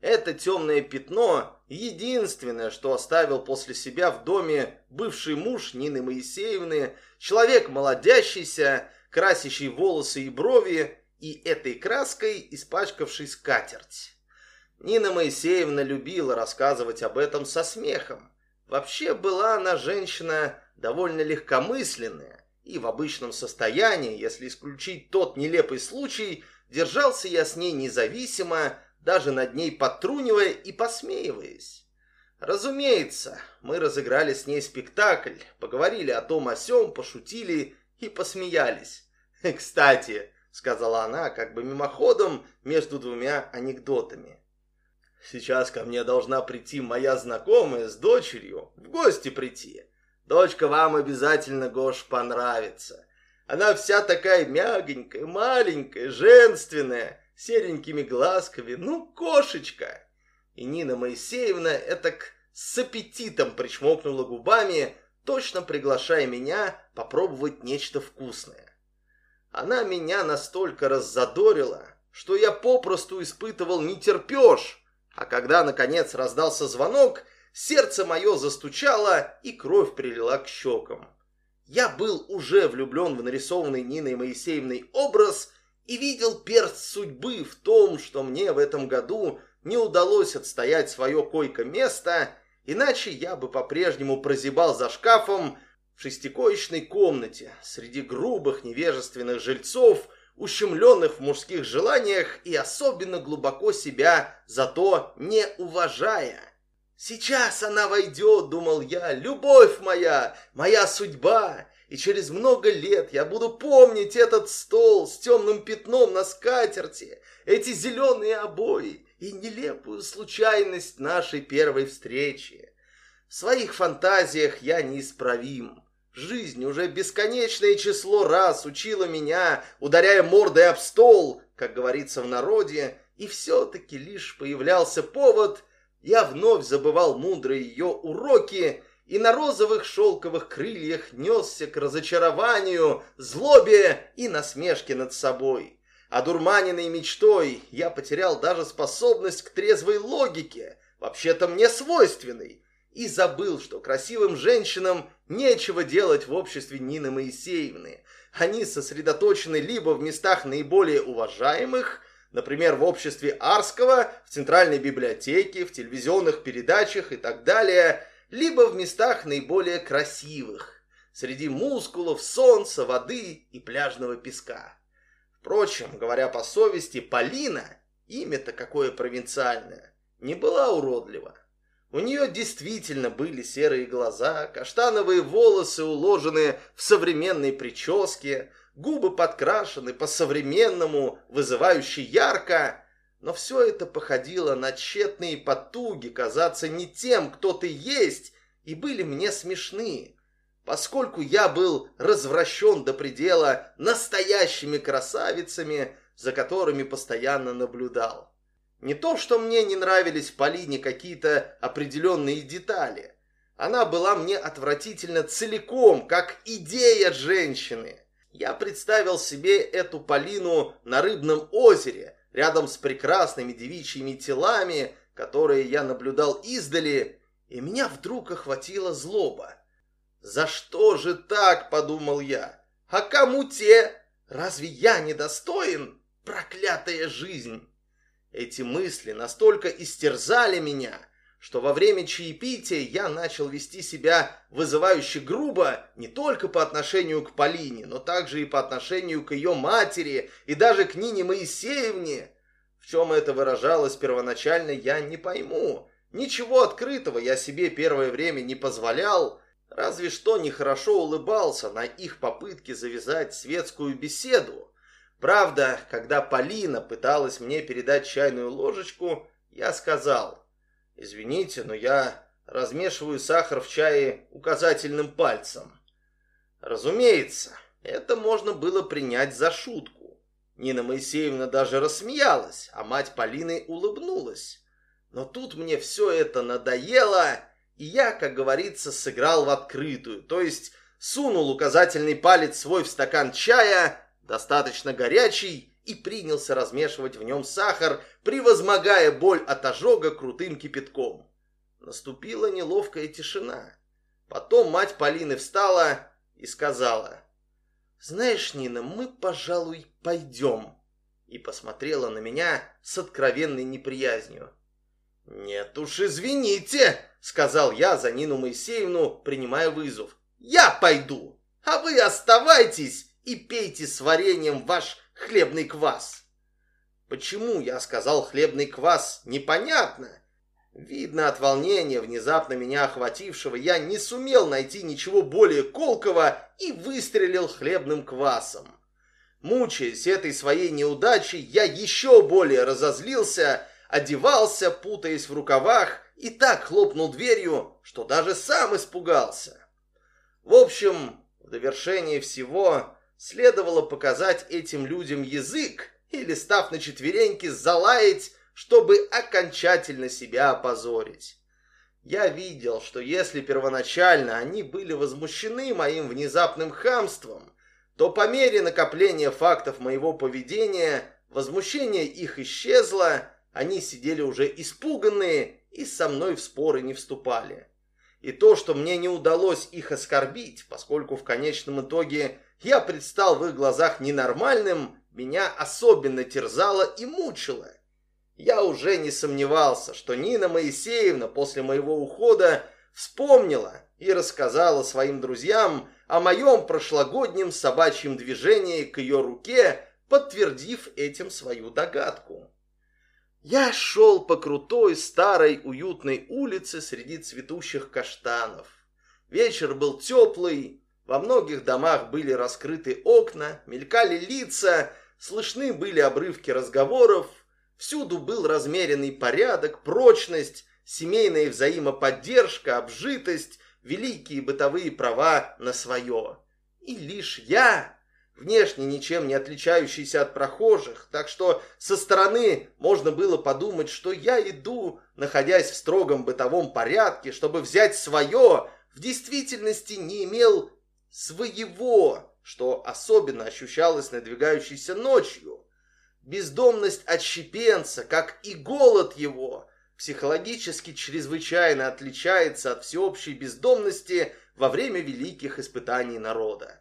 Это темное пятно – единственное, что оставил после себя в доме бывший муж Нины Моисеевны, человек молодящийся, красящий волосы и брови, и этой краской испачкавший скатерть. Нина Моисеевна любила рассказывать об этом со смехом. Вообще была она женщина довольно легкомысленная, и в обычном состоянии, если исключить тот нелепый случай, держался я с ней независимо, даже над ней подтрунивая и посмеиваясь. Разумеется, мы разыграли с ней спектакль, поговорили о том о сём, пошутили и посмеялись. «Кстати», — сказала она, как бы мимоходом между двумя анекдотами. «Сейчас ко мне должна прийти моя знакомая с дочерью, в гости прийти. Дочка вам обязательно, Гош, понравится. Она вся такая мягенькая, маленькая, женственная, серенькими глазками. Ну, кошечка!» И Нина Моисеевна этак с аппетитом причмокнула губами, точно приглашая меня попробовать нечто вкусное. Она меня настолько раззадорила, что я попросту испытывал нетерпеж, а когда, наконец, раздался звонок, сердце мое застучало и кровь прилила к щекам. Я был уже влюблен в нарисованный Ниной Моисеевной образ и видел перст судьбы в том, что мне в этом году не удалось отстоять свое койко-место, иначе я бы по-прежнему прозябал за шкафом в шестикоечной комнате среди грубых невежественных жильцов, ущемленных в мужских желаниях и особенно глубоко себя за то не уважая. Сейчас она войдет, думал я, любовь моя, моя судьба, и через много лет я буду помнить этот стол с темным пятном на скатерти, эти зеленые обои и нелепую случайность нашей первой встречи. В своих фантазиях я неисправим. Жизнь уже бесконечное число раз учила меня, ударяя мордой об стол, как говорится в народе, и все-таки лишь появлялся повод, я вновь забывал мудрые ее уроки и на розовых шелковых крыльях несся к разочарованию, злобе и насмешке над собой. Одурманенной мечтой я потерял даже способность к трезвой логике, вообще-то мне свойственной, и забыл, что красивым женщинам нечего делать в обществе Нины Моисеевны. Они сосредоточены либо в местах наиболее уважаемых, например, в обществе Арского, в Центральной библиотеке, в телевизионных передачах и так далее, либо в местах наиболее красивых, среди мускулов, солнца, воды и пляжного песка. Впрочем, говоря по совести, Полина, имя-то какое провинциальное, не была уродлива. У нее действительно были серые глаза, каштановые волосы уложены в современной прическе, губы подкрашены по-современному, вызывающе ярко, но все это походило на тщетные потуги казаться не тем, кто ты есть, и были мне смешны, поскольку я был развращен до предела настоящими красавицами, за которыми постоянно наблюдал. Не то, что мне не нравились в Полине какие-то определенные детали. Она была мне отвратительно целиком, как идея женщины. Я представил себе эту Полину на рыбном озере, рядом с прекрасными девичьими телами, которые я наблюдал издали, и меня вдруг охватила злоба. «За что же так?» – подумал я. «А кому те? Разве я недостоин? Проклятая жизнь!» Эти мысли настолько истерзали меня – что во время чаепития я начал вести себя вызывающе грубо не только по отношению к Полине, но также и по отношению к ее матери и даже к Нине Моисеевне. В чем это выражалось первоначально, я не пойму. Ничего открытого я себе первое время не позволял, разве что нехорошо улыбался на их попытки завязать светскую беседу. Правда, когда Полина пыталась мне передать чайную ложечку, я сказал – Извините, но я размешиваю сахар в чае указательным пальцем. Разумеется, это можно было принять за шутку. Нина Моисеевна даже рассмеялась, а мать Полины улыбнулась. Но тут мне все это надоело, и я, как говорится, сыграл в открытую, то есть сунул указательный палец свой в стакан чая, достаточно горячий, и принялся размешивать в нем сахар, превозмогая боль от ожога крутым кипятком. Наступила неловкая тишина. Потом мать Полины встала и сказала, «Знаешь, Нина, мы, пожалуй, пойдем». И посмотрела на меня с откровенной неприязнью. «Нет уж, извините», — сказал я за Нину Моисеевну, принимая вызов. «Я пойду, а вы оставайтесь и пейте с вареньем ваш хлебный квас. Почему я сказал хлебный квас, непонятно. Видно от волнения, внезапно меня охватившего, я не сумел найти ничего более колкого и выстрелил хлебным квасом. Мучаясь этой своей неудачей, я еще более разозлился, одевался, путаясь в рукавах, и так хлопнул дверью, что даже сам испугался. В общем, в довершение всего, следовало показать этим людям язык или, став на четвереньки, залаять, чтобы окончательно себя опозорить. Я видел, что если первоначально они были возмущены моим внезапным хамством, то по мере накопления фактов моего поведения возмущение их исчезло, они сидели уже испуганные и со мной в споры не вступали. И то, что мне не удалось их оскорбить, поскольку в конечном итоге я предстал в их глазах ненормальным, меня особенно терзало и мучило. Я уже не сомневался, что Нина Моисеевна после моего ухода вспомнила и рассказала своим друзьям о моем прошлогоднем собачьем движении к ее руке, подтвердив этим свою догадку. Я шел по крутой старой уютной улице среди цветущих каштанов. Вечер был теплый, во многих домах были раскрыты окна, мелькали лица, слышны были обрывки разговоров, всюду был размеренный порядок, прочность, семейная взаимоподдержка, обжитость, великие бытовые права на свое. И лишь я, внешне ничем не отличающийся от прохожих, так что со стороны можно было подумать, что я иду, находясь в строгом бытовом порядке, чтобы взять свое, в действительности не имел своего, что особенно ощущалось надвигающейся ночью. Бездомность отщепенца, как и голод его, психологически чрезвычайно отличается от всеобщей бездомности во время великих испытаний народа.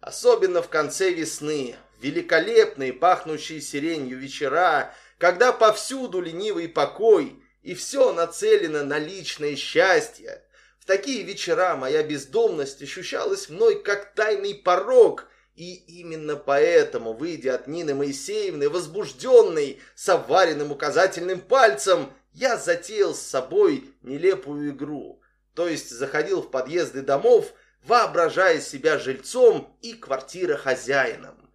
Особенно в конце весны, великолепные, пахнущие сиренью вечера, когда повсюду ленивый покой, и все нацелено на личное счастье, такие вечера моя бездомность ощущалась мной как тайный порог, и именно поэтому, выйдя от Нины Моисеевны, возбужденный, с оваренным указательным пальцем, я затеял с собой нелепую игру. То есть заходил в подъезды домов, воображая себя жильцом и квартира хозяином.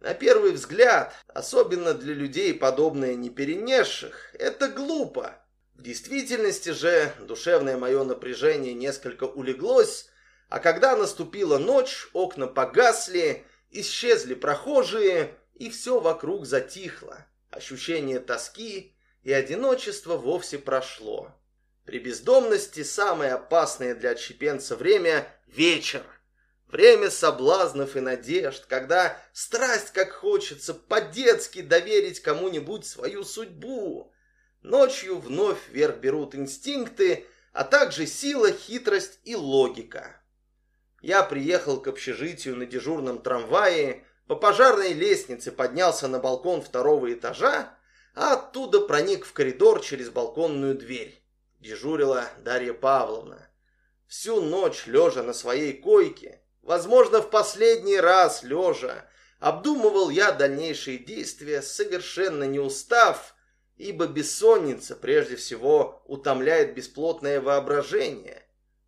На первый взгляд, особенно для людей, подобное неперенесших, это глупо. В действительности же душевное мое напряжение несколько улеглось, а когда наступила ночь, окна погасли, исчезли прохожие, и все вокруг затихло. Ощущение тоски и одиночества вовсе прошло. При бездомности самое опасное для отщепенца время – вечер. Время соблазнов и надежд, когда страсть, как хочется, по-детски доверить кому-нибудь свою судьбу. Ночью вновь вверх берут инстинкты, а также сила, хитрость и логика. Я приехал к общежитию на дежурном трамвае, по пожарной лестнице поднялся на балкон второго этажа, а оттуда проник в коридор через балконную дверь. Дежурила Дарья Павловна. Всю ночь, лежа на своей койке, возможно, в последний раз лежа, обдумывал я дальнейшие действия, совершенно не устав, ибо бессонница прежде всего утомляет бесплотное воображение.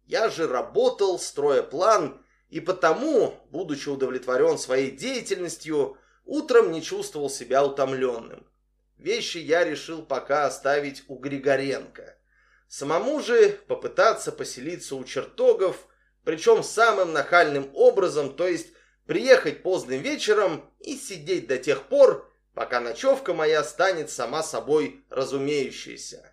Я же работал, строя план, и потому, будучи удовлетворен своей деятельностью, утром не чувствовал себя утомленным. Вещи я решил пока оставить у Григоренко. Самому же попытаться поселиться у чертогов, причем самым нахальным образом, то есть приехать поздним вечером и сидеть до тех пор, пока ночевка моя станет сама собой разумеющейся.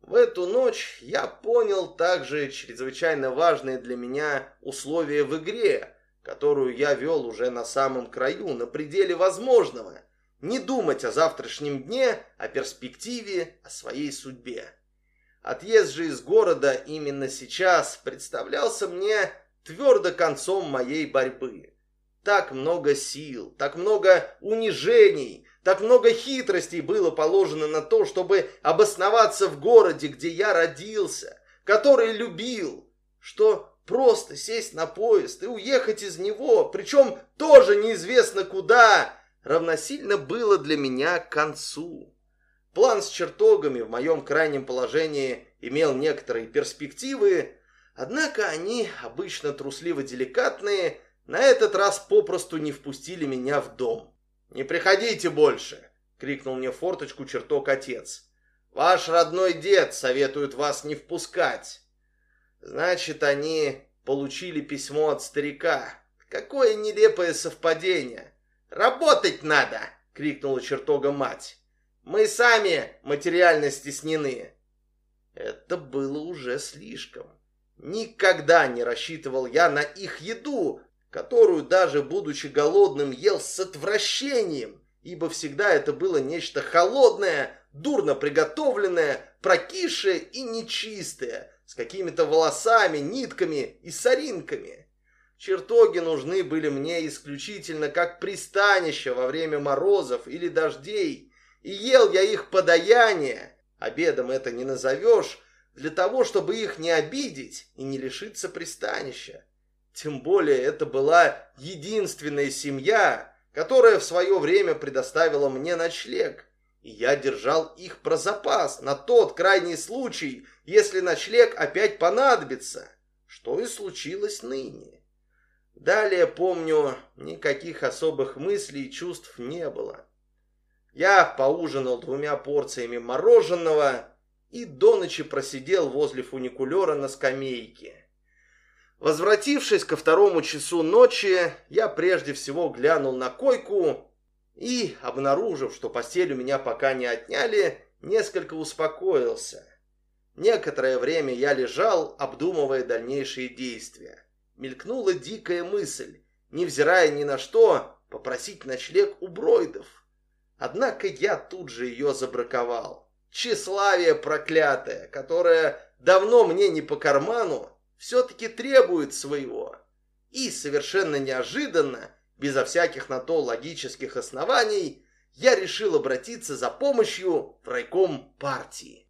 В эту ночь я понял также чрезвычайно важные для меня условия в игре, которую я вел уже на самом краю, на пределе возможного. Не думать о завтрашнем дне, о перспективе, о своей судьбе. Отъезд же из города именно сейчас представлялся мне твердо концом моей борьбы. Так много сил, так много унижений, так много хитростей было положено на то, чтобы обосноваться в городе, где я родился, который любил, что просто сесть на поезд и уехать из него, причем тоже неизвестно куда, равносильно было для меня к концу. План с чертогами в моем крайнем положении имел некоторые перспективы, однако они, обычно трусливо-деликатные, на этот раз попросту не впустили меня в дом. «Не приходите больше!» — крикнул мне форточку чертог отец. «Ваш родной дед советует вас не впускать». Значит, они получили письмо от старика. Какое нелепое совпадение. «Работать надо!» — крикнула чертога мать. «Мы сами материально стеснены». Это было уже слишком. Никогда не рассчитывал я на их еду, которую даже будучи голодным ел с отвращением, ибо всегда это было нечто холодное, дурно приготовленное, прокисшее и нечистое, с какими-то волосами, нитками и соринками. Чертоги нужны были мне исключительно как пристанище во время морозов или дождей, и ел я их подаяние, обедом это не назовешь, для того, чтобы их не обидеть и не лишиться пристанища. Тем более это была единственная семья, которая в свое время предоставила мне ночлег. и я держал их про запас на тот крайний случай, если ночлег опять понадобится, что и случилось ныне. Далее, помню, никаких особых мыслей и чувств не было. Я поужинал двумя порциями мороженого и до ночи просидел возле фуникулера на скамейке. Возвратившись ко второму часу ночи, я прежде всего глянул на койку и, обнаружив, что постель у меня пока не отняли, несколько успокоился. Некоторое время я лежал, обдумывая дальнейшие действия. Мелькнула дикая мысль, невзирая ни на что, попросить ночлег у Бройдов. Однако я тут же ее забраковал. Тщеславие проклятое, которое давно мне не по карману, все-таки требует своего. И совершенно неожиданно, безо всяких на то логических оснований, я решил обратиться за помощью в райком партии.